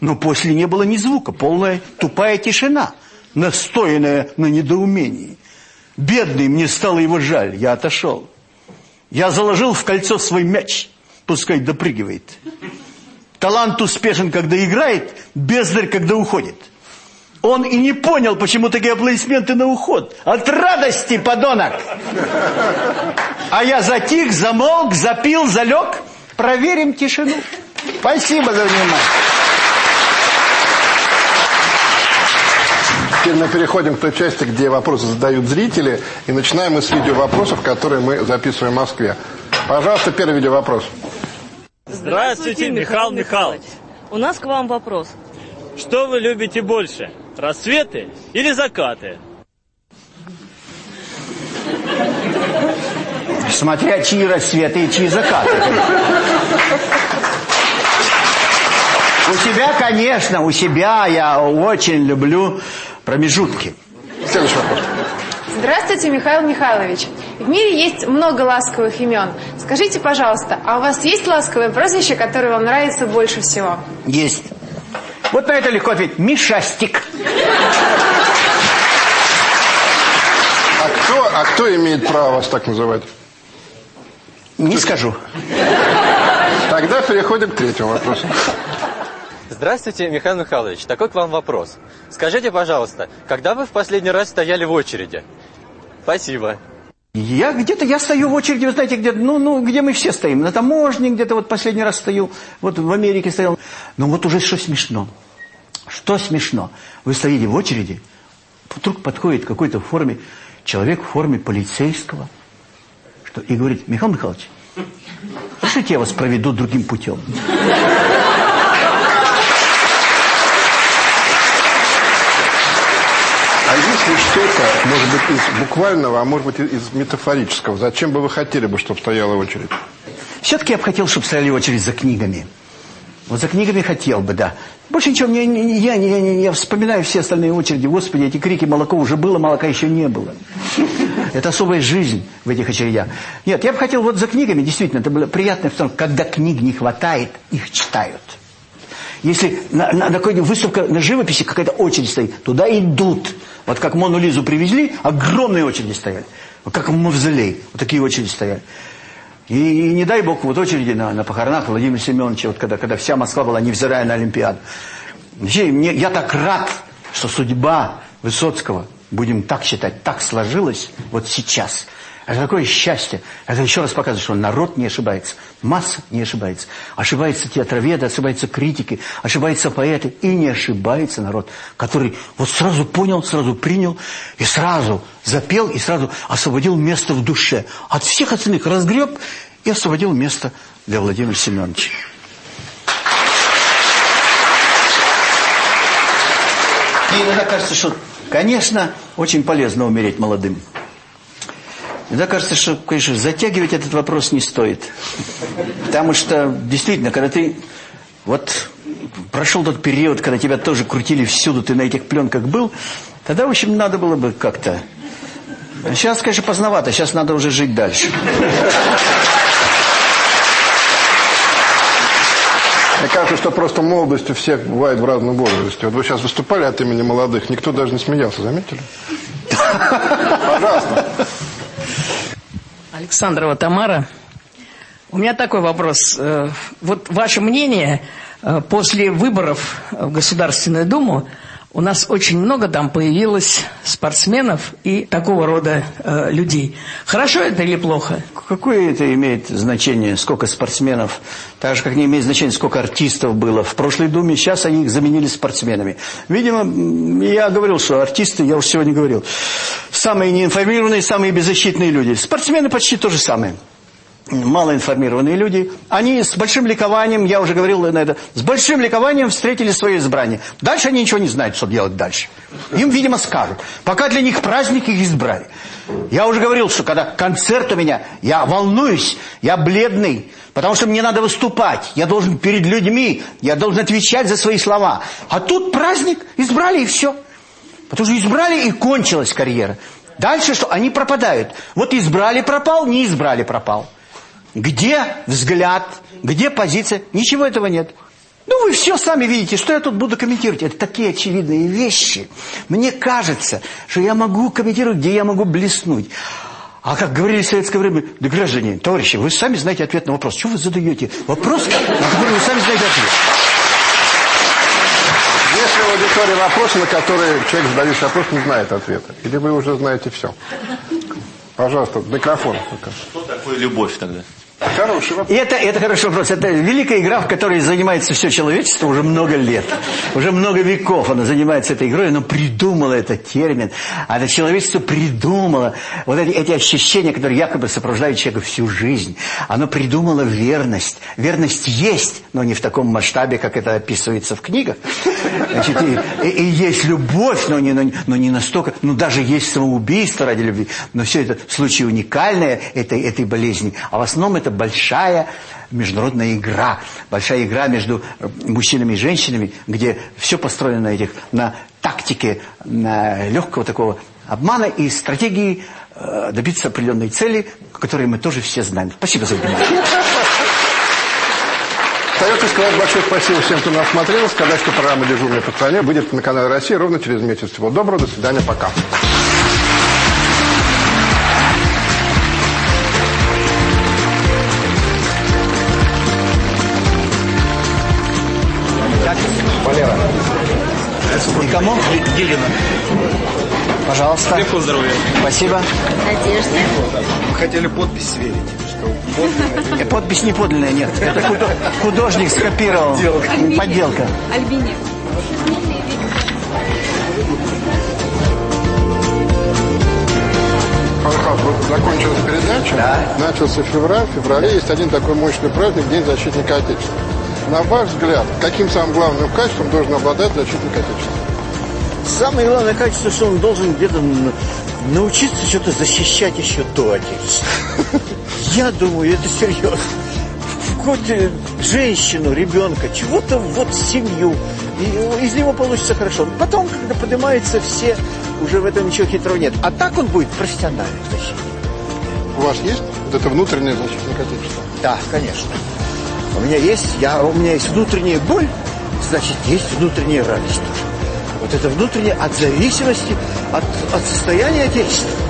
но после не было ни звука, полная тупая тишина, настоянная на недоумении. Бедный, мне стало его жаль, я отошел. Я заложил в кольцо свой мяч, пускай допрыгивает. Талант успешен, когда играет, бездарь, когда уходит. Он и не понял, почему такие аплодисменты на уход. От радости, подонок! А я затих, замолк, запил, залег. Проверим тишину. Спасибо за внимание. Теперь мы переходим к той части, где вопросы задают зрители. И начинаем мы с видеовопросов, которые мы записываем в Москве. Пожалуйста, первый видеовопрос. Здравствуйте, Михаил Михайлович. У нас к вам вопрос. Что вы любите больше, рассветы или закаты? Смотря чьи рассветы и чьи закаты. У себя, конечно, у себя я очень люблю промежутки. Следующий вопрос. Здравствуйте, Михаил Михайлович. В мире есть много ласковых имен. Скажите, пожалуйста, а у вас есть ласковое прозвище, которое вам нравится больше всего? Есть. Вот на это легко ответить. Мишастик. А кто, а кто имеет право вас так называть? Не скажу. Тогда переходим к третьему вопросу. Здравствуйте, Михаил Михайлович. Такой к вам вопрос. Скажите, пожалуйста, когда вы в последний раз стояли в очереди? Спасибо. Я где-то, я стою в очереди, вы знаете, где ну, ну, где мы все стоим. На таможне где-то вот последний раз стою, вот в Америке стоял. Но вот уже что смешно. Что смешно? Вы стоите в очереди, вдруг подходит какой-то в форме, человек в форме полицейского, что, и говорит, Михаил Михайлович, пошлите я вас проведу другим путем. А если что-то, может быть, из буквального, а может быть, из метафорического, зачем бы вы хотели бы, чтобы стояла очередь? Все-таки я бы хотел, чтобы стояли очередь за книгами. Вот за книгами хотел бы, да. Больше ничего, мне, не- я, я, я, я вспоминаю все остальные очереди. Господи, эти крики, молоко уже было, молока еще не было. Это особая жизнь в этих очередях. Нет, я бы хотел вот за книгами, действительно, это было приятно, когда книг не хватает, их читают. Если на, на, на какой-нибудь выставка на живописи какая-то очередь стоит, туда идут. Вот как Мону Лизу привезли, огромные очереди стояли. Вот как мавзолей, вот такие очереди стояли. И, и не дай бог, вот очереди на, на похоронах Владимира Семеновича, вот когда, когда вся Москва была, невзирая на Олимпиаду. Вообще, мне, я так рад, что судьба Высоцкого, будем так считать, так сложилась вот сейчас. Это такое счастье. Это еще раз показывает, что народ не ошибается. Масса не ошибается. Ошибаются театроведы, ошибаются критики, ошибаются поэты. И не ошибается народ, который вот сразу понял, сразу принял, и сразу запел, и сразу освободил место в душе. От всех остальных разгреб и освободил место для Владимира Семеновича. И иногда кажется, что, конечно, очень полезно умереть молодым. Иногда кажется, что, конечно, затягивать этот вопрос не стоит. Потому что, действительно, когда ты... Вот прошел тот период, когда тебя тоже крутили всюду, ты на этих пленках был, тогда, в общем, надо было бы как-то... Сейчас, конечно, поздновато, сейчас надо уже жить дальше. Мне кажется, что просто молодость у всех бывает в разном возрасте. Вот вы сейчас выступали от имени молодых, никто даже не смеялся, заметили? Пожалуйста. Александрова Тамара. У меня такой вопрос. Э, Вот ваше мнение э, после выборов в Государственную Думу у нас очень много там появилось спортсменов и такого рода э, людей. Хорошо это или плохо? Какое это имеет значение, сколько спортсменов? Так же, как не имеет значения, сколько артистов было. В прошлой Думе, сейчас они их заменили спортсменами. Видимо, я говорил, что артисты, я уже сегодня говорил, самые неинформированные, самые беззащитные люди. Спортсмены почти то же самое малоинформированные люди, они с большим ликованием, я уже говорил на это, с большим ликованием встретили свое избрание. Дальше они ничего не знают, что делать дальше. Им, видимо, скажут. Пока для них праздник их избрали. Я уже говорил, что когда концерт у меня, я волнуюсь, я бледный, потому что мне надо выступать. Я должен перед людьми, я должен отвечать за свои слова. А тут праздник, избрали и все. Потому что избрали и кончилась карьера. Дальше что? Они пропадают. Вот избрали пропал, не избрали пропал. Где взгляд, где позиция? Ничего этого нет. Ну, вы все сами видите, что я тут буду комментировать. Это такие очевидные вещи. Мне кажется, что я могу комментировать, где я могу блеснуть. А как говорили в советское время, да граждане, товарищи, вы сами знаете ответ на вопрос. Чего вы задаете вопрос, на который вы сами знаете ответ? Если в аудитории вопросы, на которые человек, задающий вопрос, не знает ответа? Или вы уже знаете все? Пожалуйста, микрофон. Что такое любовь тогда? Хороший вопрос. Это, это хороший вопрос. Это великая игра, в которой занимается все человечество уже много лет. Уже много веков оно занимается этой игрой. Оно придумало этот термин. А это человечество придумало вот эти, эти ощущения, которые якобы сопровождают человека всю жизнь. Оно придумало верность. Верность есть, но не в таком масштабе, как это описывается в книгах. Значит, и, и, и есть любовь, но не, но, но не настолько. Ну, даже есть самоубийство ради любви. Но все это случай уникальное этой, этой болезни. А в основном это большая международная игра. Большая игра между мужчинами и женщинами, где все построено на этих, на тактике, на легкого такого обмана и стратегии э, добиться определенной цели, которые мы тоже все знаем. Спасибо за внимание. Остается сказать большое спасибо всем, кто нас смотрел. Сказать, что программа «Дежурная по стране» выйдет на канале «Россия» ровно через месяц. Всего доброго, до свидания, пока. Никому? Гелина. Пожалуйста. Крепкого здоровья. Спасибо. Надежда. Мы хотели подпись сверить. Что Э, Подпись не подлинная, нет. Это худо- художник скопировал. Подделка. Альбине. Павел вот закончилась передача, начался февраль, в феврале есть один такой мощный праздник, День защитника Отечества. На ваш взгляд, каким самым главным качеством должен обладать защитник Отечества? Самое главное качество, что он должен где-то научиться что-то защищать еще до Отечества. Я думаю, это серьезно. Какую-то женщину, ребенка, чего-то вот семью. И из него получится хорошо. Потом, когда поднимаются все, уже в этом ничего хитрого нет. А так он будет профессиональный защитник. У вас есть вот это внутренний защитник Отечества? Да, конечно. У меня есть, я, у меня есть внутренняя боль, значит, есть внутренняя радость тоже. Вот это внутреннее от зависимости от, от состояния Отечества.